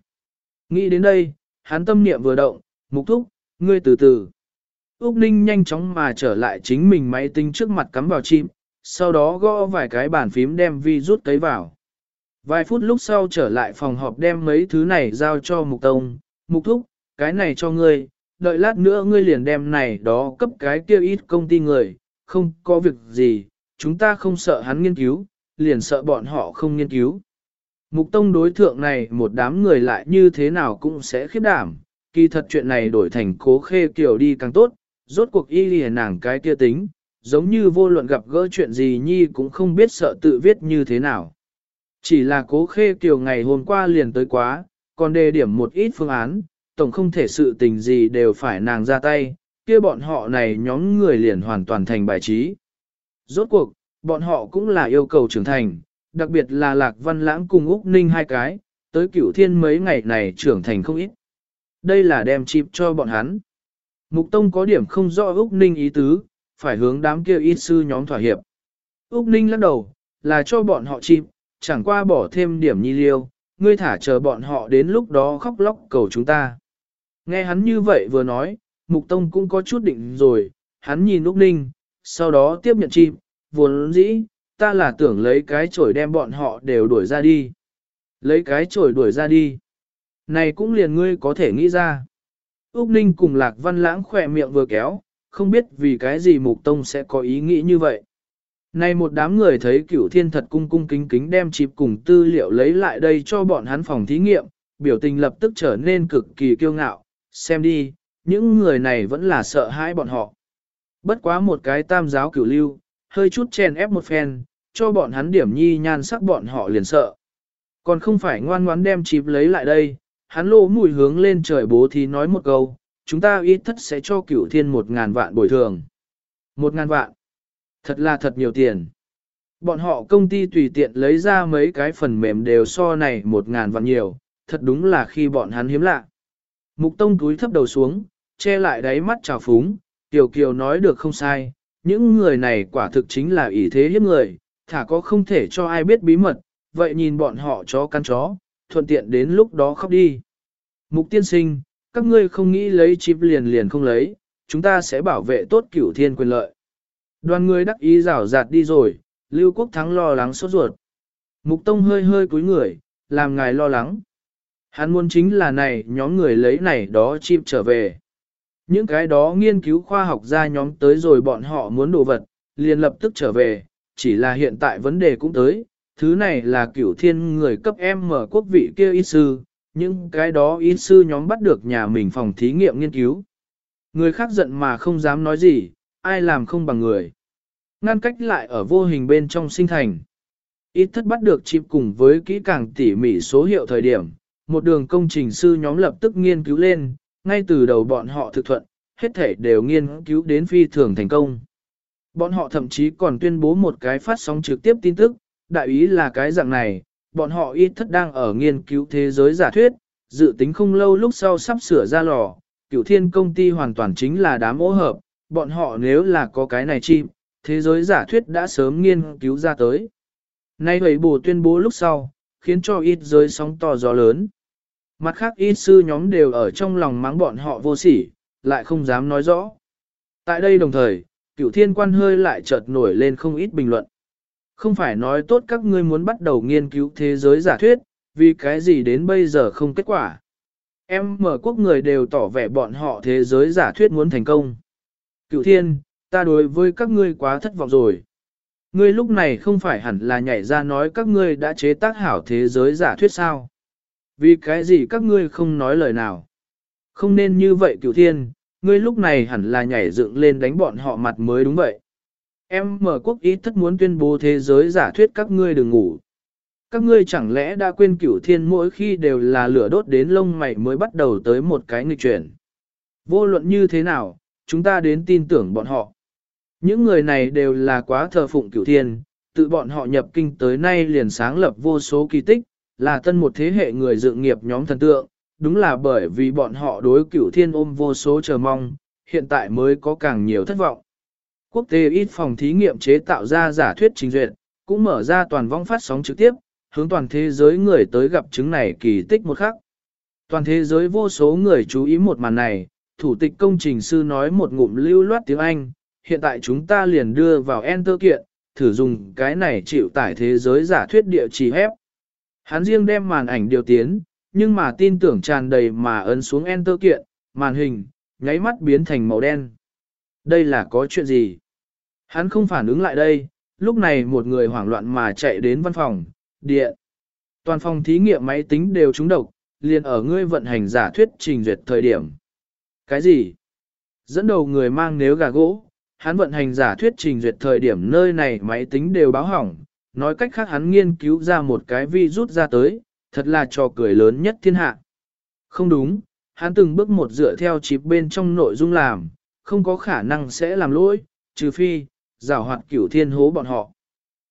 S1: Nghĩ đến đây, hắn tâm niệm vừa động, mục thúc, ngươi từ từ. Úc Ninh nhanh chóng mà trở lại chính mình máy tính trước mặt cắm vào chim, sau đó gõ vài cái bàn phím đem vi rút tới vào. Vài phút lúc sau trở lại phòng họp đem mấy thứ này giao cho mục tông, mục thúc, cái này cho ngươi, đợi lát nữa ngươi liền đem này đó cấp cái kia ít công ty người, không có việc gì, chúng ta không sợ hắn nghiên cứu, liền sợ bọn họ không nghiên cứu. Mục tông đối thượng này một đám người lại như thế nào cũng sẽ khiếp đảm, kỳ thật chuyện này đổi thành cố khê kiểu đi càng tốt, rốt cuộc y lìa nàng cái kia tính, giống như vô luận gặp gỡ chuyện gì nhi cũng không biết sợ tự viết như thế nào. Chỉ là cố khê kiểu ngày hôm qua liền tới quá, còn đề điểm một ít phương án, tổng không thể sự tình gì đều phải nàng ra tay, kia bọn họ này nhóm người liền hoàn toàn thành bài trí. Rốt cuộc, bọn họ cũng là yêu cầu trưởng thành, đặc biệt là Lạc Văn Lãng cùng Úc Ninh hai cái, tới cửu thiên mấy ngày này trưởng thành không ít. Đây là đem chip cho bọn hắn. Mục Tông có điểm không rõ Úc Ninh ý tứ, phải hướng đám kia ít sư nhóm thỏa hiệp. Úc Ninh lắc đầu, là cho bọn họ chip, chẳng qua bỏ thêm điểm nhi liêu, ngươi thả chờ bọn họ đến lúc đó khóc lóc cầu chúng ta. Nghe hắn như vậy vừa nói, Mục Tông cũng có chút định rồi, hắn nhìn Úc Ninh, sau đó tiếp nhận chim. vốn dĩ, ta là tưởng lấy cái chổi đem bọn họ đều đuổi ra đi. Lấy cái chổi đuổi ra đi. Này cũng liền ngươi có thể nghĩ ra. Úc Ninh cùng Lạc Văn Lãng khỏe miệng vừa kéo, không biết vì cái gì Mục Tông sẽ có ý nghĩ như vậy. Này một đám người thấy cửu thiên thật cung cung kính kính đem chịp cùng tư liệu lấy lại đây cho bọn hắn phòng thí nghiệm, biểu tình lập tức trở nên cực kỳ kiêu ngạo, xem đi, những người này vẫn là sợ hãi bọn họ. Bất quá một cái tam giáo cửu lưu, hơi chút chèn ép một phen, cho bọn hắn điểm nhi nhan sắc bọn họ liền sợ. Còn không phải ngoan ngoãn đem chịp lấy lại đây, hắn lỗ mùi hướng lên trời bố thì nói một câu, chúng ta ít thất sẽ cho cửu thiên một ngàn vạn bồi thường. Một ngàn vạn. Thật là thật nhiều tiền. Bọn họ công ty tùy tiện lấy ra mấy cái phần mềm đều so này một ngàn vạn nhiều, thật đúng là khi bọn hắn hiếm lạ. Mục tông túi thấp đầu xuống, che lại đáy mắt trào phúng, Tiểu Kiều nói được không sai, những người này quả thực chính là ỷ thế hiếp người, thả có không thể cho ai biết bí mật, vậy nhìn bọn họ chó căn chó, thuận tiện đến lúc đó khóc đi. Mục tiên sinh, các ngươi không nghĩ lấy chip liền liền không lấy, chúng ta sẽ bảo vệ tốt cửu thiên quyền lợi. Đoàn người đắc ý rảo rạt đi rồi, Lưu Quốc Thắng lo lắng sốt ruột. Mục Tông hơi hơi cúi người, làm ngài lo lắng. Hắn muốn chính là này, nhóm người lấy này đó chim trở về. Những cái đó nghiên cứu khoa học ra nhóm tới rồi bọn họ muốn đồ vật, liền lập tức trở về, chỉ là hiện tại vấn đề cũng tới, thứ này là cửu thiên người cấp em mở quốc vị kia y sư, những cái đó y sư nhóm bắt được nhà mình phòng thí nghiệm nghiên cứu. Người khác giận mà không dám nói gì, ai làm không bằng người. Ngăn cách lại ở vô hình bên trong sinh thành. Ít thất bắt được chip cùng với kỹ càng tỉ mỉ số hiệu thời điểm, một đường công trình sư nhóm lập tức nghiên cứu lên, ngay từ đầu bọn họ thực thuận, hết thể đều nghiên cứu đến phi thường thành công. Bọn họ thậm chí còn tuyên bố một cái phát sóng trực tiếp tin tức, đại ý là cái dạng này, bọn họ ít thất đang ở nghiên cứu thế giới giả thuyết, dự tính không lâu lúc sau sắp sửa ra lò, cửu thiên công ty hoàn toàn chính là đám ố hợp, bọn họ nếu là có cái này chim, thế giới giả thuyết đã sớm nghiên cứu ra tới. Nay hầy bù tuyên bố lúc sau, khiến cho ít giới sóng to gió lớn. Mặt khác ít sư nhóm đều ở trong lòng mắng bọn họ vô sỉ, lại không dám nói rõ. Tại đây đồng thời, cửu thiên quan hơi lại chợt nổi lên không ít bình luận. Không phải nói tốt các ngươi muốn bắt đầu nghiên cứu thế giới giả thuyết, vì cái gì đến bây giờ không kết quả. Em mở quốc người đều tỏ vẻ bọn họ thế giới giả thuyết muốn thành công. Cửu thiên, ta đối với các ngươi quá thất vọng rồi. Ngươi lúc này không phải hẳn là nhảy ra nói các ngươi đã chế tác hảo thế giới giả thuyết sao. Vì cái gì các ngươi không nói lời nào. Không nên như vậy cửu thiên, ngươi lúc này hẳn là nhảy dựng lên đánh bọn họ mặt mới đúng vậy. Em mở quốc ý thất muốn tuyên bố thế giới giả thuyết các ngươi đừng ngủ. Các ngươi chẳng lẽ đã quên cửu thiên mỗi khi đều là lửa đốt đến lông mày mới bắt đầu tới một cái nghịch chuyển. Vô luận như thế nào, chúng ta đến tin tưởng bọn họ. Những người này đều là quá thờ phụng cửu thiên, tự bọn họ nhập kinh tới nay liền sáng lập vô số kỳ tích, là tân một thế hệ người dự nghiệp nhóm thần tượng, đúng là bởi vì bọn họ đối cửu thiên ôm vô số chờ mong, hiện tại mới có càng nhiều thất vọng. Quốc tế ít phòng thí nghiệm chế tạo ra giả thuyết trình duyệt, cũng mở ra toàn vong phát sóng trực tiếp, hướng toàn thế giới người tới gặp chứng này kỳ tích một khắc. Toàn thế giới vô số người chú ý một màn này, thủ tịch công trình sư nói một ngụm lưu loát tiếng Anh, hiện tại chúng ta liền đưa vào Enter kiện, thử dùng cái này chịu tải thế giới giả thuyết địa chỉ hép. Hắn riêng đem màn ảnh điều tiến, nhưng mà tin tưởng tràn đầy mà ấn xuống Enter kiện, màn hình, nháy mắt biến thành màu đen. Đây là có chuyện gì? Hắn không phản ứng lại đây, lúc này một người hoảng loạn mà chạy đến văn phòng, điện. Toàn phòng thí nghiệm máy tính đều trúng độc, liền ở ngươi vận hành giả thuyết trình duyệt thời điểm. Cái gì? Dẫn đầu người mang nếu gà gỗ, hắn vận hành giả thuyết trình duyệt thời điểm nơi này máy tính đều báo hỏng, nói cách khác hắn nghiên cứu ra một cái vi rút ra tới, thật là trò cười lớn nhất thiên hạ. Không đúng, hắn từng bước một dựa theo chip bên trong nội dung làm, không có khả năng sẽ làm lỗi, trừ phi, rào hoạt cửu thiên hố bọn họ.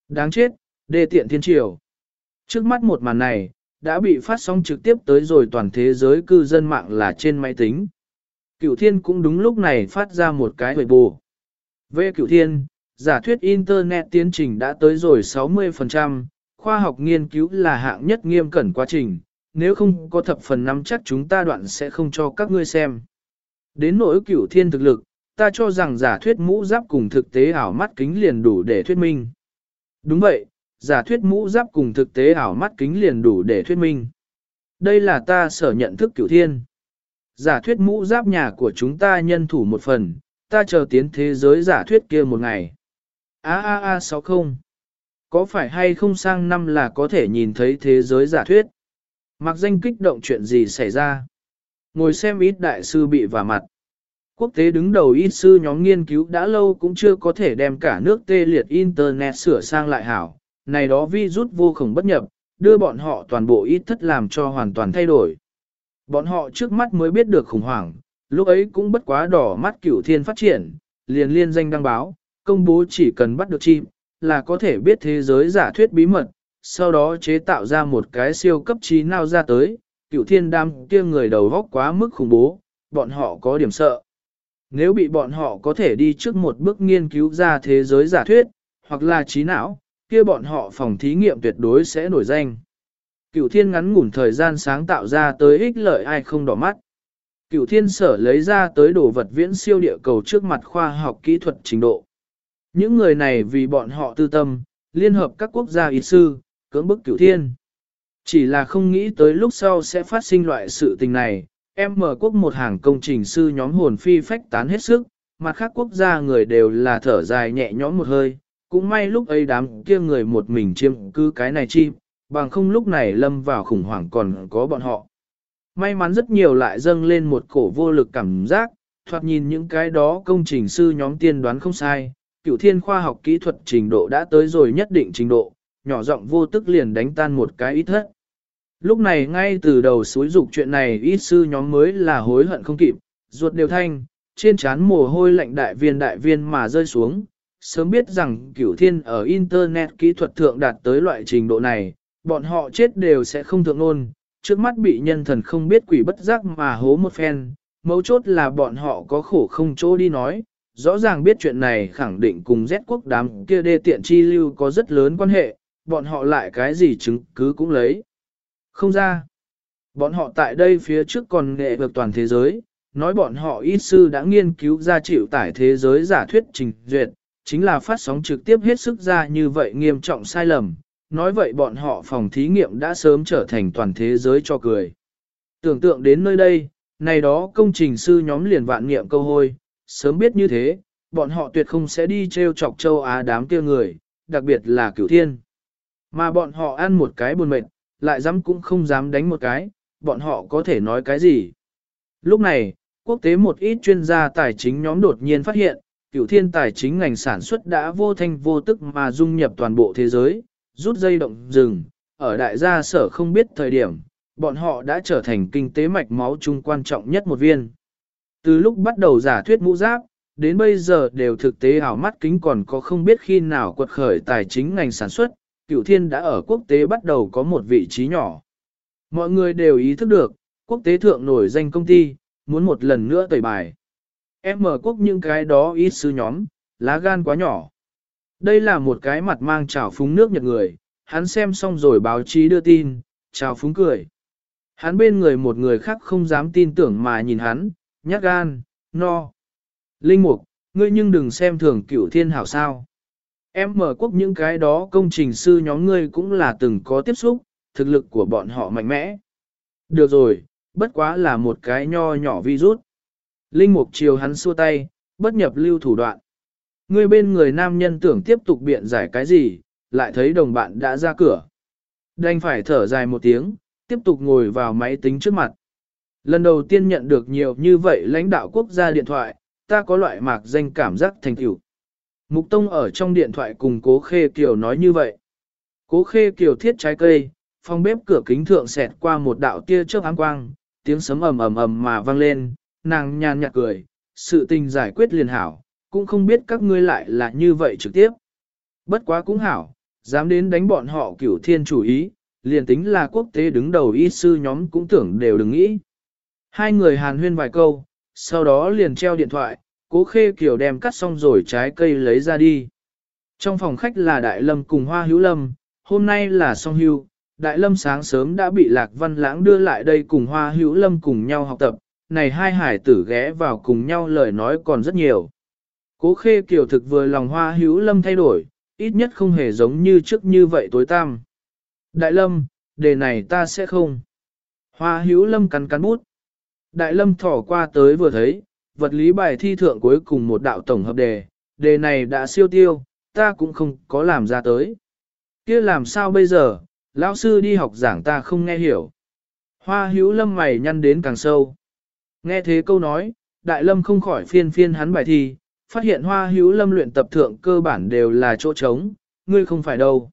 S1: Đáng chết, đê tiện thiên triều. Trước mắt một màn này, đã bị phát sóng trực tiếp tới rồi toàn thế giới cư dân mạng là trên máy tính. Cửu thiên cũng đúng lúc này phát ra một cái hồi bù. Về cửu thiên, giả thuyết Internet tiến trình đã tới rồi 60%, khoa học nghiên cứu là hạng nhất nghiêm cẩn quá trình, nếu không có thập phần nắm chắc chúng ta đoạn sẽ không cho các ngươi xem. Đến nỗi cửu thiên thực lực, ta cho rằng giả thuyết mũ giáp cùng thực tế ảo mắt kính liền đủ để thuyết minh. Đúng vậy, giả thuyết mũ giáp cùng thực tế ảo mắt kính liền đủ để thuyết minh. Đây là ta sở nhận thức cửu thiên. Giả thuyết mũ giáp nhà của chúng ta nhân thủ một phần, ta chờ tiến thế giới giả thuyết kia một ngày. A a a 60. Có phải hay không sang năm là có thể nhìn thấy thế giới giả thuyết? Mặc danh kích động chuyện gì xảy ra? Ngồi xem ít đại sư bị vả mặt. Quốc tế đứng đầu ít sư nhóm nghiên cứu đã lâu cũng chưa có thể đem cả nước tê liệt Internet sửa sang lại hảo. Này đó vi rút vô khổng bất nhập, đưa bọn họ toàn bộ ít thất làm cho hoàn toàn thay đổi. Bọn họ trước mắt mới biết được khủng hoảng, lúc ấy cũng bất quá đỏ mắt cửu thiên phát triển, liền liên danh đăng báo, công bố chỉ cần bắt được chim, là có thể biết thế giới giả thuyết bí mật, sau đó chế tạo ra một cái siêu cấp trí nào ra tới, cửu thiên đam kia người đầu góc quá mức khủng bố, bọn họ có điểm sợ. Nếu bị bọn họ có thể đi trước một bước nghiên cứu ra thế giới giả thuyết, hoặc là trí não, kia bọn họ phòng thí nghiệm tuyệt đối sẽ nổi danh. Cửu thiên ngắn ngủn thời gian sáng tạo ra tới ích lợi ai không đỏ mắt. Cửu thiên sở lấy ra tới đồ vật viễn siêu địa cầu trước mặt khoa học kỹ thuật trình độ. Những người này vì bọn họ tư tâm, liên hợp các quốc gia ý sư, cưỡng bức cửu thiên. Chỉ là không nghĩ tới lúc sau sẽ phát sinh loại sự tình này, em mở quốc một hàng công trình sư nhóm hồn phi phách tán hết sức, mặt khác quốc gia người đều là thở dài nhẹ nhõm một hơi, cũng may lúc ấy đám kia người một mình chiêm cứ cái này chi, bằng không lúc này lâm vào khủng hoảng còn có bọn họ. May mắn rất nhiều lại dâng lên một cổ vô lực cảm giác, thoạt nhìn những cái đó công trình sư nhóm tiên đoán không sai, cửu thiên khoa học kỹ thuật trình độ đã tới rồi nhất định trình độ, nhỏ giọng vô tức liền đánh tan một cái ít hết. Lúc này ngay từ đầu suối dục chuyện này ít sư nhóm mới là hối hận không kịp, ruột đều thanh, trên trán mồ hôi lạnh đại viên đại viên mà rơi xuống, sớm biết rằng cửu thiên ở Internet kỹ thuật thượng đạt tới loại trình độ này, bọn họ chết đều sẽ không thượng nôn, trước mắt bị nhân thần không biết quỷ bất giác mà hố một phen, mấu chốt là bọn họ có khổ không chỗ đi nói, rõ ràng biết chuyện này khẳng định cùng Z quốc đám kia đê tiện chi lưu có rất lớn quan hệ, bọn họ lại cái gì chứng cứ cũng lấy. Không ra. Bọn họ tại đây phía trước còn nghệ vực toàn thế giới, nói bọn họ ít sư đã nghiên cứu ra chịu tải thế giới giả thuyết trình duyệt, chính là phát sóng trực tiếp hết sức ra như vậy nghiêm trọng sai lầm, nói vậy bọn họ phòng thí nghiệm đã sớm trở thành toàn thế giới cho cười. Tưởng tượng đến nơi đây, này đó công trình sư nhóm liền vạn nghiệm câu hôi, sớm biết như thế, bọn họ tuyệt không sẽ đi treo chọc châu Á đám kia người, đặc biệt là cửu thiên. Mà bọn họ ăn một cái buồn mệt, lại dám cũng không dám đánh một cái, bọn họ có thể nói cái gì. Lúc này, quốc tế một ít chuyên gia tài chính nhóm đột nhiên phát hiện, cửu thiên tài chính ngành sản xuất đã vô thanh vô tức mà dung nhập toàn bộ thế giới, rút dây động rừng, ở đại gia sở không biết thời điểm, bọn họ đã trở thành kinh tế mạch máu chung quan trọng nhất một viên. Từ lúc bắt đầu giả thuyết mũ giáp, đến bây giờ đều thực tế ảo mắt kính còn có không biết khi nào quật khởi tài chính ngành sản xuất, Cựu thiên đã ở quốc tế bắt đầu có một vị trí nhỏ. Mọi người đều ý thức được, quốc tế thượng nổi danh công ty, muốn một lần nữa tẩy bài. Em mở quốc những cái đó ít sư nhóm, lá gan quá nhỏ. Đây là một cái mặt mang trào phúng nước nhật người, hắn xem xong rồi báo chí đưa tin, trào phúng cười. Hắn bên người một người khác không dám tin tưởng mà nhìn hắn, nhát gan, no. Linh mục, ngươi nhưng đừng xem thường cửu thiên hảo sao. Em mở quốc những cái đó công trình sư nhóm ngươi cũng là từng có tiếp xúc, thực lực của bọn họ mạnh mẽ. Được rồi, bất quá là một cái nho nhỏ virus. Linh mục chiều hắn xua tay, bất nhập lưu thủ đoạn. Người bên người nam nhân tưởng tiếp tục biện giải cái gì, lại thấy đồng bạn đã ra cửa. Đành phải thở dài một tiếng, tiếp tục ngồi vào máy tính trước mặt. Lần đầu tiên nhận được nhiều như vậy lãnh đạo quốc gia điện thoại, ta có loại mạc danh cảm giác thành tựu. Mục Tông ở trong điện thoại cùng Cố Khê Kiều nói như vậy. Cố Khê Kiều thiết trái cây, phòng bếp cửa kính thượng xẹt qua một đạo tia chớp áng quang, tiếng sấm ầm ầm ầm mà vang lên, nàng nhàn nhạt cười, sự tình giải quyết liền hảo, cũng không biết các ngươi lại là như vậy trực tiếp. Bất quá cũng hảo, dám đến đánh bọn họ cửu thiên chủ ý, liền tính là quốc tế đứng đầu y sư nhóm cũng tưởng đều đừng nghĩ. Hai người hàn huyên vài câu, sau đó liền treo điện thoại, cố khê kiểu đem cắt xong rồi trái cây lấy ra đi. Trong phòng khách là Đại Lâm cùng Hoa Hữu Lâm, hôm nay là song hưu, Đại Lâm sáng sớm đã bị Lạc Văn Lãng đưa lại đây cùng Hoa Hữu Lâm cùng nhau học tập, này hai hải tử ghé vào cùng nhau lời nói còn rất nhiều. Cố khê kiểu thực vừa lòng Hoa Hữu Lâm thay đổi, ít nhất không hề giống như trước như vậy tối tăm. Đại Lâm, đề này ta sẽ không. Hoa Hữu Lâm cắn cắn bút. Đại Lâm thỏ qua tới vừa thấy, vật lý bài thi thượng cuối cùng một đạo tổng hợp đề, đề này đã siêu tiêu, ta cũng không có làm ra tới. kia làm sao bây giờ, lão sư đi học giảng ta không nghe hiểu. Hoa hữu lâm mày nhăn đến càng sâu. Nghe thế câu nói, đại lâm không khỏi phiên phiên hắn bài thi, phát hiện hoa hữu lâm luyện tập thượng cơ bản đều là chỗ trống, ngươi không phải đâu.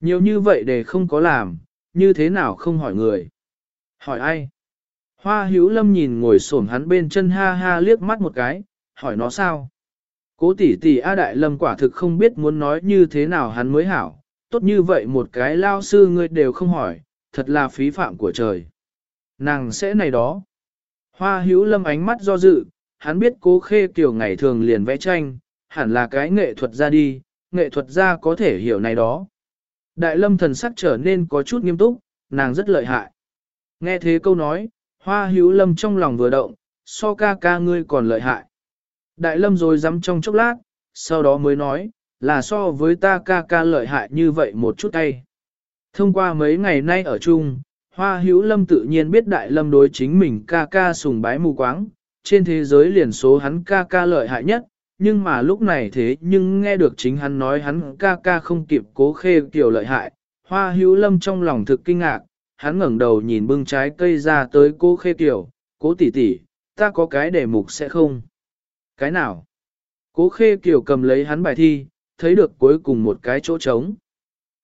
S1: Nhiều như vậy để không có làm, như thế nào không hỏi người. Hỏi ai? Hoa hữu lâm nhìn ngồi xổm hắn bên chân ha ha liếc mắt một cái, hỏi nó sao? Cố tỷ tỷ A Đại Lâm quả thực không biết muốn nói như thế nào hắn mới hảo, tốt như vậy một cái lao sư ngươi đều không hỏi, thật là phí phạm của trời. Nàng sẽ này đó. Hoa hữu lâm ánh mắt do dự, hắn biết cố khê kiểu ngày thường liền vẽ tranh, hẳn là cái nghệ thuật ra đi, nghệ thuật ra có thể hiểu này đó. Đại lâm thần sắc trở nên có chút nghiêm túc, nàng rất lợi hại. Nghe thế câu nói, hoa hữu lâm trong lòng vừa động, so ca ca ngươi còn lợi hại. Đại lâm rồi dám trong chốc lát, sau đó mới nói, là so với ta ca ca lợi hại như vậy một chút tay. Thông qua mấy ngày nay ở chung, Hoa Hữu Lâm tự nhiên biết Đại Lâm đối chính mình ca ca sùng bái mù quáng, trên thế giới liền số hắn ca ca lợi hại nhất, nhưng mà lúc này thế nhưng nghe được chính hắn nói hắn ca ca không kịp cố khê kiểu lợi hại. Hoa Hữu Lâm trong lòng thực kinh ngạc, hắn ngẩng đầu nhìn bưng trái cây ra tới cố khê kiểu, cố tỷ tỷ, ta có cái đề mục sẽ không? Cái nào? Cố khê kiểu cầm lấy hắn bài thi, thấy được cuối cùng một cái chỗ trống.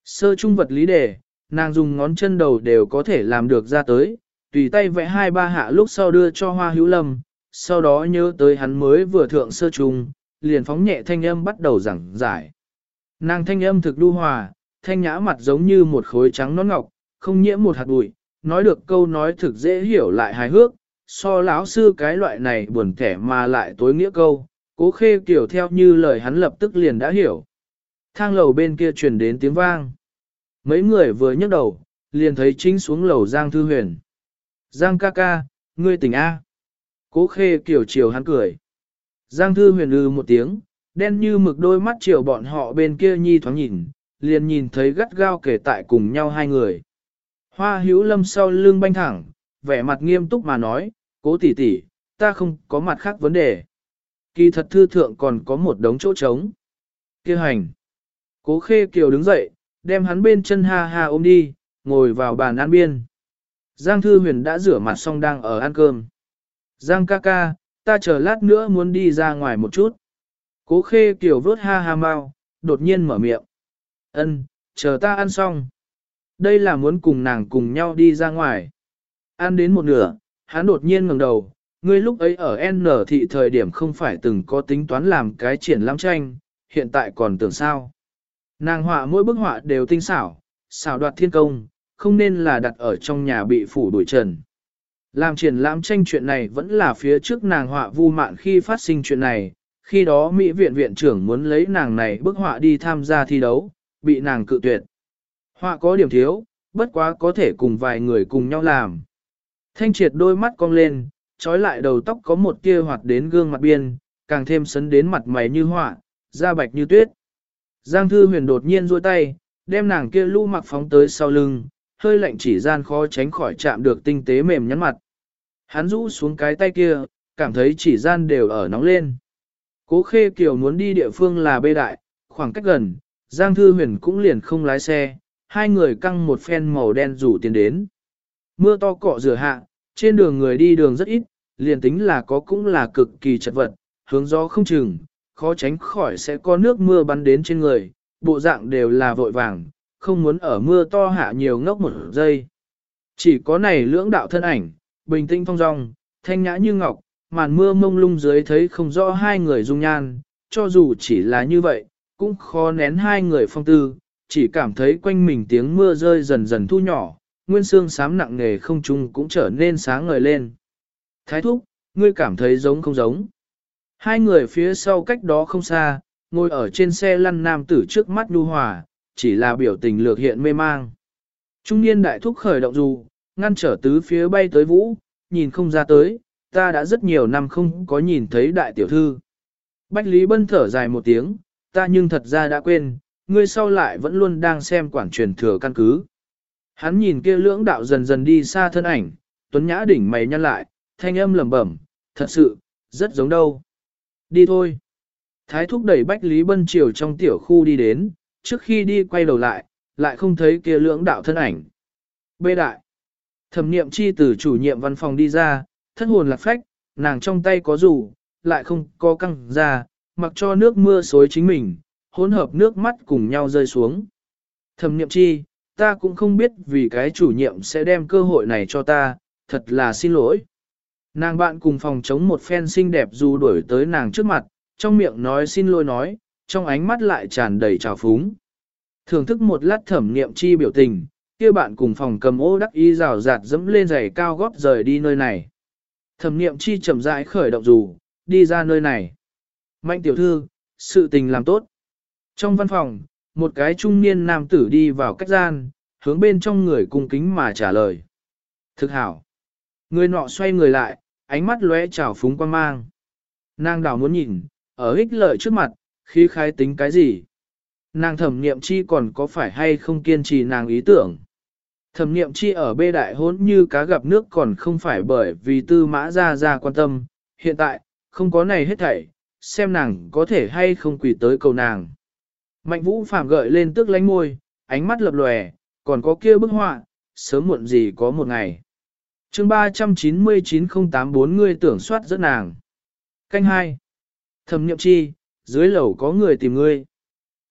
S1: Sơ trung vật lý đề, nàng dùng ngón chân đầu đều có thể làm được ra tới, tùy tay vẽ hai ba hạ lúc sau đưa cho hoa hữu lâm, sau đó nhớ tới hắn mới vừa thượng sơ trùng liền phóng nhẹ thanh âm bắt đầu giảng giải. Nàng thanh âm thực đu hòa, thanh nhã mặt giống như một khối trắng nón ngọc, không nhiễm một hạt bụi, nói được câu nói thực dễ hiểu lại hài hước, so lão sư cái loại này buồn kẻ mà lại tối nghĩa câu, cố khê kiểu theo như lời hắn lập tức liền đã hiểu. Thang lầu bên kia truyền đến tiếng vang. Mấy người vừa nhấc đầu, liền thấy chính xuống lầu Giang Thư Huyền. Giang ca ca, ngươi tỉnh A. Cố khê kiểu chiều hắn cười. Giang Thư Huyền ư một tiếng, đen như mực đôi mắt chiều bọn họ bên kia nhi thoáng nhìn, liền nhìn thấy gắt gao kể tại cùng nhau hai người. Hoa hữu lâm sau lưng banh thẳng, vẻ mặt nghiêm túc mà nói, cố tỷ tỷ, ta không có mặt khác vấn đề. Kỳ thật thư thượng còn có một đống chỗ trống. Kêu hành. Cố khê kiều đứng dậy, đem hắn bên chân ha ha ôm đi, ngồi vào bàn ăn biên. Giang thư huyền đã rửa mặt xong đang ở ăn cơm. Giang ca ca, ta chờ lát nữa muốn đi ra ngoài một chút. Cố khê kiều vớt ha ha mau, đột nhiên mở miệng. Ân, chờ ta ăn xong. Đây là muốn cùng nàng cùng nhau đi ra ngoài. Ăn đến một nửa, hắn đột nhiên ngẩng đầu, ngươi lúc ấy ở N thị thời điểm không phải từng có tính toán làm cái triển lãm tranh, hiện tại còn tưởng sao. Nàng họa mỗi bức họa đều tinh xảo, xảo đoạt thiên công, không nên là đặt ở trong nhà bị phủ đuổi trần. Làm triển lãm tranh chuyện này vẫn là phía trước nàng họa vu mạn khi phát sinh chuyện này, khi đó Mỹ viện viện trưởng muốn lấy nàng này bức họa đi tham gia thi đấu, bị nàng cự tuyệt. Họa có điểm thiếu, bất quá có thể cùng vài người cùng nhau làm. Thanh triệt đôi mắt cong lên, trói lại đầu tóc có một tia hoạt đến gương mặt biên, càng thêm sấn đến mặt mày như họa, da bạch như tuyết. Giang thư huyền đột nhiên duỗi tay, đem nàng kia lũ mặc phóng tới sau lưng, hơi lạnh chỉ gian khó tránh khỏi chạm được tinh tế mềm nhắn mặt. Hắn rũ xuống cái tay kia, cảm thấy chỉ gian đều ở nóng lên. Cố khê kiều muốn đi địa phương là bê đại, khoảng cách gần, Giang Thư Huyền cũng liền không lái xe, hai người căng một phen màu đen rủ tiến đến. Mưa to cọ rửa hạ, trên đường người đi đường rất ít, liền tính là có cũng là cực kỳ chật vật, hướng gió không chừng, khó tránh khỏi sẽ có nước mưa bắn đến trên người, bộ dạng đều là vội vàng, không muốn ở mưa to hạ nhiều ngốc một giây. Chỉ có này lưỡng đạo thân ảnh, bình tĩnh phong dong, thanh nhã như ngọc, màn mưa mông lung dưới thấy không rõ hai người dung nhan, cho dù chỉ là như vậy, cũng khó nén hai người phong tư, chỉ cảm thấy quanh mình tiếng mưa rơi dần dần thu nhỏ, nguyên xương sám nặng nghề không trung cũng trở nên sáng ngời lên. Thái thúc, ngươi cảm thấy giống không giống. Hai người phía sau cách đó không xa, ngồi ở trên xe lăn nam tử trước mắt nhu hòa, chỉ là biểu tình lược hiện mê mang. Trung niên đại thúc khởi động dù, ngăn trở tứ phía bay tới vũ, nhìn không ra tới, ta đã rất nhiều năm không có nhìn thấy đại tiểu thư. Bách Lý Bân thở dài một tiếng, ta nhưng thật ra đã quên, ngươi sau lại vẫn luôn đang xem quản truyền thừa căn cứ. Hắn nhìn kia lưỡng đạo dần dần đi xa thân ảnh, tuấn nhã đỉnh mày nhăn lại, thanh âm lẩm bẩm, thật sự, rất giống đâu. Đi thôi. Thái thúc đẩy Bách Lý Bân Triều trong tiểu khu đi đến, trước khi đi quay đầu lại, lại không thấy kia lưỡng đạo thân ảnh. Bê đại. Thẩm niệm chi từ chủ nhiệm văn phòng đi ra, thân hồn lạc phách, nàng trong tay có rủ, lại không có căng ra, mặc cho nước mưa xối chính mình, hỗn hợp nước mắt cùng nhau rơi xuống. Thẩm niệm chi, ta cũng không biết vì cái chủ nhiệm sẽ đem cơ hội này cho ta, thật là xin lỗi. Nàng bạn cùng phòng chống một phen xinh đẹp dù đuổi tới nàng trước mặt, trong miệng nói xin lỗi nói, trong ánh mắt lại tràn đầy trào phúng. Thưởng thức một lát thẩm nghiệm chi biểu tình, kia bạn cùng phòng cầm ô đắc y rào rạt dẫm lên giày cao gót rời đi nơi này. Thẩm nghiệm chi chậm rãi khởi động dù, đi ra nơi này. Mạnh tiểu thư, sự tình làm tốt. Trong văn phòng, một cái trung niên nam tử đi vào cách gian, hướng bên trong người cung kính mà trả lời. Thực hảo. Người nọ xoay người lại, ánh mắt lóe trào phúng quan mang. Nàng đảo muốn nhìn, ở ích lợi trước mặt, khi khai tính cái gì. Nàng thẩm nghiệm chi còn có phải hay không kiên trì nàng ý tưởng. Thẩm nghiệm chi ở bê đại hốn như cá gặp nước còn không phải bởi vì tư mã ra ra quan tâm, hiện tại, không có này hết thảy, xem nàng có thể hay không quỳ tới cầu nàng. Mạnh vũ phạm gợi lên tức lánh môi, ánh mắt lập lòe, còn có kia bức họa, sớm muộn gì có một ngày. chương 399084 người tưởng soát dẫn nàng. Canh hai Thẩm niệm chi, dưới lầu có người tìm ngươi.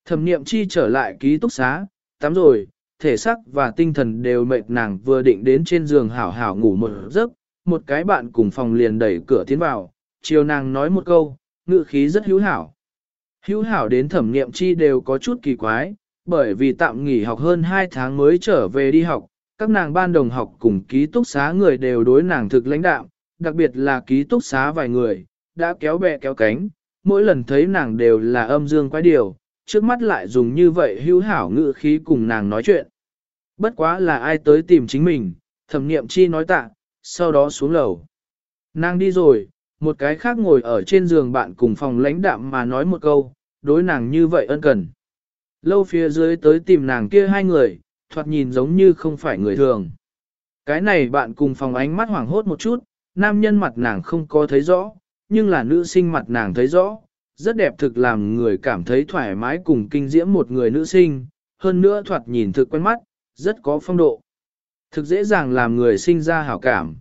S1: Thẩm niệm chi trở lại ký túc xá, tắm rồi, thể xác và tinh thần đều mệt nàng vừa định đến trên giường hảo hảo ngủ một giấc, một cái bạn cùng phòng liền đẩy cửa tiến vào, chiều nàng nói một câu, ngữ khí rất hữu hảo. Hữu hảo đến thẩm nghiệm chi đều có chút kỳ quái, bởi vì tạm nghỉ học hơn 2 tháng mới trở về đi học, các nàng ban đồng học cùng ký túc xá người đều đối nàng thực lãnh đạo, đặc biệt là ký túc xá vài người, đã kéo bè kéo cánh, mỗi lần thấy nàng đều là âm dương quái điều, trước mắt lại dùng như vậy hữu hảo ngữ khí cùng nàng nói chuyện. Bất quá là ai tới tìm chính mình, thẩm niệm chi nói tạ, sau đó xuống lầu. Nàng đi rồi, một cái khác ngồi ở trên giường bạn cùng phòng lãnh đạm mà nói một câu, đối nàng như vậy ân cần. Lâu phía dưới tới tìm nàng kia hai người, thoạt nhìn giống như không phải người thường. Cái này bạn cùng phòng ánh mắt hoảng hốt một chút, nam nhân mặt nàng không có thấy rõ, nhưng là nữ sinh mặt nàng thấy rõ, rất đẹp thực làm người cảm thấy thoải mái cùng kinh diễm một người nữ sinh, hơn nữa thoạt nhìn thực quen mắt, rất có phong độ. Thực dễ dàng làm người sinh ra hảo cảm.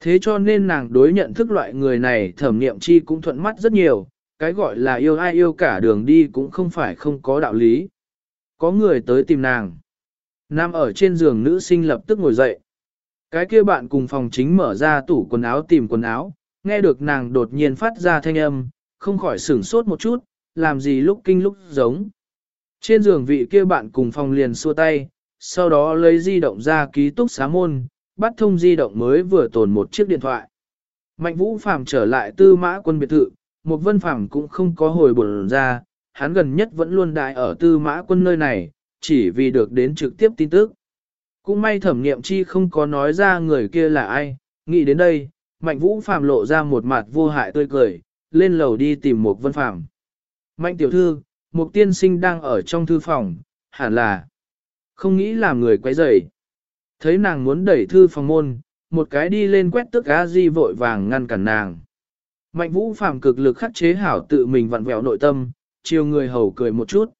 S1: Thế cho nên nàng đối nhận thức loại người này thẩm niệm chi cũng thuận mắt rất nhiều, cái gọi là yêu ai yêu cả đường đi cũng không phải không có đạo lý. Có người tới tìm nàng. Nam ở trên giường nữ sinh lập tức ngồi dậy. Cái kia bạn cùng phòng chính mở ra tủ quần áo tìm quần áo, nghe được nàng đột nhiên phát ra thanh âm, không khỏi sửng sốt một chút, làm gì lúc kinh lúc giống. Trên giường vị kia bạn cùng phòng liền xua tay, sau đó lấy di động ra ký túc xá môn, bắt thông di động mới vừa tồn một chiếc điện thoại. Mạnh vũ phàm trở lại tư mã quân biệt thự, một vân phàm cũng không có hồi buồn ra, hắn gần nhất vẫn luôn đại ở tư mã quân nơi này, chỉ vì được đến trực tiếp tin tức. Cũng may thẩm nghiệm chi không có nói ra người kia là ai, nghĩ đến đây, mạnh vũ phàm lộ ra một mặt vô hại tươi cười, lên lầu đi tìm Mục vân phàm. Mạnh tiểu thư, Mục tiên sinh đang ở trong thư phòng, hẳn là không nghĩ làm người quấy rầy. Thấy nàng muốn đẩy thư phòng môn, một cái đi lên quét tức á di vội vàng ngăn cản nàng. Mạnh vũ phàm cực lực khắc chế hảo tự mình vặn vẹo nội tâm, chiều người hầu cười một chút.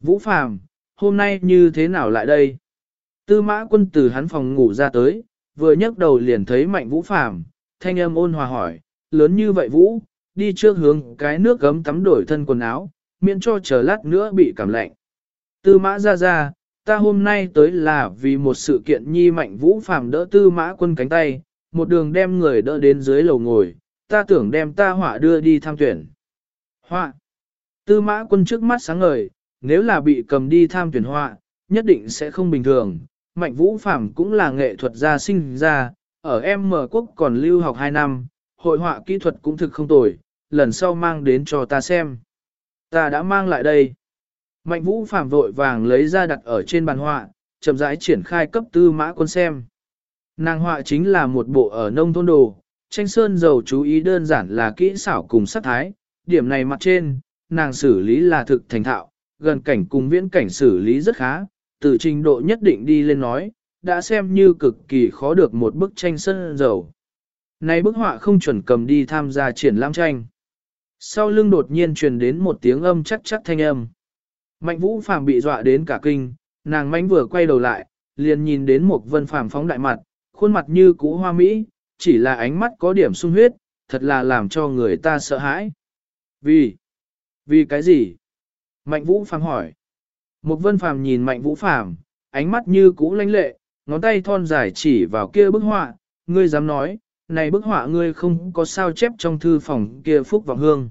S1: Vũ phàm, hôm nay như thế nào lại đây? Tư mã quân từ hắn phòng ngủ ra tới, vừa nhấc đầu liền thấy mạnh vũ phàm, thanh âm ôn hòa hỏi, lớn như vậy vũ, đi trước hướng cái nước gấm tắm đổi thân quần áo, miễn cho chờ lát nữa bị cảm lạnh. Tư mã ra ra, ta hôm nay tới là vì một sự kiện nhi mạnh vũ phàm đỡ tư mã quân cánh tay, một đường đem người đỡ đến dưới lầu ngồi, ta tưởng đem ta họa đưa đi tham tuyển. Họa. Tư mã quân trước mắt sáng ngời, nếu là bị cầm đi tham tuyển họa, nhất định sẽ không bình thường. Mạnh vũ phàm cũng là nghệ thuật gia sinh ra, ở M quốc còn lưu học 2 năm, hội họa kỹ thuật cũng thực không tồi, lần sau mang đến cho ta xem. Ta đã mang lại đây. Mạnh vũ phạm vội vàng lấy ra đặt ở trên bàn họa, chậm rãi triển khai cấp tư mã quân xem. Nàng họa chính là một bộ ở nông thôn đồ, tranh sơn dầu chú ý đơn giản là kỹ xảo cùng sắc thái, điểm này mặt trên, nàng xử lý là thực thành thạo, gần cảnh cùng viễn cảnh xử lý rất khá, từ trình độ nhất định đi lên nói, đã xem như cực kỳ khó được một bức tranh sơn dầu. Này bức họa không chuẩn cầm đi tham gia triển lãm tranh. Sau lưng đột nhiên truyền đến một tiếng âm chắc chắc thanh âm. Mạnh vũ phàm bị dọa đến cả kinh, nàng mánh vừa quay đầu lại, liền nhìn đến một vân phàm phóng đại mặt, khuôn mặt như cũ hoa mỹ, chỉ là ánh mắt có điểm sung huyết, thật là làm cho người ta sợ hãi. Vì? Vì cái gì? Mạnh vũ phàm hỏi. Một vân phàm nhìn mạnh vũ phàm, ánh mắt như cũ lãnh lệ, ngón tay thon dài chỉ vào kia bức họa, ngươi dám nói, này bức họa ngươi không có sao chép trong thư phòng kia phúc vọng hương.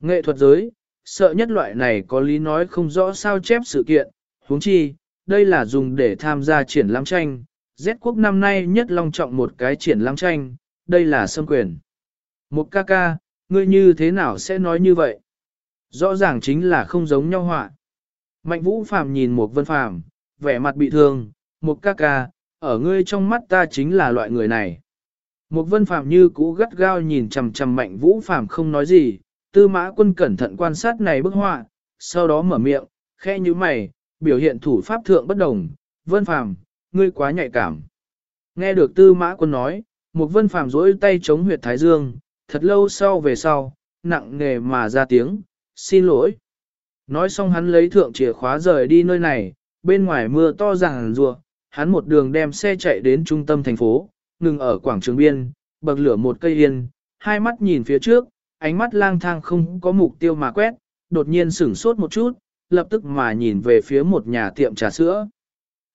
S1: Nghệ thuật giới, sợ nhất loại này có lý nói không rõ sao chép sự kiện, huống chi, đây là dùng để tham gia triển lãm tranh. Z quốc năm nay nhất long trọng một cái triển lãm tranh, đây là xâm quyền. Một ca ca, ngươi như thế nào sẽ nói như vậy? Rõ ràng chính là không giống nhau họa. Mạnh vũ phàm nhìn một vân phàm, vẻ mặt bị thương, một ca ca, ở ngươi trong mắt ta chính là loại người này. Một vân Phạm như cũ gắt gao nhìn chằm chằm mạnh vũ Phạm không nói gì, tư mã quân cẩn thận quan sát này bức họa, sau đó mở miệng, khe như mày, biểu hiện thủ pháp thượng bất đồng, vân Phạm, ngươi quá nhạy cảm. Nghe được tư mã quân nói, một vân Phạm rỗi tay chống huyệt thái dương, thật lâu sau về sau, nặng nghề mà ra tiếng, xin lỗi. Nói xong hắn lấy thượng chìa khóa rời đi nơi này, bên ngoài mưa to ràng rùa, hắn một đường đem xe chạy đến trung tâm thành phố, ngừng ở quảng trường biên, bậc lửa một cây yên, hai mắt nhìn phía trước, ánh mắt lang thang không có mục tiêu mà quét, đột nhiên sửng sốt một chút, lập tức mà nhìn về phía một nhà tiệm trà sữa.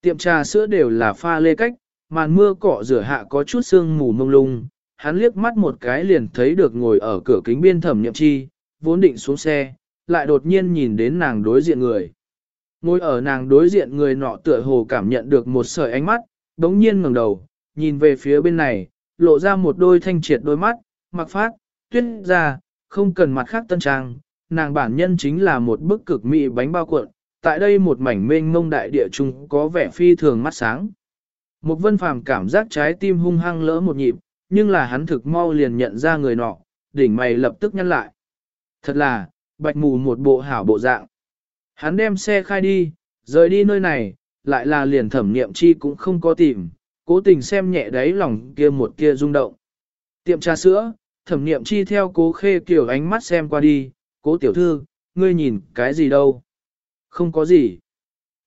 S1: Tiệm trà sữa đều là pha lê cách, màn mưa cọ rửa hạ có chút sương mù mông lung, hắn liếc mắt một cái liền thấy được ngồi ở cửa kính biên thẩm nhậm chi, vốn định xuống xe, lại đột nhiên nhìn đến nàng đối diện người. Ngồi ở nàng đối diện người nọ tựa hồ cảm nhận được một sợi ánh mắt, đống nhiên ngẩng đầu, nhìn về phía bên này, lộ ra một đôi thanh triệt đôi mắt, mặc phát, tuyết ra, không cần mặt khác tân trang, nàng bản nhân chính là một bức cực mỹ bánh bao cuộn, tại đây một mảnh mênh mông đại địa trung có vẻ phi thường mắt sáng. Một vân phàm cảm giác trái tim hung hăng lỡ một nhịp, nhưng là hắn thực mau liền nhận ra người nọ, đỉnh mày lập tức nhăn lại. Thật là, bạch mù một bộ hảo bộ dạng. Hắn đem xe khai đi, rời đi nơi này, lại là liền thẩm niệm chi cũng không có tìm, cố tình xem nhẹ đáy lòng kia một kia rung động. Tiệm trà sữa, thẩm niệm chi theo cố khê kiểu ánh mắt xem qua đi, cố tiểu thư, ngươi nhìn cái gì đâu? Không có gì.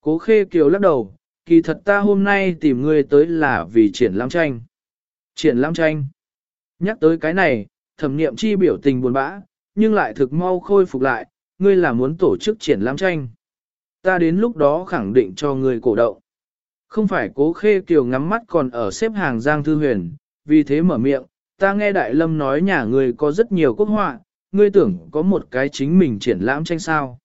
S1: Cố khê kiều lắc đầu, kỳ thật ta hôm nay tìm ngươi tới là vì triển lãm tranh. Triển lãm tranh. Nhắc tới cái này, thẩm niệm chi biểu tình buồn bã, nhưng lại thực mau khôi phục lại, ngươi là muốn tổ chức triển lãm tranh. Ta đến lúc đó khẳng định cho ngươi cổ động. Không phải cố khê kiều ngắm mắt còn ở xếp hàng Giang Thư Huyền, vì thế mở miệng, ta nghe Đại Lâm nói nhà ngươi có rất nhiều quốc họa, ngươi tưởng có một cái chính mình triển lãm tranh sao.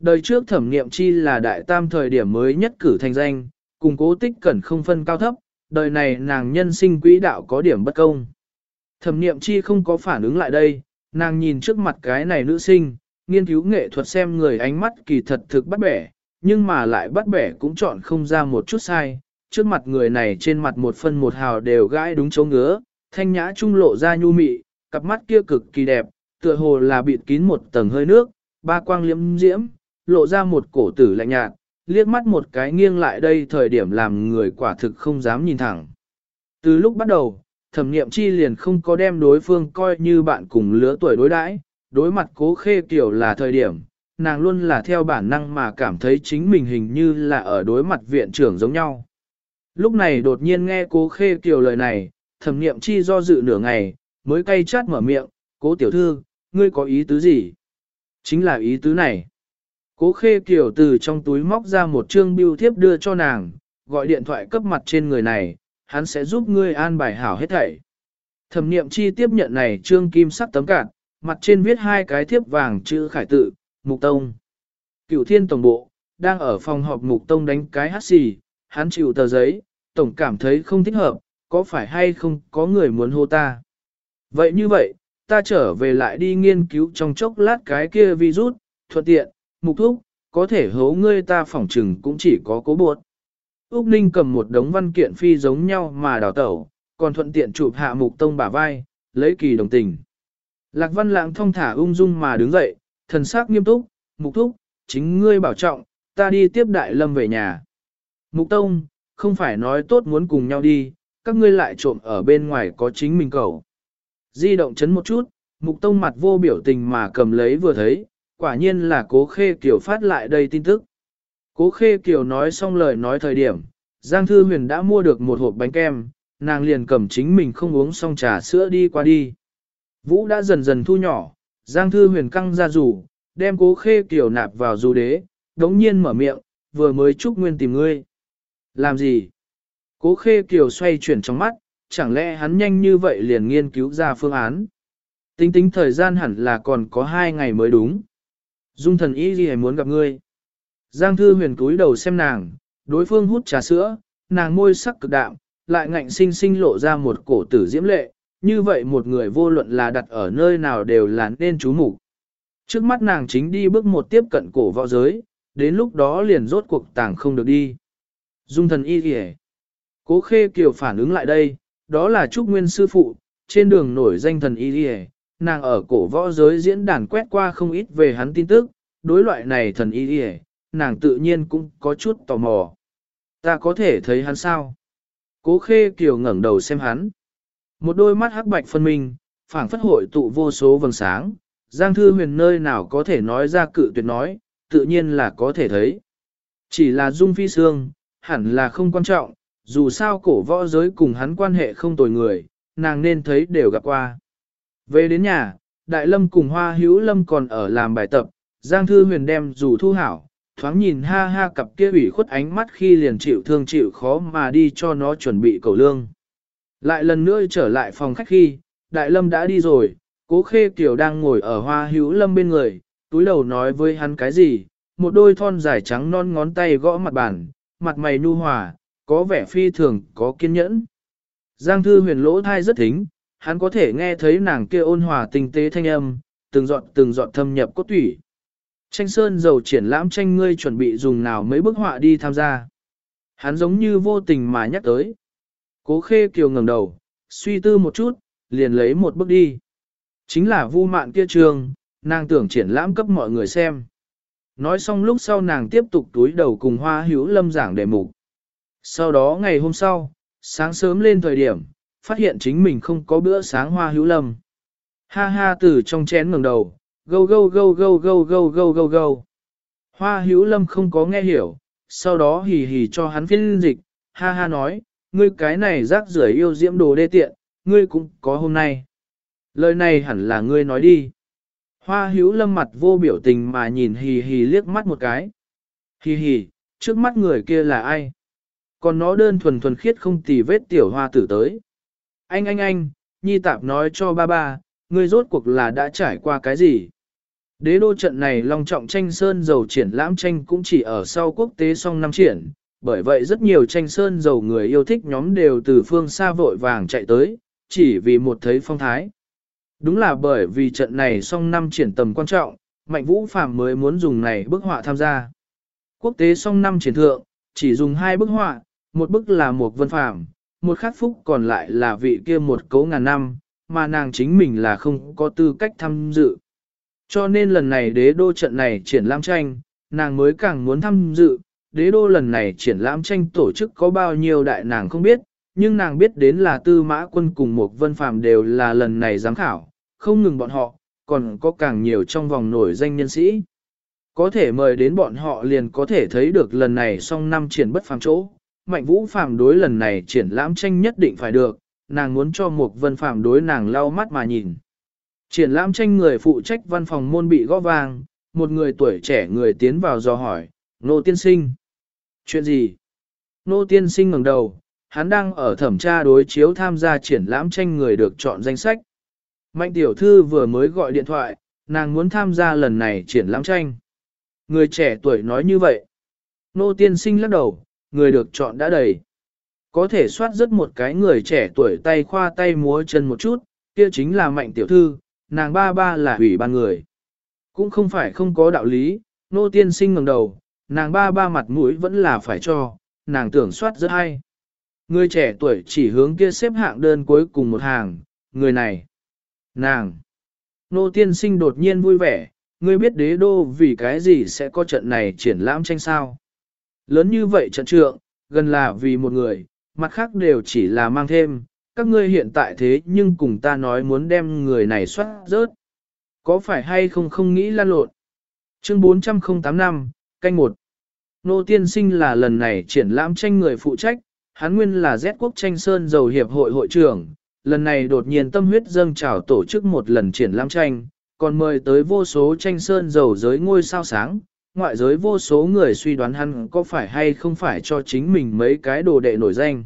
S1: Đời trước thẩm nghiệm chi là đại tam thời điểm mới nhất cử thành danh, cùng cố tích cẩn không phân cao thấp, đời này nàng nhân sinh quỹ đạo có điểm bất công. Thẩm nghiệm chi không có phản ứng lại đây, nàng nhìn trước mặt cái này nữ sinh, nghiên cứu nghệ thuật xem người ánh mắt kỳ thật thực bắt bẻ, nhưng mà lại bắt bẻ cũng chọn không ra một chút sai. Trước mặt người này trên mặt một phân một hào đều gãi đúng chỗ ngứa, thanh nhã trung lộ ra nhu mị, cặp mắt kia cực kỳ đẹp, tựa hồ là bịt kín một tầng hơi nước, ba quang liễm diễm, lộ ra một cổ tử lạnh nhạt, liếc mắt một cái nghiêng lại đây thời điểm làm người quả thực không dám nhìn thẳng. Từ lúc bắt đầu, thẩm nghiệm chi liền không có đem đối phương coi như bạn cùng lứa tuổi đối đãi, đối mặt cố khê kiểu là thời điểm, nàng luôn là theo bản năng mà cảm thấy chính mình hình như là ở đối mặt viện trưởng giống nhau. Lúc này đột nhiên nghe cố khê kiểu lời này, thẩm niệm chi do dự nửa ngày, mới cay chát mở miệng, cố tiểu thư, ngươi có ý tứ gì? Chính là ý tứ này. Cố khê kiểu từ trong túi móc ra một chương biêu thiếp đưa cho nàng, gọi điện thoại cấp mặt trên người này, hắn sẽ giúp ngươi an bài hảo hết thảy. Thẩm niệm chi tiếp nhận này trương kim sắc tấm cạn, mặt trên viết hai cái thiếp vàng chữ khải tự, mục tông. cửu thiên tổng bộ, đang ở phòng họp mục tông đánh cái hát xì, hắn chịu tờ giấy, tổng cảm thấy không thích hợp, có phải hay không có người muốn hô ta. Vậy như vậy, ta trở về lại đi nghiên cứu trong chốc lát cái kia virus, thuận tiện, mục thúc, có thể hấu ngươi ta phỏng trừng cũng chỉ có cố buộc. Úc Ninh cầm một đống văn kiện phi giống nhau mà đào tẩu, còn thuận tiện chụp hạ mục tông bả vai, lấy kỳ đồng tình. Lạc văn lãng thông thả ung dung mà đứng dậy, thần sắc nghiêm túc, mục thúc, chính ngươi bảo trọng, ta đi tiếp đại lâm về nhà. Mục tông, không phải nói tốt muốn cùng nhau đi, các ngươi lại trộm ở bên ngoài có chính mình cầu. Di động chấn một chút, mục tông mặt vô biểu tình mà cầm lấy vừa thấy, quả nhiên là cố khê kiều phát lại đây tin tức. Cố khê kiều nói xong lời nói thời điểm, Giang Thư Huyền đã mua được một hộp bánh kem, nàng liền cầm chính mình không uống xong trà sữa đi qua đi. Vũ đã dần dần thu nhỏ, Giang Thư Huyền căng ra rủ, đem cố khê kiều nạp vào dù đế, đống nhiên mở miệng, vừa mới chúc nguyên tìm ngươi. Làm gì? Cố khê kiều xoay chuyển trong mắt, chẳng lẽ hắn nhanh như vậy liền nghiên cứu ra phương án. Tính tính thời gian hẳn là còn có hai ngày mới đúng. Dung thần ý gì muốn gặp ngươi. Giang thư huyền cúi đầu xem nàng, đối phương hút trà sữa, nàng môi sắc cực đạm, lại ngạnh sinh sinh lộ ra một cổ tử diễm lệ, như vậy một người vô luận là đặt ở nơi nào đều là nên chú mục Trước mắt nàng chính đi bước một tiếp cận cổ võ giới, đến lúc đó liền rốt cuộc tàng không được đi. Dung thần y kìa. Cố khê kiều phản ứng lại đây, đó là Trúc Nguyên Sư Phụ, trên đường nổi danh thần y kìa, nàng ở cổ võ giới diễn đàn quét qua không ít về hắn tin tức, đối loại này thần y kìa, nàng tự nhiên cũng có chút tò mò. Ta có thể thấy hắn sao? Cố khê kiều ngẩng đầu xem hắn. Một đôi mắt hắc bạch phân minh, phảng phất hội tụ vô số vầng sáng, Giang Thư Huyền nơi nào có thể nói ra cự tuyệt nói, tự nhiên là có thể thấy. Chỉ là Dung Phi Sương, hẳn là không quan trọng, dù sao cổ võ giới cùng hắn quan hệ không tồi người, nàng nên thấy đều gặp qua. Về đến nhà, Đại Lâm cùng Hoa Hữu Lâm còn ở làm bài tập, Giang Thư Huyền đem dù thu hảo, thoáng nhìn ha ha cặp kia ủy khuất ánh mắt khi liền chịu thương chịu khó mà đi cho nó chuẩn bị cầu lương. Lại lần nữa trở lại phòng khách khi, Đại Lâm đã đi rồi, cố khê Kiều đang ngồi ở Hoa Hữu Lâm bên người, túi đầu nói với hắn cái gì, một đôi thon dài trắng non ngón tay gõ mặt bàn, mặt mày nu hòa, có vẻ phi thường, có kiên nhẫn. Giang thư huyền lỗ thai rất thính, hắn có thể nghe thấy nàng kia ôn hòa tinh tế thanh âm, từng giọt từng giọt thâm nhập cốt tủy. Tranh sơn dầu triển lãm tranh ngươi chuẩn bị dùng nào mấy bức họa đi tham gia. Hắn giống như vô tình mà nhắc tới. Cố khê kiều ngẩng đầu, suy tư một chút, liền lấy một bước đi. Chính là vu mạn kia trường, nàng tưởng triển lãm cấp mọi người xem. Nói xong lúc sau nàng tiếp tục túi đầu cùng hoa hữu lâm giảng đề mục. Sau đó ngày hôm sau, sáng sớm lên thời điểm, phát hiện chính mình không có bữa sáng hoa hữu lâm. Ha ha từ trong chén ngẩng đầu, gâu gâu gâu gâu gâu gâu gâu gâu gâu. Hoa hữu lâm không có nghe hiểu, sau đó hì hì cho hắn phiên dịch, ha ha nói, ngươi cái này rác rưởi yêu diễm đồ đê tiện, ngươi cũng có hôm nay. Lời này hẳn là ngươi nói đi. Hoa hữu lâm mặt vô biểu tình mà nhìn hì hì liếc mắt một cái. Hì hì, trước mắt người kia là ai? Còn nó đơn thuần thuần khiết không tì vết tiểu hoa tử tới. Anh anh anh, nhi tạp nói cho ba ba, ngươi rốt cuộc là đã trải qua cái gì? Đế đô trận này long trọng tranh sơn dầu triển lãm tranh cũng chỉ ở sau quốc tế song năm triển, bởi vậy rất nhiều tranh sơn dầu người yêu thích nhóm đều từ phương xa vội vàng chạy tới, chỉ vì một thấy phong thái. Đúng là bởi vì trận này song năm triển tầm quan trọng, Mạnh Vũ Phạm mới muốn dùng này bức họa tham gia. Quốc tế song năm triển thượng, chỉ dùng hai bức họa, một bức là một vân phạm, một khắc phúc còn lại là vị kia một cấu ngàn năm, mà nàng chính mình là không có tư cách tham dự. Cho nên lần này đế đô trận này triển lãm tranh, nàng mới càng muốn tham dự, đế đô lần này triển lãm tranh tổ chức có bao nhiêu đại nàng không biết, nhưng nàng biết đến là tư mã quân cùng một vân phàm đều là lần này giám khảo, không ngừng bọn họ, còn có càng nhiều trong vòng nổi danh nhân sĩ. Có thể mời đến bọn họ liền có thể thấy được lần này song năm triển bất phàm chỗ, mạnh vũ phàm đối lần này triển lãm tranh nhất định phải được, nàng muốn cho một vân phàm đối nàng lau mắt mà nhìn. Triển lãm tranh người phụ trách văn phòng môn bị gõ vang, một người tuổi trẻ người tiến vào dò hỏi, nô tiên sinh. Chuyện gì? Nô tiên sinh ngẩng đầu, hắn đang ở thẩm tra đối chiếu tham gia triển lãm tranh người được chọn danh sách. Mạnh tiểu thư vừa mới gọi điện thoại, nàng muốn tham gia lần này triển lãm tranh. Người trẻ tuổi nói như vậy. Nô tiên sinh lắc đầu, người được chọn đã đầy. Có thể soát rất một cái người trẻ tuổi tay khoa tay múa chân một chút, kia chính là mạnh tiểu thư, nàng ba ba là ủy ban người. Cũng không phải không có đạo lý, nô tiên sinh ngẩng đầu, nàng ba ba mặt mũi vẫn là phải cho, nàng tưởng soát rất hay. Người trẻ tuổi chỉ hướng kia xếp hạng đơn cuối cùng một hàng, người này. Nàng. Nô tiên sinh đột nhiên vui vẻ, ngươi biết đế đô vì cái gì sẽ có trận này triển lãm tranh sao. Lớn như vậy trận trượng, gần là vì một người, mặt khác đều chỉ là mang thêm, các ngươi hiện tại thế nhưng cùng ta nói muốn đem người này soát rớt. Có phải hay không không nghĩ lan lộn? Chương 4085, năm, canh 1. Nô tiên sinh là lần này triển lãm tranh người phụ trách, hắn nguyên là Z quốc tranh sơn dầu hiệp hội hội trưởng, lần này đột nhiên tâm huyết dâng trào tổ chức một lần triển lãm tranh, còn mời tới vô số tranh sơn dầu giới ngôi sao sáng, ngoại giới vô số người suy đoán hắn có phải hay không phải cho chính mình mấy cái đồ đệ nổi danh.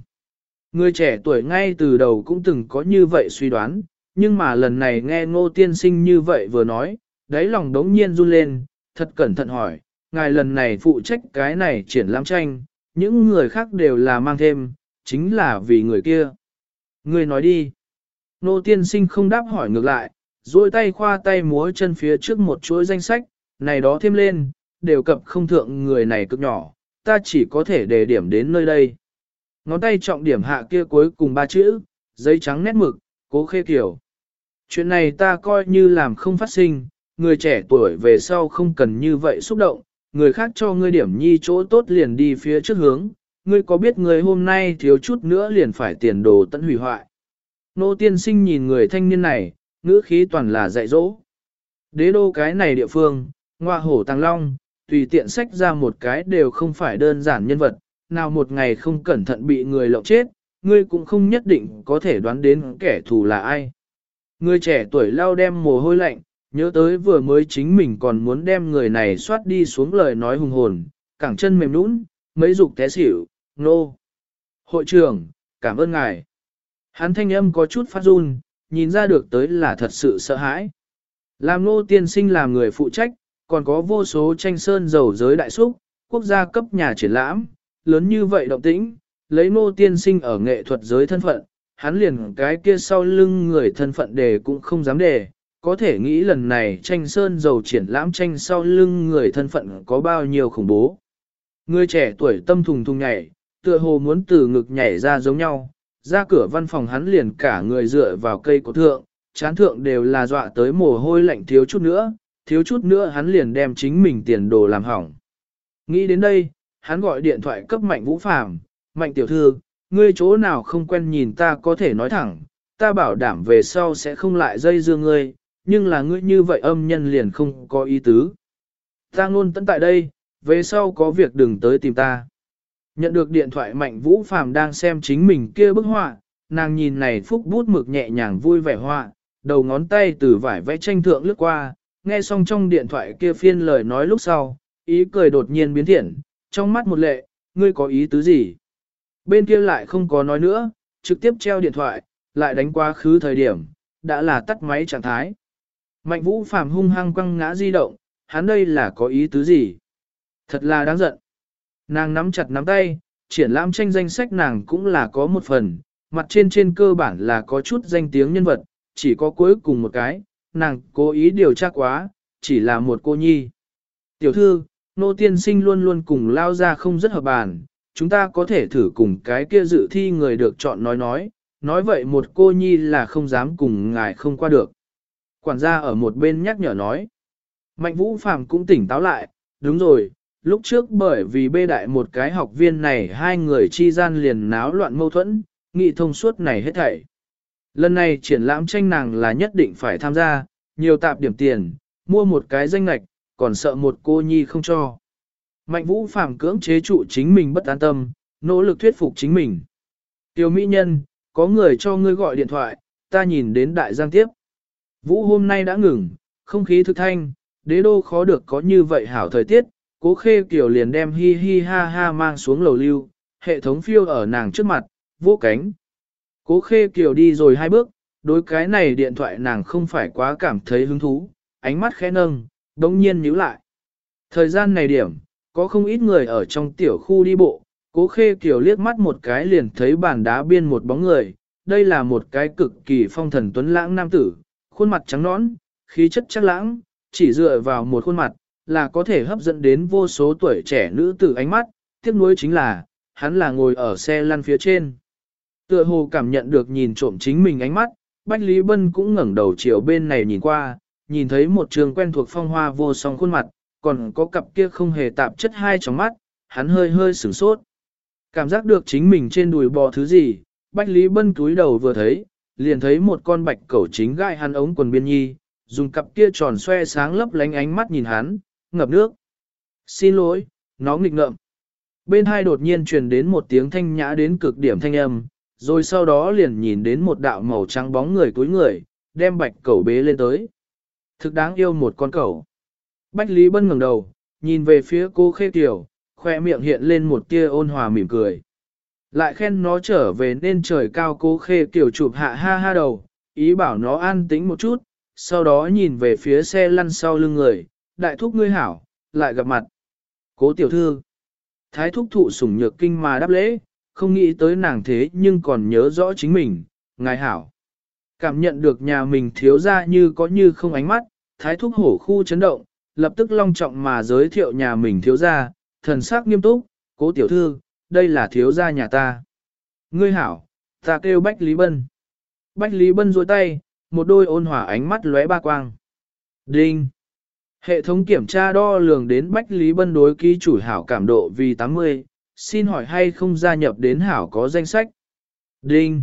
S1: Người trẻ tuổi ngay từ đầu cũng từng có như vậy suy đoán, nhưng mà lần này nghe ngô tiên sinh như vậy vừa nói, đáy lòng đống nhiên run lên, thật cẩn thận hỏi, ngài lần này phụ trách cái này triển lãm tranh, những người khác đều là mang thêm, chính là vì người kia. Người nói đi. nô tiên sinh không đáp hỏi ngược lại, duỗi tay khoa tay múa chân phía trước một chuỗi danh sách, này đó thêm lên, đều cập không thượng người này cực nhỏ, ta chỉ có thể đề điểm đến nơi đây. Ngón tay trọng điểm hạ kia cuối cùng ba chữ, giấy trắng nét mực, cố khê kiểu. Chuyện này ta coi như làm không phát sinh, người trẻ tuổi về sau không cần như vậy xúc động, người khác cho ngươi điểm nhi chỗ tốt liền đi phía trước hướng, ngươi có biết người hôm nay thiếu chút nữa liền phải tiền đồ tận hủy hoại. Nô tiên sinh nhìn người thanh niên này, ngữ khí toàn là dạy dỗ. Đế đô cái này địa phương, ngoa hổ tàng long, tùy tiện sách ra một cái đều không phải đơn giản nhân vật, nào một ngày không cẩn thận bị người lộng chết, ngươi cũng không nhất định có thể đoán đến kẻ thù là ai. Người trẻ tuổi lao đem mồ hôi lạnh, nhớ tới vừa mới chính mình còn muốn đem người này xoát đi xuống lời nói hùng hồn, cẳng chân mềm nũng, mấy dục té xỉu, nô. Hội trưởng, cảm ơn ngài. Hắn thanh âm có chút phát run, nhìn ra được tới là thật sự sợ hãi. Làm nô tiên sinh làm người phụ trách, còn có vô số tranh sơn dầu giới đại súc quốc gia cấp nhà triển lãm, lớn như vậy động tĩnh, lấy nô tiên sinh ở nghệ thuật giới thân phận, hắn liền cái kia sau lưng người thân phận đề cũng không dám đề, có thể nghĩ lần này tranh sơn dầu triển lãm tranh sau lưng người thân phận có bao nhiêu khủng bố. Người trẻ tuổi tâm thùng thùng nhảy, tựa hồ muốn từ ngực nhảy ra giống nhau, ra cửa văn phòng hắn liền cả người dựa vào cây cổ thượng, chán thượng đều là dọa tới mồ hôi lạnh thiếu chút nữa, thiếu chút nữa hắn liền đem chính mình tiền đồ làm hỏng. Nghĩ đến đây, hắn gọi điện thoại cấp mạnh vũ phàm, mạnh tiểu thư, ngươi chỗ nào không quen nhìn ta có thể nói thẳng, ta bảo đảm về sau sẽ không lại dây dưa ngươi, nhưng là ngươi như vậy âm nhân liền không có ý tứ. Ta luôn tận tại đây, về sau có việc đừng tới tìm ta. Nhận được điện thoại Mạnh Vũ Phàm đang xem chính mình kia bức họa, nàng nhìn này phúc bút mực nhẹ nhàng vui vẻ họa, đầu ngón tay từ vải vẽ tranh thượng lướt qua, nghe xong trong điện thoại kia phiên lời nói lúc sau, ý cười đột nhiên biến thiện, trong mắt một lệ, ngươi có ý tứ gì? Bên kia lại không có nói nữa, trực tiếp treo điện thoại, lại đánh quá khứ thời điểm, đã là tắt máy trạng thái. Mạnh vũ phàm hung hăng quăng ngã di động, hắn đây là có ý tứ gì? Thật là đáng giận. Nàng nắm chặt nắm tay, triển lãm tranh danh sách nàng cũng là có một phần, mặt trên trên cơ bản là có chút danh tiếng nhân vật, chỉ có cuối cùng một cái, nàng cố ý điều tra quá, chỉ là một cô nhi. Tiểu thư, nô tiên sinh luôn luôn cùng lao ra không rất hợp bàn, chúng ta có thể thử cùng cái kia dự thi người được chọn nói nói, nói vậy một cô nhi là không dám cùng ngài không qua được. Quản gia ở một bên nhắc nhở nói. Mạnh vũ phàm cũng tỉnh táo lại, đúng rồi, lúc trước bởi vì bê đại một cái học viên này hai người chi gian liền náo loạn mâu thuẫn, nghị thông suốt này hết thảy. Lần này triển lãm tranh nàng là nhất định phải tham gia, nhiều tạp điểm tiền, mua một cái danh lạch, còn sợ một cô nhi không cho. Mạnh vũ phàm cưỡng chế trụ chính mình bất an tâm, nỗ lực thuyết phục chính mình. Tiểu mỹ nhân, có người cho ngươi gọi điện thoại, ta nhìn đến đại giang tiếp. Vũ hôm nay đã ngừng, không khí thực thanh, đế đô khó được có như vậy hảo thời tiết, cố khê kiểu liền đem hi hi ha ha mang xuống lầu lưu, hệ thống phiêu ở nàng trước mặt, vỗ cánh. Cố khê kiểu đi rồi hai bước, đối cái này điện thoại nàng không phải quá cảm thấy hứng thú, ánh mắt khẽ nâng, đống nhiên nhíu lại. Thời gian này điểm, có không ít người ở trong tiểu khu đi bộ, cố khê kiểu liếc mắt một cái liền thấy bàn đá biên một bóng người, đây là một cái cực kỳ phong thần tuấn lãng nam tử, khuôn mặt trắng nõn, khí chất chắc lãng, chỉ dựa vào một khuôn mặt, là có thể hấp dẫn đến vô số tuổi trẻ nữ tử ánh mắt, tiếc nuối chính là, hắn là ngồi ở xe lăn phía trên. Tựa hồ cảm nhận được nhìn trộm chính mình ánh mắt, Bách Lý Bân cũng ngẩng đầu chiều bên này nhìn qua, nhìn thấy một trường quen thuộc phong hoa vô song khuôn mặt, còn có cặp kia không hề tạp chất hai trong mắt, hắn hơi hơi sửng sốt. Cảm giác được chính mình trên đùi bò thứ gì, Bách Lý Bân túi đầu vừa thấy, liền thấy một con bạch cẩu chính gai hắn ống quần biên nhi, dùng cặp kia tròn xoe sáng lấp lánh ánh mắt nhìn hắn, ngập nước. Xin lỗi, nó nghịch ngợm. Bên hai đột nhiên truyền đến một tiếng thanh nhã đến cực điểm thanh âm, rồi sau đó liền nhìn đến một đạo màu trắng bóng người túi người, đem bạch cẩu bế lên tới. Thực đáng yêu một con cẩu. Bách Lý Bân ngẩng đầu, nhìn về phía cô Khê tiểu khoe miệng hiện lên một tia ôn hòa mỉm cười. Lại khen nó trở về nên trời cao cố Khê tiểu chụp hạ ha ha đầu, ý bảo nó an tĩnh một chút, sau đó nhìn về phía xe lăn sau lưng người, đại thúc ngươi hảo, lại gặp mặt. Cố tiểu thư, thái thúc thụ sủng nhược kinh mà đáp lễ, không nghĩ tới nàng thế nhưng còn nhớ rõ chính mình, ngài hảo. Cảm nhận được nhà mình thiếu ra như có như không ánh mắt, thái thúc hổ khu chấn động, lập tức long trọng mà giới thiệu nhà mình thiếu ra, thần sắc nghiêm túc, cố tiểu thư, đây là thiếu gia nhà ta. Ngươi hảo, ta kêu Bách Lý Bân. Bách Lý Bân duỗi tay, một đôi ôn hòa ánh mắt lóe ba quang. Đinh! Hệ thống kiểm tra đo lường đến Bách Lý Bân đối ký chủ hảo cảm độ vì 80, xin hỏi hay không gia nhập đến hảo có danh sách. Đinh!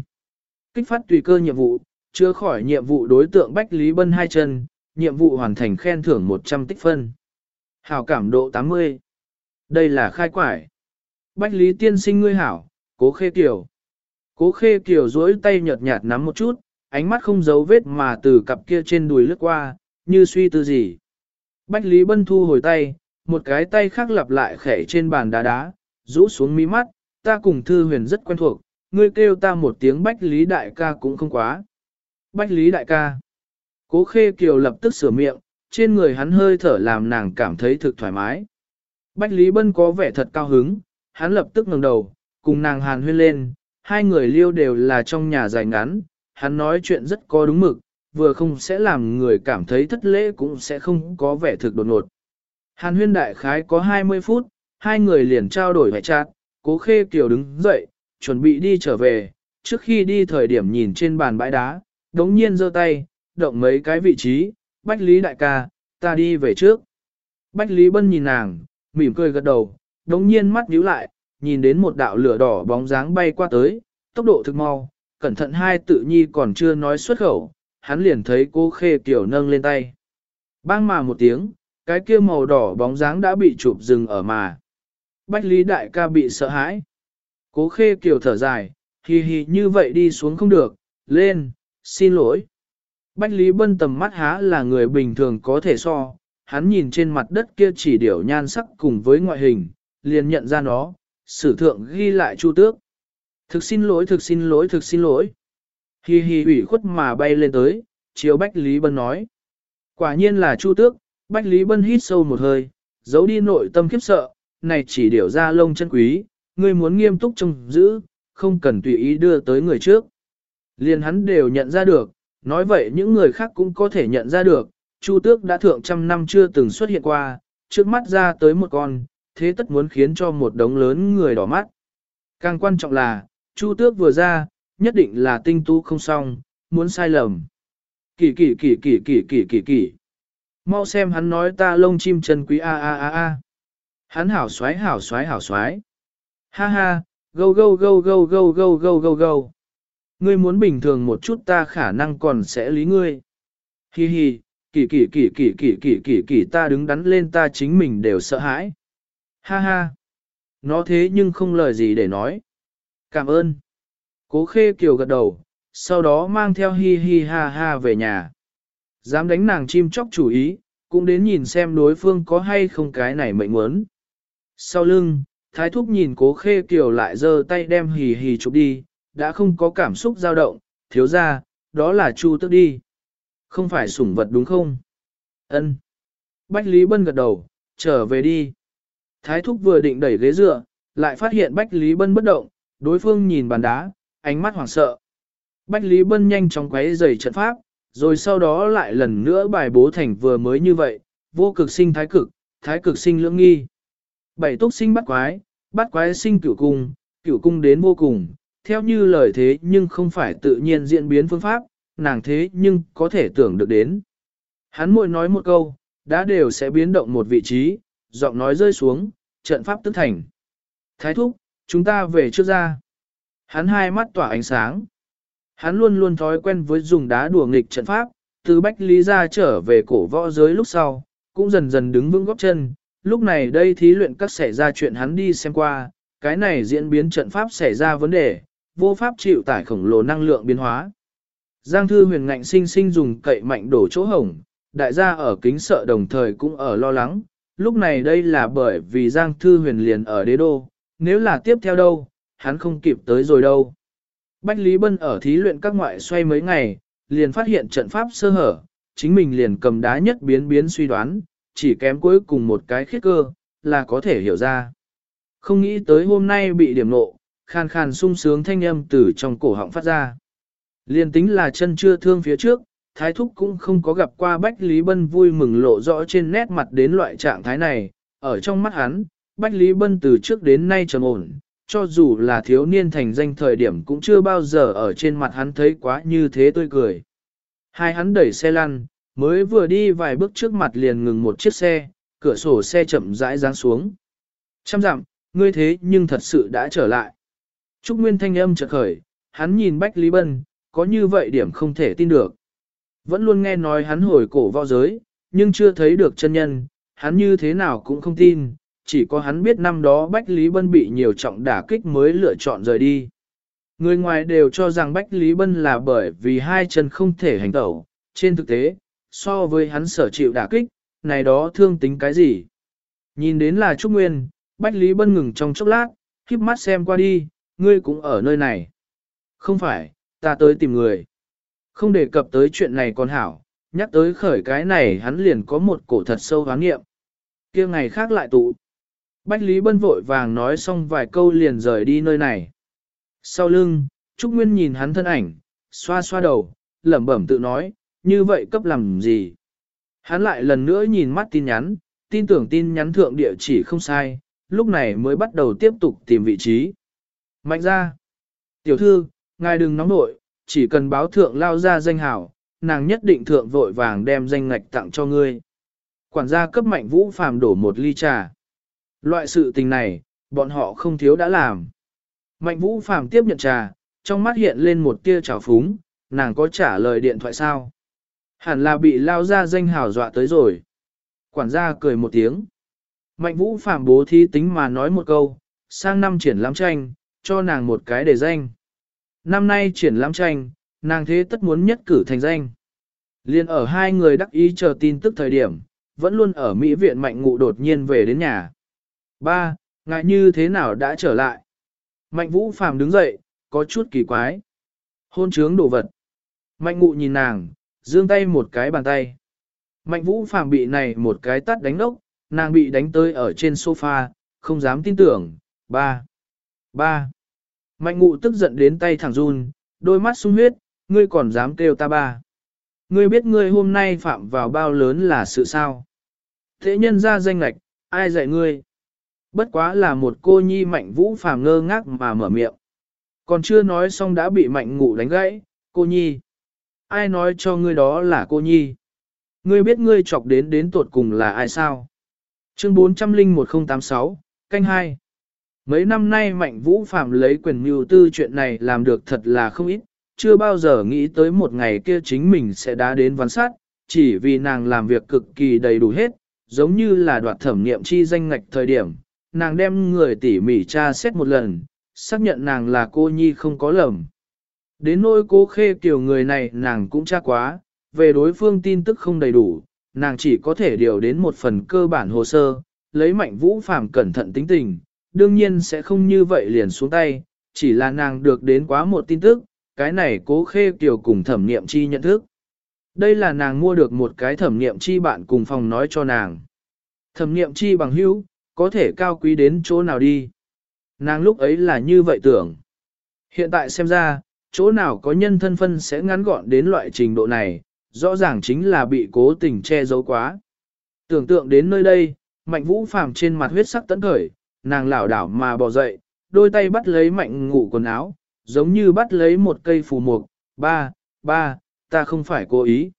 S1: Kích phát tùy cơ nhiệm vụ, chưa khỏi nhiệm vụ đối tượng Bách Lý Bân hai chân, nhiệm vụ hoàn thành khen thưởng 100 tích phân. Hảo cảm độ 80. Đây là khai quải. Bách Lý tiên sinh ngươi hảo, cố khê kiểu. Cố khê kiểu duỗi tay nhợt nhạt nắm một chút, ánh mắt không giấu vết mà từ cặp kia trên đùi lướt qua, như suy tư gì. Bách Lý Bân thu hồi tay, một cái tay khác lặp lại khẽ trên bàn đá đá, rũ xuống mí mắt, ta cùng Thư Huyền rất quen thuộc, ngươi kêu ta một tiếng Bách Lý Đại ca cũng không quá. Bách Lý Đại ca. Cố Khê Kiều lập tức sửa miệng, trên người hắn hơi thở làm nàng cảm thấy thực thoải mái. Bách Lý Bân có vẻ thật cao hứng, hắn lập tức ngẩng đầu, cùng nàng hàn huyên lên, hai người liêu đều là trong nhà dài ngắn, hắn nói chuyện rất có đúng mực, vừa không sẽ làm người cảm thấy thất lễ cũng sẽ không có vẻ thực đột ngột. Hàn huyên đại khái có 20 phút, hai người liền trao đổi vẻ chát, cố khê kiều đứng dậy, chuẩn bị đi trở về, trước khi đi thời điểm nhìn trên bàn bãi đá, đống nhiên giơ tay, động mấy cái vị trí, Bách Lý đại ca, ta đi về trước. Bách Lý Bân nhìn nàng, mỉm cười gật đầu, đống nhiên mắt nhíu lại, nhìn đến một đạo lửa đỏ bóng dáng bay qua tới, tốc độ thực mau, cẩn thận hai tự nhi còn chưa nói xuất khẩu, hắn liền thấy cô khê tiểu nâng lên tay. Bang mà một tiếng, cái kia màu đỏ bóng dáng đã bị chụp dừng ở mà. Bách Lý đại ca bị sợ hãi. Cố khê kiều thở dài, hì hì như vậy đi xuống không được, lên, xin lỗi. Bách Lý Bân tầm mắt há là người bình thường có thể so, hắn nhìn trên mặt đất kia chỉ điểu nhan sắc cùng với ngoại hình, liền nhận ra nó, sử thượng ghi lại chu tước. Thực xin lỗi, thực xin lỗi, thực xin lỗi. Hi hi ủy khuất mà bay lên tới, chiếu Bách Lý Bân nói. Quả nhiên là chu tước, Bách Lý Bân hít sâu một hơi, giấu đi nội tâm khiếp sợ, này chỉ điểu ra lông chân quý, ngươi muốn nghiêm túc trông giữ, không cần tùy ý đưa tới người trước. Liền hắn đều nhận ra được, nói vậy những người khác cũng có thể nhận ra được, Chu Tước đã thượng trăm năm chưa từng xuất hiện qua, trước mắt ra tới một con, thế tất muốn khiến cho một đống lớn người đỏ mắt. Càng quan trọng là, Chu Tước vừa ra, nhất định là tinh tú không xong, muốn sai lầm. Kỳ kỳ kỳ kỳ kỳ kỳ kỳ kỳ. Mau xem hắn nói ta lông chim chân quý a a a a. Hắn hảo xoái hảo xoái hảo xoái. Ha ha, gâu gâu gâu gâu gâu gâu gâu gâu gâu. Ngươi muốn bình thường một chút ta khả năng còn sẽ lý ngươi. Hi hi, kỳ kỳ kỳ kỳ kỳ kỳ kỳ kỳ ta đứng đắn lên ta chính mình đều sợ hãi. Ha ha. Nó thế nhưng không lời gì để nói. Cảm ơn. Cố khê kiều gật đầu, sau đó mang theo hi hi ha ha về nhà. Dám đánh nàng chim chóc chủ ý, cũng đến nhìn xem đối phương có hay không cái này mệnh muốn. Sau lưng, thái thúc nhìn cố khê kiều lại giơ tay đem hì hì chụp đi, đã không có cảm xúc dao động, thiếu ra, đó là chu tức đi. Không phải sủng vật đúng không? Ân. Bách Lý Bân gật đầu, trở về đi. Thái thúc vừa định đẩy ghế dựa, lại phát hiện Bách Lý Bân bất động, đối phương nhìn bàn đá, ánh mắt hoảng sợ. Bách Lý Bân nhanh chóng quấy giày trận pháp, rồi sau đó lại lần nữa bài bố thành vừa mới như vậy, vô cực sinh thái cực, thái cực sinh lưỡng nghi. Bảy túc sinh bắt quái, bắt quái sinh cửu cung, cửu cung đến vô cùng, theo như lời thế nhưng không phải tự nhiên diễn biến phương pháp, nàng thế nhưng có thể tưởng được đến. Hắn mỗi nói một câu, đã đều sẽ biến động một vị trí, giọng nói rơi xuống, trận pháp tức thành. Thái thúc, chúng ta về trước ra. Hắn hai mắt tỏa ánh sáng. Hắn luôn luôn thói quen với dùng đá đùa nghịch trận pháp, từ Bách Lý ra trở về cổ võ giới lúc sau, cũng dần dần đứng vững góp chân. Lúc này đây thí luyện các xảy ra chuyện hắn đi xem qua, cái này diễn biến trận pháp xảy ra vấn đề, vô pháp chịu tải khổng lồ năng lượng biến hóa. Giang thư huyền ngạnh sinh sinh dùng cậy mạnh đổ chỗ hổng, đại gia ở kính sợ đồng thời cũng ở lo lắng, lúc này đây là bởi vì Giang thư huyền liền ở đế đô, nếu là tiếp theo đâu, hắn không kịp tới rồi đâu. Bách Lý Bân ở thí luyện các ngoại xoay mấy ngày, liền phát hiện trận pháp sơ hở, chính mình liền cầm đá nhất biến biến suy đoán, chỉ kém cuối cùng một cái khiết cơ, là có thể hiểu ra. Không nghĩ tới hôm nay bị điểm nộ, khàn khàn sung sướng thanh âm từ trong cổ họng phát ra. liền tính là chân chưa thương phía trước, Thái Thúc cũng không có gặp qua Bách Lý Bân vui mừng lộ rõ trên nét mặt đến loại trạng thái này, ở trong mắt hắn, Bách Lý Bân từ trước đến nay trầm ổn, cho dù là thiếu niên thành danh thời điểm cũng chưa bao giờ ở trên mặt hắn thấy quá như thế tươi cười. Hai hắn đẩy xe lăn, mới vừa đi vài bước trước mặt liền ngừng một chiếc xe, cửa sổ xe chậm rãi giáng xuống. Trăm dặm, ngươi thế nhưng thật sự đã trở lại. Trúc Nguyên thanh âm chợt khởi, hắn nhìn Bách Lý Bân, có như vậy điểm không thể tin được. Vẫn luôn nghe nói hắn hồi cổ võ giới, nhưng chưa thấy được chân nhân, hắn như thế nào cũng không tin, chỉ có hắn biết năm đó Bách Lý Bân bị nhiều trọng đả kích mới lựa chọn rời đi. Người ngoài đều cho rằng Bách Lý Bân là bởi vì hai chân không thể hành tẩu, trên thực tế, so với hắn sở chịu đả kích, này đó thương tính cái gì. Nhìn đến là Trúc Nguyên, Bách Lý Bân ngừng trong chốc lát, khiếp mắt xem qua đi, ngươi cũng ở nơi này. Không phải, ta tới tìm người. Không đề cập tới chuyện này còn hảo, Nhắc tới khởi cái này hắn liền có một cổ thật sâu hoáng nghiệm. kia ngày khác lại tụ. Bách Lý Bân vội vàng nói xong vài câu liền rời đi nơi này. Sau lưng, Trúc Nguyên nhìn hắn thân ảnh, xoa xoa đầu, lẩm bẩm tự nói, như vậy cấp làm gì? Hắn lại lần nữa nhìn mắt tin nhắn, tin tưởng tin nhắn thượng địa chỉ không sai, lúc này mới bắt đầu tiếp tục tìm vị trí. Mạnh ra. Tiểu thư, ngài đừng nóng nội, chỉ cần báo thượng lao ra danh hảo, nàng nhất định thượng vội vàng đem danh ngạch tặng cho ngươi. Quản gia cấp mạnh vũ phàm đổ một ly trà. Loại sự tình này, bọn họ không thiếu đã làm. Mạnh vũ phàm tiếp nhận trà, trong mắt hiện lên một tia trào phúng, nàng có trả lời điện thoại sao? Hẳn là bị lao ra danh hào dọa tới rồi. Quản gia cười một tiếng. Mạnh vũ phàm bố thí tính mà nói một câu, sang năm triển lãm tranh, cho nàng một cái để danh. Năm nay triển lãm tranh, nàng thế tất muốn nhất cử thành danh. Liên ở hai người đắc ý chờ tin tức thời điểm, vẫn luôn ở Mỹ viện mạnh ngụ đột nhiên về đến nhà. Ba, ngại như thế nào đã trở lại? Mạnh vũ phàm đứng dậy, có chút kỳ quái. Hôn trướng đồ vật. Mạnh ngụ nhìn nàng, giương tay một cái bàn tay. Mạnh vũ phàm bị này một cái tắt đánh đốc, nàng bị đánh tới ở trên sofa, không dám tin tưởng. Ba. Ba. Mạnh ngụ tức giận đến tay thẳng run, đôi mắt sung huyết, ngươi còn dám kêu ta ba. Ngươi biết ngươi hôm nay phạm vào bao lớn là sự sao? Thế nhân ra danh lạch, ai dạy ngươi? Bất quá là một cô nhi mạnh vũ phàm ngơ ngác mà mở miệng. Còn chưa nói xong đã bị mạnh ngụ đánh gãy, cô nhi. Ai nói cho ngươi đó là cô nhi? Ngươi biết ngươi chọc đến đến tuột cùng là ai sao? Chương 401086, canh 2. Mấy năm nay Mạnh Vũ Phạm lấy quyền mưu tư chuyện này làm được thật là không ít, chưa bao giờ nghĩ tới một ngày kia chính mình sẽ đã đến văn sát, chỉ vì nàng làm việc cực kỳ đầy đủ hết, giống như là đoạt thẩm nghiệm chi danh ngạch thời điểm, nàng đem người tỉ mỉ tra xét một lần, xác nhận nàng là cô nhi không có lầm. Đến nỗi cô khê kiểu người này nàng cũng tra quá, về đối phương tin tức không đầy đủ, nàng chỉ có thể điều đến một phần cơ bản hồ sơ, lấy mạnh vũ phàm cẩn thận tính tình, đương nhiên sẽ không như vậy liền xuống tay, chỉ là nàng được đến quá một tin tức, cái này cố khê tiểu cùng thẩm nghiệm chi nhận thức. Đây là nàng mua được một cái thẩm nghiệm chi bạn cùng phòng nói cho nàng. Thẩm nghiệm chi bằng hữu, có thể cao quý đến chỗ nào đi. Nàng lúc ấy là như vậy tưởng. Hiện tại xem ra, chỗ nào có nhân thân phân sẽ ngắn gọn đến loại trình độ này, rõ ràng chính là bị cố tình che giấu quá. Tưởng tượng đến nơi đây, mạnh vũ phàm trên mặt huyết sắc tấn khởi, nàng lảo đảo mà bò dậy, đôi tay bắt lấy mạnh ngủ quần áo, giống như bắt lấy một cây phù mục, ba, ba, ta không phải cố ý.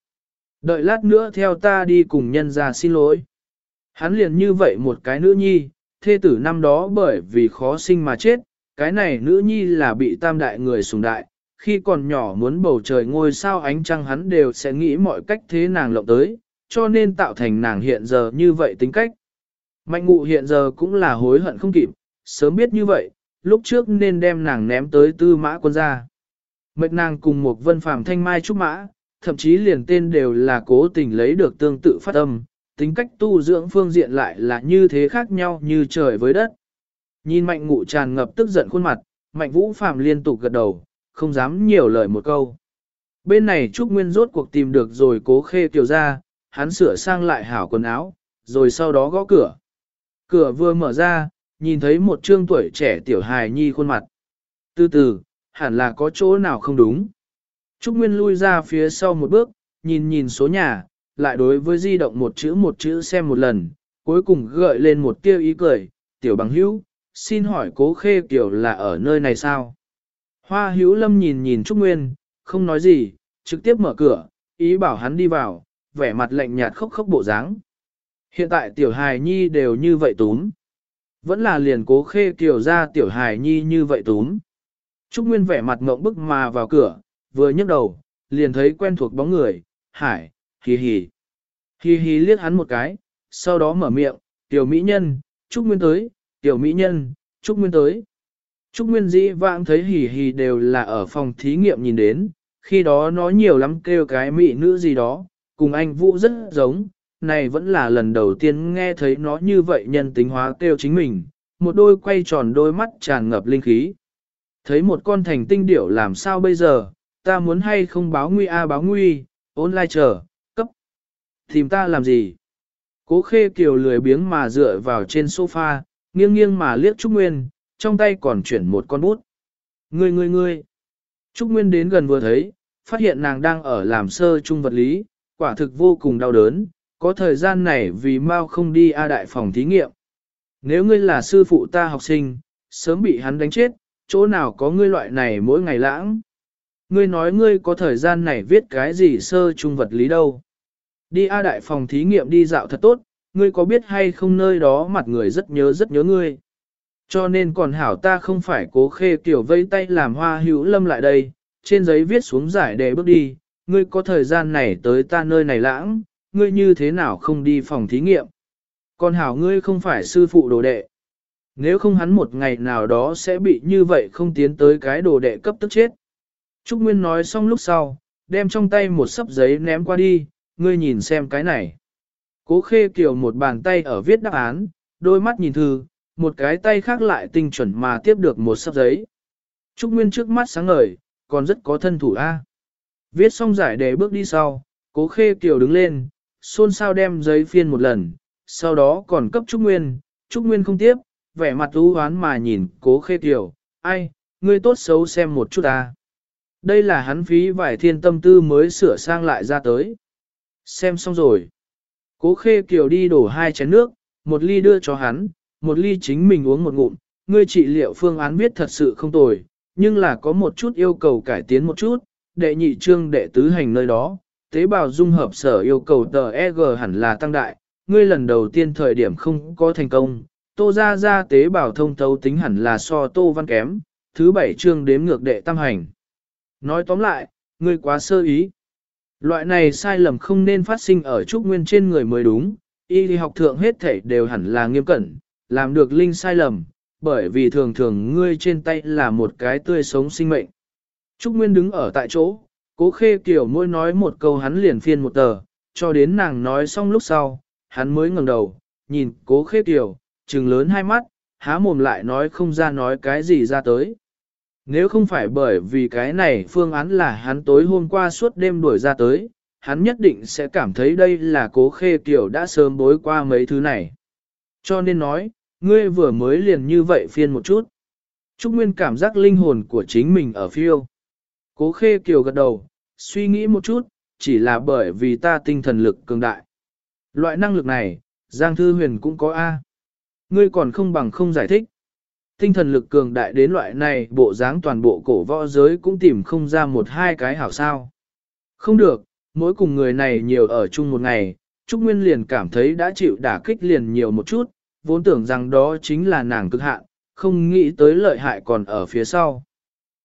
S1: Đợi lát nữa theo ta đi cùng nhân ra xin lỗi. Hắn liền như vậy một cái nữ nhi, thê tử năm đó bởi vì khó sinh mà chết, cái này nữ nhi là bị tam đại người sùng đại, khi còn nhỏ muốn bầu trời ngôi sao ánh trăng hắn đều sẽ nghĩ mọi cách thế nàng lộng tới, cho nên tạo thành nàng hiện giờ như vậy tính cách. Mạnh ngụ hiện giờ cũng là hối hận không kịp, sớm biết như vậy, lúc trước nên đem nàng ném tới tư mã quân gia. Mệnh nàng cùng một vân phàm thanh mai trúc mã, thậm chí liền tên đều là cố tình lấy được tương tự phát âm, tính cách tu dưỡng phương diện lại là như thế khác nhau như trời với đất. Nhìn mạnh ngụ tràn ngập tức giận khuôn mặt, mạnh vũ phàm liên tục gật đầu, không dám nhiều lời một câu. Bên này Trúc Nguyên rốt cuộc tìm được rồi cố khê tiểu ra, hắn sửa sang lại hảo quần áo, rồi sau đó gõ cửa. Cửa vừa mở ra, nhìn thấy một trương tuổi trẻ tiểu hài nhi khuôn mặt. Từ từ, hẳn là có chỗ nào không đúng. Trúc Nguyên lui ra phía sau một bước, nhìn nhìn số nhà, lại đối với di động một chữ một chữ xem một lần, cuối cùng gợi lên một tiêu ý cười, tiểu bằng hữu, xin hỏi cố khê kiểu là ở nơi này sao? Hoa hữu lâm nhìn nhìn Trúc Nguyên, không nói gì, trực tiếp mở cửa, ý bảo hắn đi vào, vẻ mặt lạnh nhạt khóc khóc bộ dáng. Hiện tại tiểu hài nhi đều như vậy túm. Vẫn là liền cố khê kiểu ra tiểu hài nhi như vậy túm. Trúc Nguyên vẻ mặt ngộng bức mà vào cửa, vừa nhấc đầu, liền thấy quen thuộc bóng người, hải, hì hì. Hì hì liếc hắn một cái, sau đó mở miệng, tiểu mỹ nhân, Trúc Nguyên tới, tiểu mỹ nhân, Trúc Nguyên tới. Trúc Nguyên dĩ vãng thấy hì hì đều là ở phòng thí nghiệm nhìn đến, khi đó nó nhiều lắm kêu cái mỹ nữ gì đó, cùng anh Vũ rất giống, này vẫn là lần đầu tiên nghe thấy nó như vậy nhân tính hóa kêu chính mình, một đôi quay tròn đôi mắt tràn ngập linh khí. Thấy một con thành tinh điểu làm sao bây giờ, ta muốn hay không báo nguy a à, báo nguy, online chờ, cấp, Tìm ta làm gì? Cố khê kiều lười biếng mà dựa vào trên sofa, nghiêng nghiêng mà liếc Trúc Nguyên, trong tay còn chuyển một con bút. Ngươi ngươi ngươi. Trúc Nguyên đến gần vừa thấy, phát hiện nàng đang ở làm sơ trung vật lý, quả thực vô cùng đau đớn, có thời gian này vì mau không đi A đại phòng thí nghiệm. Nếu ngươi là sư phụ ta học sinh, sớm bị hắn đánh chết, chỗ nào có ngươi loại này mỗi ngày lãng. Ngươi nói ngươi có thời gian này viết cái gì sơ trung vật lý đâu. Đi A đại phòng thí nghiệm đi dạo thật tốt, ngươi có biết hay không nơi đó mặt người rất nhớ rất nhớ ngươi. Cho nên còn hảo ta không phải cố khê kiểu vây tay làm hoa hữu lâm lại đây, trên giấy viết xuống giải đề bước đi, ngươi có thời gian này tới ta nơi này lãng, ngươi như thế nào không đi phòng thí nghiệm. Còn hảo ngươi không phải sư phụ đồ đệ. Nếu không hắn một ngày nào đó sẽ bị như vậy không tiến tới cái đồ đệ cấp tức chết. Trúc Nguyên nói xong lúc sau, đem trong tay một sấp giấy ném qua đi, ngươi nhìn xem cái này. Cố khê kiều một bàn tay ở viết đáp án, đôi mắt nhìn thư, một cái tay khác lại tinh chuẩn mà tiếp được một sấp giấy. Trúc Nguyên trước mắt sáng ngời, còn rất có thân thủ A. Viết xong giải đề bước đi sau, cố khê kiều đứng lên, xôn xao đem giấy phiên một lần, sau đó còn cấp Trúc Nguyên, Trúc Nguyên không tiếp, vẻ mặt u hoán mà nhìn cố khê kiều, ai, ngươi tốt xấu xem một chút à? Đây là hắn phí vài thiên tâm tư mới sửa sang lại ra tới. Xem xong rồi. Cố khê kiều đi đổ hai chén nước, một ly đưa cho hắn, một ly chính mình uống một ngụm. Ngươi trị liệu phương án viết thật sự không tồi, nhưng là có một chút yêu cầu cải tiến một chút, đệ nhị trương đệ tứ hành nơi đó, tế bào dung hợp sở yêu cầu tờ EG hẳn là tăng đại, ngươi lần đầu tiên thời điểm không có thành công, tô ra ra tế bào thông thấu tính hẳn là so tô văn kém, thứ bảy chương đếm ngược đệ tam hành. Nói tóm lại, ngươi quá sơ ý. Loại này sai lầm không nên phát sinh ở trúc nguyên trên người mới đúng, y học thượng hết thể đều hẳn là nghiêm cẩn, làm được linh sai lầm, bởi vì thường thường ngươi trên tay là một cái tươi sống sinh mệnh. Trúc Nguyên đứng ở tại chỗ, cố khê kiểu môi nói một câu hắn liền phiên một tờ, cho đến nàng nói xong lúc sau, hắn mới ngẩng đầu, nhìn cố khê kiểu, trừng lớn hai mắt, há mồm lại nói không ra nói cái gì ra tới. Nếu không phải bởi vì cái này phương án là hắn tối hôm qua suốt đêm đuổi ra tới, hắn nhất định sẽ cảm thấy đây là cố khê kiểu đã sớm bối qua mấy thứ này. Cho nên nói, ngươi vừa mới liền như vậy phiên một chút. Trúc Nguyên cảm giác linh hồn của chính mình ở phiêu. Cố khê kiều gật đầu, suy nghĩ một chút, chỉ là bởi vì ta tinh thần lực cường đại. Loại năng lực này, Giang Thư Huyền cũng có A. Ngươi còn không bằng không giải thích. Tinh thần lực cường đại đến loại này bộ dáng toàn bộ cổ võ giới cũng tìm không ra một hai cái hảo sao. Không được, mỗi cùng người này nhiều ở chung một ngày, Trúc Nguyên liền cảm thấy đã chịu đả kích liền nhiều một chút, vốn tưởng rằng đó chính là nàng cực hạn, không nghĩ tới lợi hại còn ở phía sau.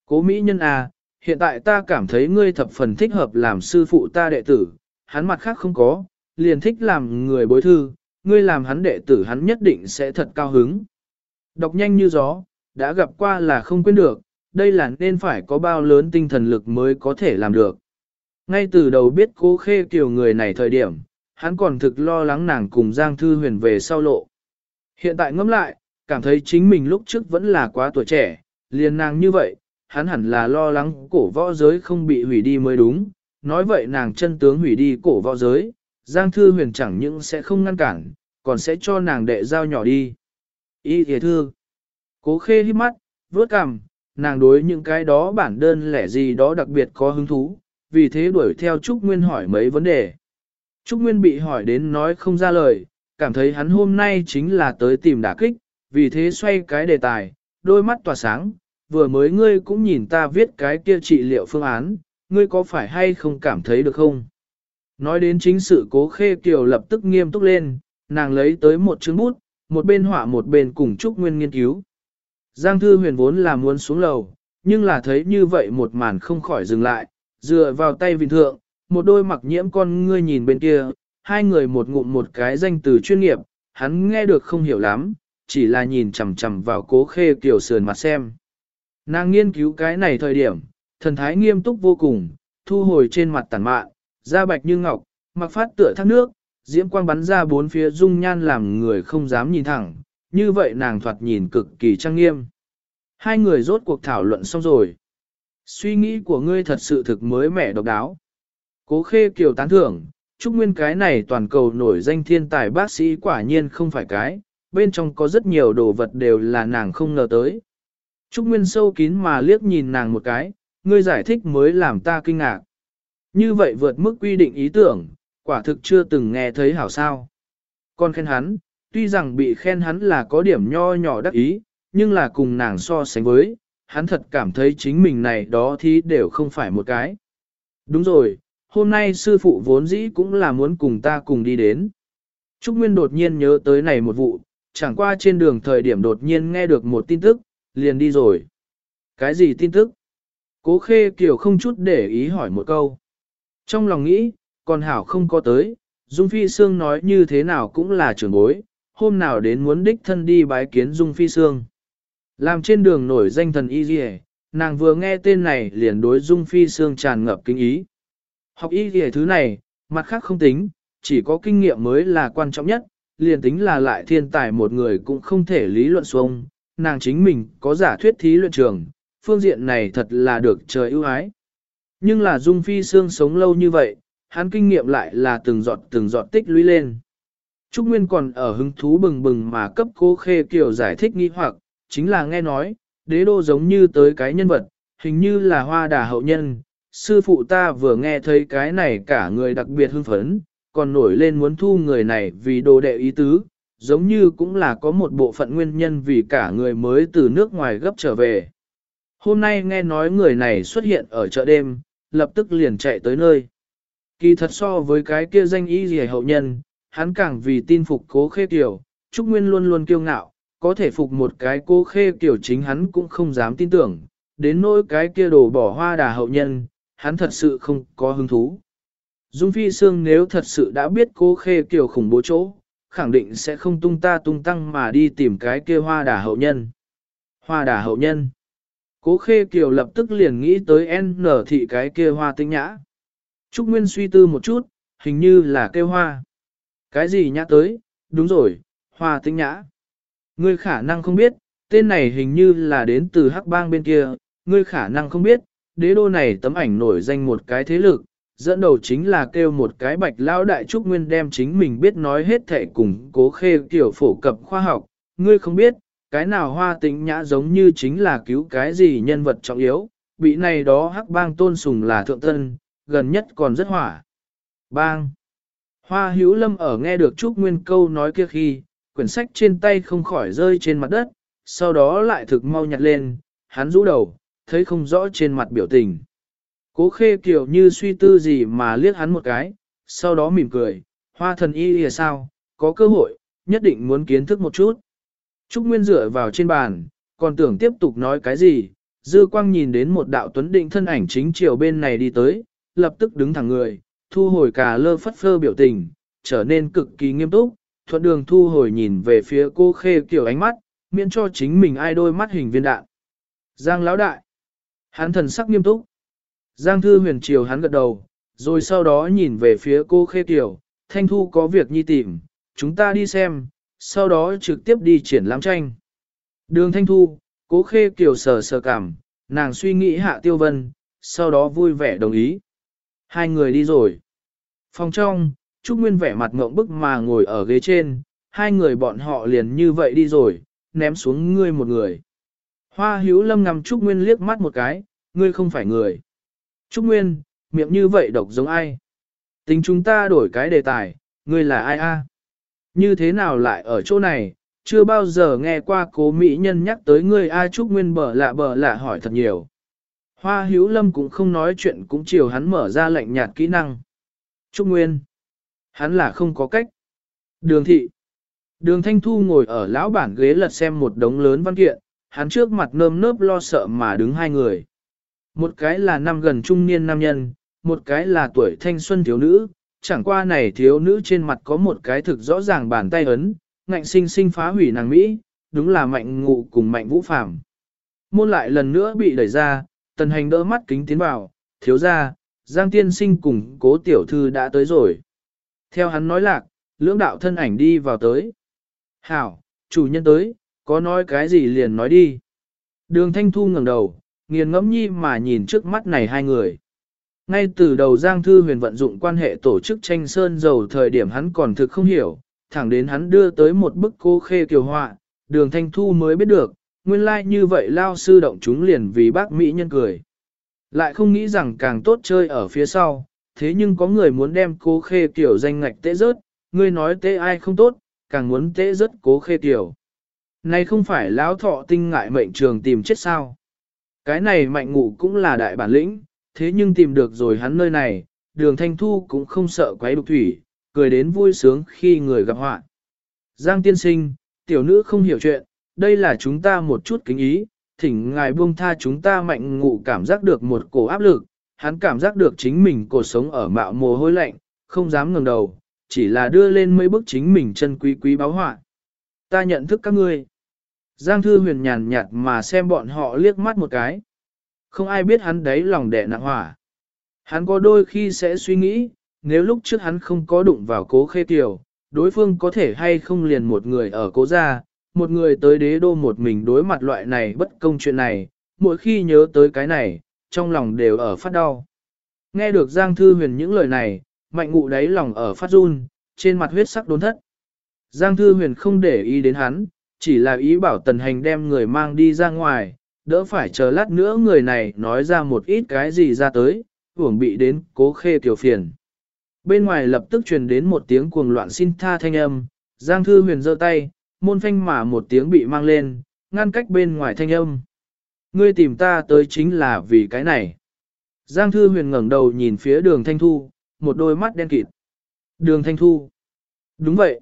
S1: Cố Mỹ Nhân à, hiện tại ta cảm thấy ngươi thập phần thích hợp làm sư phụ ta đệ tử, hắn mặt khác không có, liền thích làm người bối thư, ngươi làm hắn đệ tử hắn nhất định sẽ thật cao hứng. Đọc nhanh như gió, đã gặp qua là không quên được, đây là nên phải có bao lớn tinh thần lực mới có thể làm được. Ngay từ đầu biết cố khê kiều người này thời điểm, hắn còn thực lo lắng nàng cùng Giang Thư Huyền về sau lộ. Hiện tại ngẫm lại, cảm thấy chính mình lúc trước vẫn là quá tuổi trẻ, liền nàng như vậy, hắn hẳn là lo lắng cổ võ giới không bị hủy đi mới đúng. Nói vậy nàng chân tướng hủy đi cổ võ giới, Giang Thư Huyền chẳng những sẽ không ngăn cản, còn sẽ cho nàng đệ giao nhỏ đi. Ý thề thư. Cố khê hít mắt, vướt cằm, nàng đối những cái đó bản đơn lẻ gì đó đặc biệt có hứng thú, vì thế đuổi theo Trúc Nguyên hỏi mấy vấn đề. Trúc Nguyên bị hỏi đến nói không ra lời, cảm thấy hắn hôm nay chính là tới tìm đả kích, vì thế xoay cái đề tài, đôi mắt tỏa sáng, vừa mới ngươi cũng nhìn ta viết cái kia trị liệu phương án, ngươi có phải hay không cảm thấy được không? Nói đến chính sự cố khê kiều lập tức nghiêm túc lên, nàng lấy tới một chứng bút, một bên họa một bên cùng Trúc Nguyên nghiên cứu. Giang Thư huyền vốn là muốn xuống lầu, nhưng là thấy như vậy một màn không khỏi dừng lại, dựa vào tay vịn thượng, một đôi mặc nhiễm con ngươi nhìn bên kia, hai người một ngụm một cái danh từ chuyên nghiệp, hắn nghe được không hiểu lắm, chỉ là nhìn chằm chằm vào cố khê kiều sườn mặt xem. Nàng nghiên cứu cái này thời điểm, thần thái nghiêm túc vô cùng, thu hồi trên mặt tàn mạn, da bạch như ngọc, mặc phát tựa thác nước, diễm quang bắn ra bốn phía dung nhan làm người không dám nhìn thẳng, như vậy nàng thoạt nhìn cực kỳ trang nghiêm. Hai người rốt cuộc thảo luận xong rồi. Suy nghĩ của ngươi thật sự thực mới mẻ độc đáo. Cố khê kiều tán thưởng, chúc Nguyên cái này toàn cầu nổi danh thiên tài bác sĩ quả nhiên không phải cái, bên trong có rất nhiều đồ vật đều là nàng không ngờ tới. Trúc Nguyên sâu kín mà liếc nhìn nàng một cái, ngươi giải thích mới làm ta kinh ngạc. Như vậy vượt mức quy định ý tưởng, quả thực chưa từng nghe thấy hảo sao. Con khen hắn, tuy rằng bị khen hắn là có điểm nho nhỏ đắc ý, nhưng là cùng nàng so sánh với, hắn thật cảm thấy chính mình này đó thì đều không phải một cái. Đúng rồi, hôm nay sư phụ vốn dĩ cũng là muốn cùng ta cùng đi đến. Trúc Nguyên đột nhiên nhớ tới này một vụ, chẳng qua trên đường thời điểm đột nhiên nghe được một tin tức, liền đi rồi. Cái gì tin tức? Cố khê kiểu không chút để ý hỏi một câu. Trong lòng nghĩ, còn hảo không có tới, Dung Phi Sương nói như thế nào cũng là trưởng bối, hôm nào đến muốn đích thân đi bái kiến Dung Phi Sương. Làm trên đường nổi danh thần y dì nàng vừa nghe tên này liền đối Dung Phi Sương tràn ngập kinh ý. Học y dì thứ này, mặt khác không tính, chỉ có kinh nghiệm mới là quan trọng nhất, liền tính là lại thiên tài một người cũng không thể lý luận xuống, nàng chính mình có giả thuyết thí luyện trường, phương diện này thật là được trời ưu ái. Nhưng là Dung Phi Sương sống lâu như vậy, hắn kinh nghiệm lại là từng giọt từng giọt tích lũy lên. Trúc Nguyên còn ở hứng thú bừng bừng mà cấp cố khê kiểu giải thích nghi hoặc, chính là nghe nói, đế đô giống như tới cái nhân vật, hình như là hoa đà hậu nhân. Sư phụ ta vừa nghe thấy cái này cả người đặc biệt hưng phấn, còn nổi lên muốn thu người này vì đồ đệ ý tứ, giống như cũng là có một bộ phận nguyên nhân vì cả người mới từ nước ngoài gấp trở về. Hôm nay nghe nói người này xuất hiện ở chợ đêm, lập tức liền chạy tới nơi. Kỳ thật so với cái kia danh y gì hậu nhân, hắn càng vì tin phục cố khê kiểu, Trúc Nguyên luôn luôn kiêu ngạo, có thể phục một cái cố khê kiểu chính hắn cũng không dám tin tưởng, đến nỗi cái kia đổ bỏ hoa đà hậu nhân, hắn thật sự không có hứng thú. Dung Phi Sương nếu thật sự đã biết cố khê kiểu khủng bố chỗ, khẳng định sẽ không tung ta tung tăng mà đi tìm cái kia hoa đà hậu nhân. Hoa đà hậu nhân. Cố khê kiều lập tức liền nghĩ tới N thị cái kia hoa tinh nhã. Trúc Nguyên suy tư một chút, hình như là kêu hoa. Cái gì nhã tới, đúng rồi, hoa tinh nhã. Ngươi khả năng không biết, tên này hình như là đến từ hắc bang bên kia, ngươi khả năng không biết, đế đô này tấm ảnh nổi danh một cái thế lực, dẫn đầu chính là kêu một cái bạch lão đại trúc nguyên đem chính mình biết nói hết thể cùng cố khê kiểu phổ cập khoa học, ngươi không biết, cái nào hoa tĩnh nhã giống như chính là cứu cái gì nhân vật trọng yếu, bị này đó hắc bang tôn sùng là thượng tân, gần nhất còn rất hỏa. Bang! Hoa hữu lâm ở nghe được Trúc Nguyên câu nói kia khi, quyển sách trên tay không khỏi rơi trên mặt đất, sau đó lại thực mau nhặt lên, hắn rũ đầu, thấy không rõ trên mặt biểu tình. Cố khê kiểu như suy tư gì mà liếc hắn một cái, sau đó mỉm cười, hoa thần y thì sao, có cơ hội, nhất định muốn kiến thức một chút. Trúc Nguyên dựa vào trên bàn, còn tưởng tiếp tục nói cái gì, dư quang nhìn đến một đạo tuấn định thân ảnh chính chiều bên này đi tới, lập tức đứng thẳng người, thu hồi cả lơ phất phơ biểu tình, trở nên cực kỳ nghiêm túc, thuận đường thu hồi nhìn về phía cô khê kiểu ánh mắt, miễn cho chính mình ai đôi mắt hình viên đạn. Giang lão đại, hắn thần sắc nghiêm túc. Giang thư huyền chiều hắn gật đầu, rồi sau đó nhìn về phía cô khê Tiểu, thanh thu có việc nhi tìm, chúng ta đi xem, sau đó trực tiếp đi triển lãm tranh. Đường thanh thu, cố khê Kiều sờ sờ cảm, nàng suy nghĩ hạ tiêu vân, sau đó vui vẻ đồng ý. Hai người đi rồi. Phòng trong, Trúc Nguyên vẻ mặt ngộng bức mà ngồi ở ghế trên, hai người bọn họ liền như vậy đi rồi, ném xuống ngươi một người. Hoa hữu lâm ngắm Trúc Nguyên liếc mắt một cái, ngươi không phải người. Trúc Nguyên, miệng như vậy độc giống ai? Tính chúng ta đổi cái đề tài, ngươi là ai a? Như thế nào lại ở chỗ này, chưa bao giờ nghe qua cố mỹ nhân nhắc tới ngươi a Trúc Nguyên bở lạ bở lạ hỏi thật nhiều. Hoa hữu lâm cũng không nói chuyện cũng chiều hắn mở ra lệnh nhạt kỹ năng. Trúc Nguyên. Hắn là không có cách. Đường thị. Đường Thanh Thu ngồi ở lão bản ghế lật xem một đống lớn văn kiện, hắn trước mặt nơm nớp lo sợ mà đứng hai người. Một cái là năm gần trung niên nam nhân, một cái là tuổi thanh xuân thiếu nữ, chẳng qua này thiếu nữ trên mặt có một cái thực rõ ràng bàn tay ấn, ngạnh sinh sinh phá hủy nàng Mỹ, đúng là mạnh ngụ cùng mạnh vũ phàm. Môn lại lần nữa bị đẩy ra, tần hành đỡ mắt kính tiến vào, thiếu ra, Giang tiên sinh cùng cố tiểu thư đã tới rồi. Theo hắn nói lạc, lưỡng đạo thân ảnh đi vào tới. Hảo, chủ nhân tới, có nói cái gì liền nói đi. Đường thanh thu ngẩng đầu, nghiền ngẫm nhi mà nhìn trước mắt này hai người. Ngay từ đầu Giang Thư Huyền vận dụng quan hệ tổ chức tranh sơn dầu thời điểm hắn còn thực không hiểu, thẳng đến hắn đưa tới một bức cô khê kiều họa, đường thanh thu mới biết được, nguyên lai like như vậy lao sư động chúng liền vì bác Mỹ nhân cười. Lại không nghĩ rằng càng tốt chơi ở phía sau, thế nhưng có người muốn đem cố khê tiểu danh ngạch tế rớt, ngươi nói tế ai không tốt, càng muốn tế rớt cố khê tiểu, Này không phải lão thọ tinh ngại mệnh trường tìm chết sao. Cái này mạnh ngụ cũng là đại bản lĩnh, thế nhưng tìm được rồi hắn nơi này, đường thanh thu cũng không sợ quấy đục thủy, cười đến vui sướng khi người gặp họa. Giang tiên sinh, tiểu nữ không hiểu chuyện, đây là chúng ta một chút kính ý, thỉnh ngài buông tha chúng ta mạnh ngụ cảm giác được một cổ áp lực, hắn cảm giác được chính mình cuộc sống ở mạo mồ hôi lạnh, không dám ngẩng đầu, chỉ là đưa lên mấy bước chính mình chân quý quý báo họa. Ta nhận thức các ngươi. Giang thư huyền nhàn nhạt mà xem bọn họ liếc mắt một cái. Không ai biết hắn đấy lòng đẻ nặng hỏa. Hắn có đôi khi sẽ suy nghĩ, nếu lúc trước hắn không có đụng vào cố khê tiểu, đối phương có thể hay không liền một người ở cố gia, một người tới đế đô một mình đối mặt loại này bất công chuyện này, mỗi khi nhớ tới cái này, trong lòng đều ở phát đau. Nghe được Giang Thư Huyền những lời này, mạnh ngụ đáy lòng ở phát run, trên mặt huyết sắc đốn thất. Giang Thư Huyền không để ý đến hắn, chỉ là ý bảo tần hành đem người mang đi ra ngoài, đỡ phải chờ lát nữa người này nói ra một ít cái gì ra tới, hưởng bị đến cố khê tiểu phiền. Bên ngoài lập tức truyền đến một tiếng cuồng loạn xin tha thanh âm, Giang Thư Huyền giơ tay, môn phanh mà một tiếng bị mang lên, ngăn cách bên ngoài thanh âm. Ngươi tìm ta tới chính là vì cái này. Giang Thư Huyền ngẩng đầu nhìn phía đường Thanh Thu, một đôi mắt đen kịt. Đường Thanh Thu. Đúng vậy.